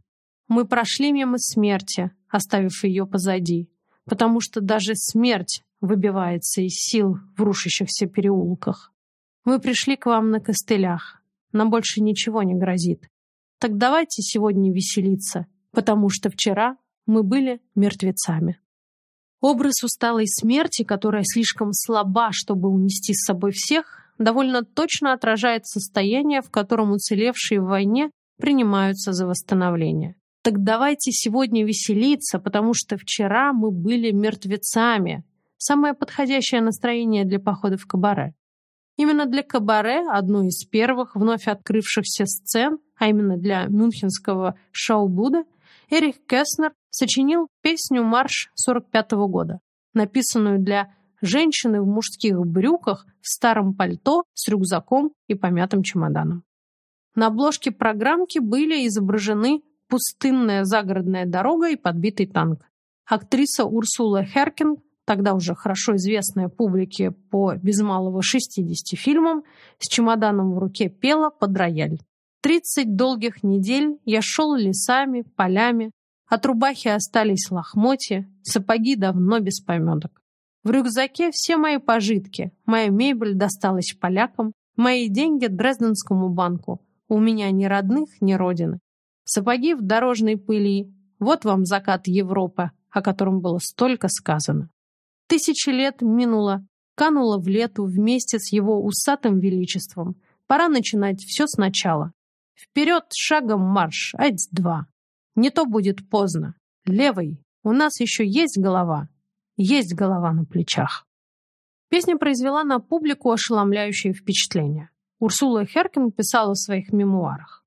Мы прошли мимо смерти, оставив ее позади, потому что даже смерть выбивается из сил в рушащихся переулках. Мы пришли к вам на костылях. Нам больше ничего не грозит. Так давайте сегодня веселиться, потому что вчера мы были мертвецами. Образ усталой смерти, которая слишком слаба, чтобы унести с собой всех, довольно точно отражает состояние, в котором уцелевшие в войне принимаются за восстановление. Так давайте сегодня веселиться, потому что вчера мы были мертвецами, самое подходящее настроение для похода в кабаре. Именно для кабаре, одной из первых вновь открывшихся сцен, а именно для мюнхенского шоу-буда, Эрих Кеснер сочинил песню-марш 45 -го года, написанную для женщины в мужских брюках, в старом пальто, с рюкзаком и помятым чемоданом. На обложке программки были изображены пустынная загородная дорога и подбитый танк. Актриса Урсула Херкинг тогда уже хорошо известная публике по без малого 60 фильмам, с чемоданом в руке пела под рояль. Тридцать долгих недель я шел лесами, полями, от рубахи остались лохмотья, сапоги давно без пометок. В рюкзаке все мои пожитки, моя мебель досталась полякам, мои деньги Дрезденскому банку. У меня ни родных, ни родины. Сапоги в дорожной пыли. Вот вам закат Европы, о котором было столько сказано. Тысячи лет минуло, кануло в лету вместе с его усатым величеством. Пора начинать все сначала. Вперед шагом марш, ать-два. Не то будет поздно. Левый, у нас еще есть голова. Есть голова на плечах. Песня произвела на публику ошеломляющее впечатление. Урсула Херкин писала в своих мемуарах.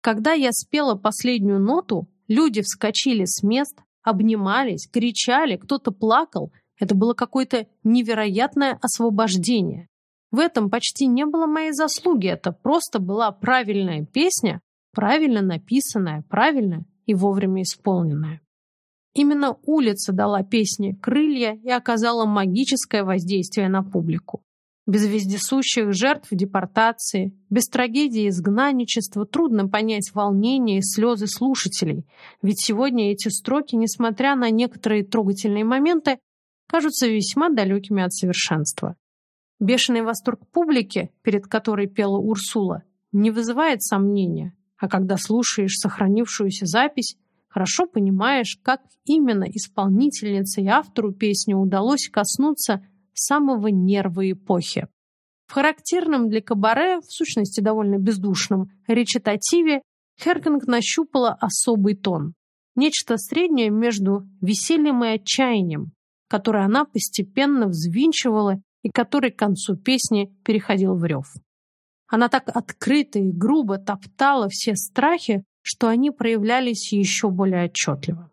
Когда я спела последнюю ноту, люди вскочили с мест, обнимались, кричали, кто-то плакал – это было какое-то невероятное освобождение. В этом почти не было моей заслуги, это просто была правильная песня, правильно написанная, правильно и вовремя исполненная. Именно улица дала песне крылья и оказала магическое воздействие на публику. Без вездесущих жертв депортации, без трагедии изгнанничества трудно понять волнение и слезы слушателей, ведь сегодня эти строки, несмотря на некоторые трогательные моменты, кажутся весьма далекими от совершенства. Бешеный восторг публики, перед которой пела Урсула, не вызывает сомнения, а когда слушаешь сохранившуюся запись, хорошо понимаешь, как именно исполнительнице и автору песни удалось коснуться самого нерва эпохи. В характерном для кабаре, в сущности довольно бездушном, речитативе Херкинг нащупала особый тон. Нечто среднее между весельем и отчаянием, которое она постепенно взвинчивала и который к концу песни переходил в рев. Она так открыто и грубо топтала все страхи, что они проявлялись еще более отчетливо.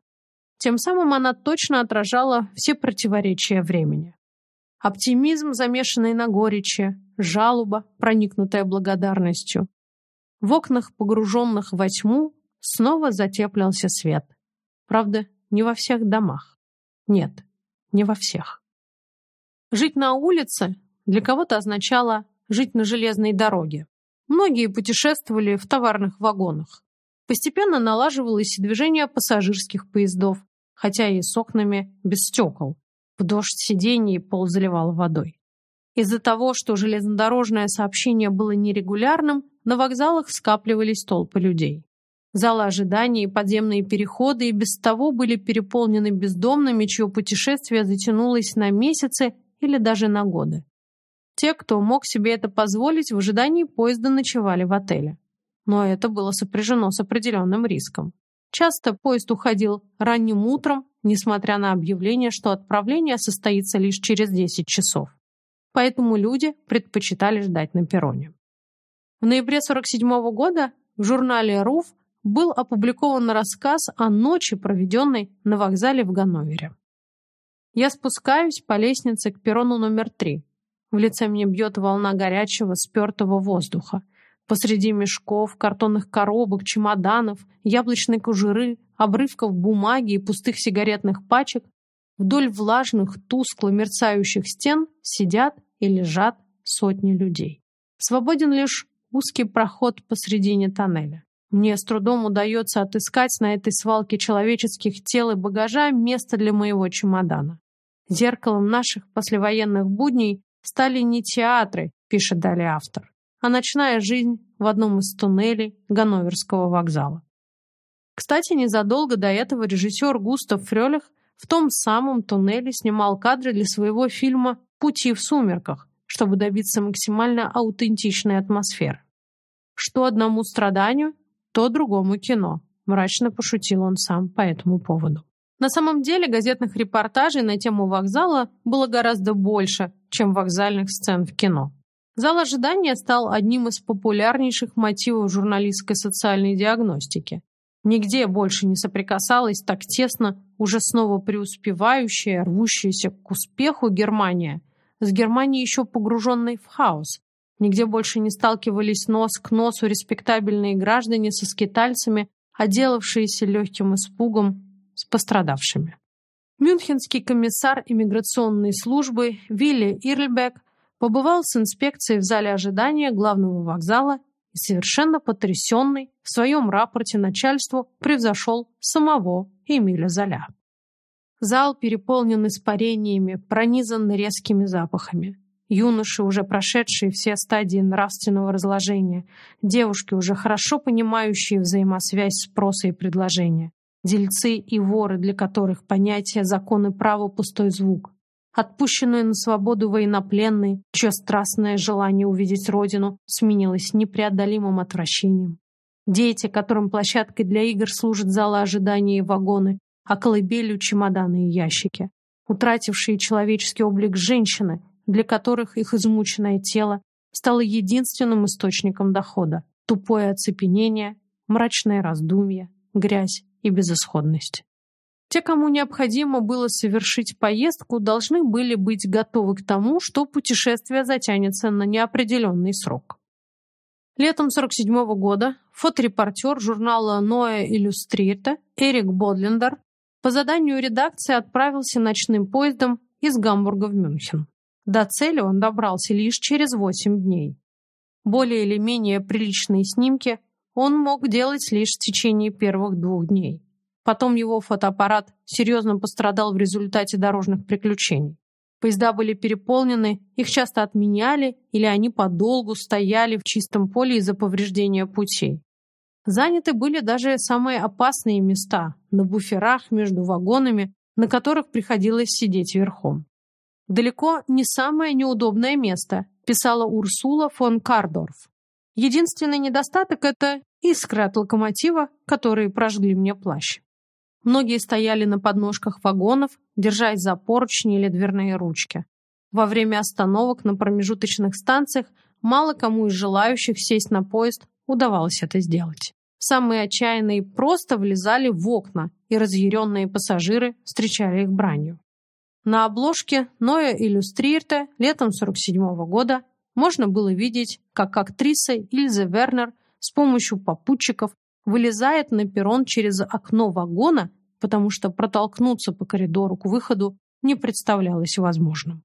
Тем самым она точно отражала все противоречия времени. Оптимизм, замешанный на горечи, жалоба, проникнутая благодарностью. В окнах, погруженных во тьму, снова затеплялся свет. Правда, не во всех домах. Нет, не во всех. Жить на улице для кого-то означало жить на железной дороге. Многие путешествовали в товарных вагонах. Постепенно налаживалось и движение пассажирских поездов, хотя и с окнами без стекол. В дождь сидений пол заливало водой. Из-за того, что железнодорожное сообщение было нерегулярным, на вокзалах скапливались толпы людей. Залы ожидания и подземные переходы и без того были переполнены бездомными, чье путешествие затянулось на месяцы или даже на годы. Те, кто мог себе это позволить, в ожидании поезда ночевали в отеле. Но это было сопряжено с определенным риском. Часто поезд уходил ранним утром, несмотря на объявление, что отправление состоится лишь через 10 часов. Поэтому люди предпочитали ждать на перроне. В ноябре 1947 года в журнале «Руф» был опубликован рассказ о ночи, проведенной на вокзале в Ганновере. Я спускаюсь по лестнице к перрону номер три. В лице мне бьет волна горячего, спертого воздуха. Посреди мешков, картонных коробок, чемоданов, яблочной кожуры, обрывков бумаги и пустых сигаретных пачек вдоль влажных, тускло мерцающих стен сидят и лежат сотни людей. Свободен лишь узкий проход посредине тоннеля. Мне с трудом удается отыскать на этой свалке человеческих тел и багажа место для моего чемодана. Зеркалом наших послевоенных будней стали не театры, пишет далее автор, а ночная жизнь в одном из туннелей Ганноверского вокзала. Кстати, незадолго до этого режиссер Густав Фрёлих в том самом туннеле снимал кадры для своего фильма «Пути в сумерках», чтобы добиться максимально аутентичной атмосферы. Что одному страданию, то другому кино, мрачно пошутил он сам по этому поводу. На самом деле газетных репортажей на тему вокзала было гораздо больше, чем вокзальных сцен в кино. Зал ожидания стал одним из популярнейших мотивов журналистской социальной диагностики. Нигде больше не соприкасалась так тесно уже снова преуспевающая, рвущаяся к успеху Германия с Германией еще погруженной в хаос. Нигде больше не сталкивались нос к носу респектабельные граждане со скитальцами, отделавшиеся легким испугом с пострадавшими. Мюнхенский комиссар иммиграционной службы Вилли Ирльбек побывал с инспекцией в зале ожидания главного вокзала и совершенно потрясенный в своем рапорте начальству превзошел самого Эмиля Золя. Зал переполнен испарениями, пронизан резкими запахами. Юноши, уже прошедшие все стадии нравственного разложения, девушки, уже хорошо понимающие взаимосвязь спроса и предложения, дельцы и воры, для которых понятие закон и право пустой звук, отпущенные на свободу военнопленные, чье страстное желание увидеть родину сменилось непреодолимым отвращением. Дети, которым площадкой для игр служат залы ожидания и вагоны, а колыбелью чемоданы и ящики. Утратившие человеческий облик женщины, для которых их измученное тело стало единственным источником дохода. Тупое оцепенение, мрачное раздумье, грязь и безысходность. Те, кому необходимо было совершить поездку, должны были быть готовы к тому, что путешествие затянется на неопределенный срок. Летом 1947 года фоторепортер журнала Noe Illustrierte Эрик Бодлендер по заданию редакции отправился ночным поездом из Гамбурга в Мюнхен. До цели он добрался лишь через 8 дней. Более или менее приличные снимки он мог делать лишь в течение первых двух дней. Потом его фотоаппарат серьезно пострадал в результате дорожных приключений. Поезда были переполнены, их часто отменяли или они подолгу стояли в чистом поле из-за повреждения путей. Заняты были даже самые опасные места на буферах между вагонами, на которых приходилось сидеть верхом. Далеко не самое неудобное место, писала Урсула фон Кардорф. Единственный недостаток – это искры от локомотива, которые прожгли мне плащ. Многие стояли на подножках вагонов, держась за поручни или дверные ручки. Во время остановок на промежуточных станциях мало кому из желающих сесть на поезд удавалось это сделать. Самые отчаянные просто влезали в окна, и разъяренные пассажиры встречали их бранью. На обложке Ноя Иллюстрирте летом 47 -го года можно было видеть, как актриса Ильза Вернер с помощью попутчиков вылезает на перрон через окно вагона, потому что протолкнуться по коридору к выходу не представлялось возможным.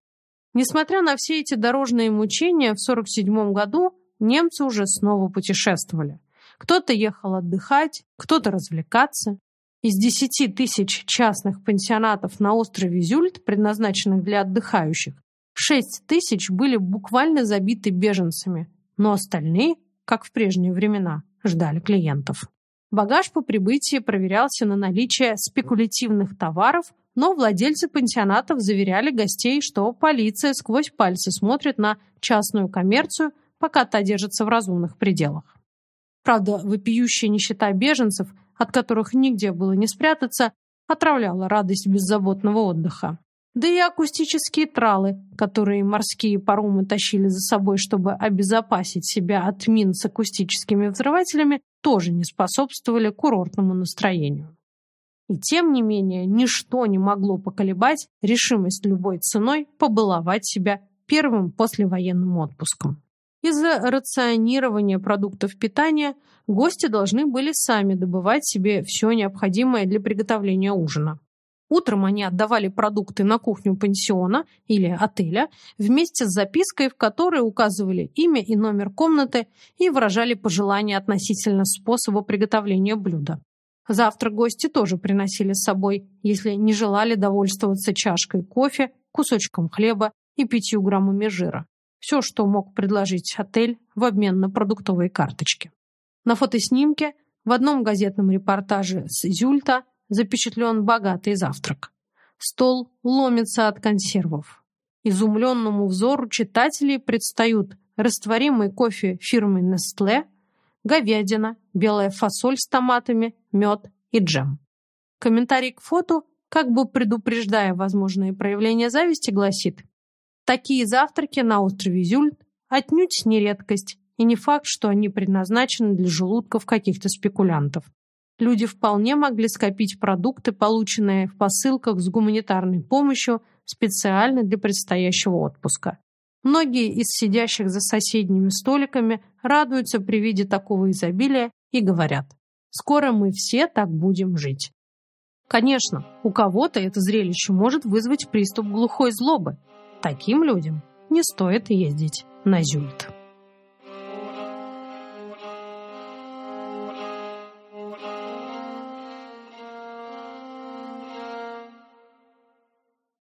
Несмотря на все эти дорожные мучения, в 1947 году немцы уже снова путешествовали. Кто-то ехал отдыхать, кто-то развлекаться. Из 10 тысяч частных пансионатов на острове Зюльт, предназначенных для отдыхающих, 6 тысяч были буквально забиты беженцами, но остальные, как в прежние времена, ждали клиентов. Багаж по прибытии проверялся на наличие спекулятивных товаров, но владельцы пансионатов заверяли гостей, что полиция сквозь пальцы смотрит на частную коммерцию, пока та держится в разумных пределах. Правда, вопиющая нищета беженцев, от которых нигде было не спрятаться, отравляла радость беззаботного отдыха. Да и акустические тралы, которые морские паромы тащили за собой, чтобы обезопасить себя от мин с акустическими взрывателями, тоже не способствовали курортному настроению. И тем не менее, ничто не могло поколебать решимость любой ценой побаловать себя первым послевоенным отпуском. Из-за рационирования продуктов питания гости должны были сами добывать себе все необходимое для приготовления ужина. Утром они отдавали продукты на кухню пансиона или отеля вместе с запиской, в которой указывали имя и номер комнаты и выражали пожелания относительно способа приготовления блюда. Завтра гости тоже приносили с собой, если не желали довольствоваться чашкой кофе, кусочком хлеба и пятью граммами жира. Все, что мог предложить отель в обмен на продуктовые карточки. На фотоснимке в одном газетном репортаже с Зюльта запечатлен богатый завтрак. Стол ломится от консервов. Изумленному взору читателей предстают растворимый кофе фирмы Nestle, говядина, белая фасоль с томатами, мед и джем. Комментарий к фото, как бы предупреждая возможные проявления зависти, гласит Такие завтраки на острове Зюльт отнюдь не редкость, и не факт, что они предназначены для желудков каких-то спекулянтов. Люди вполне могли скопить продукты, полученные в посылках с гуманитарной помощью, специально для предстоящего отпуска. Многие из сидящих за соседними столиками радуются при виде такого изобилия и говорят «Скоро мы все так будем жить». Конечно, у кого-то это зрелище может вызвать приступ глухой злобы, Таким людям не стоит ездить на Зюльт.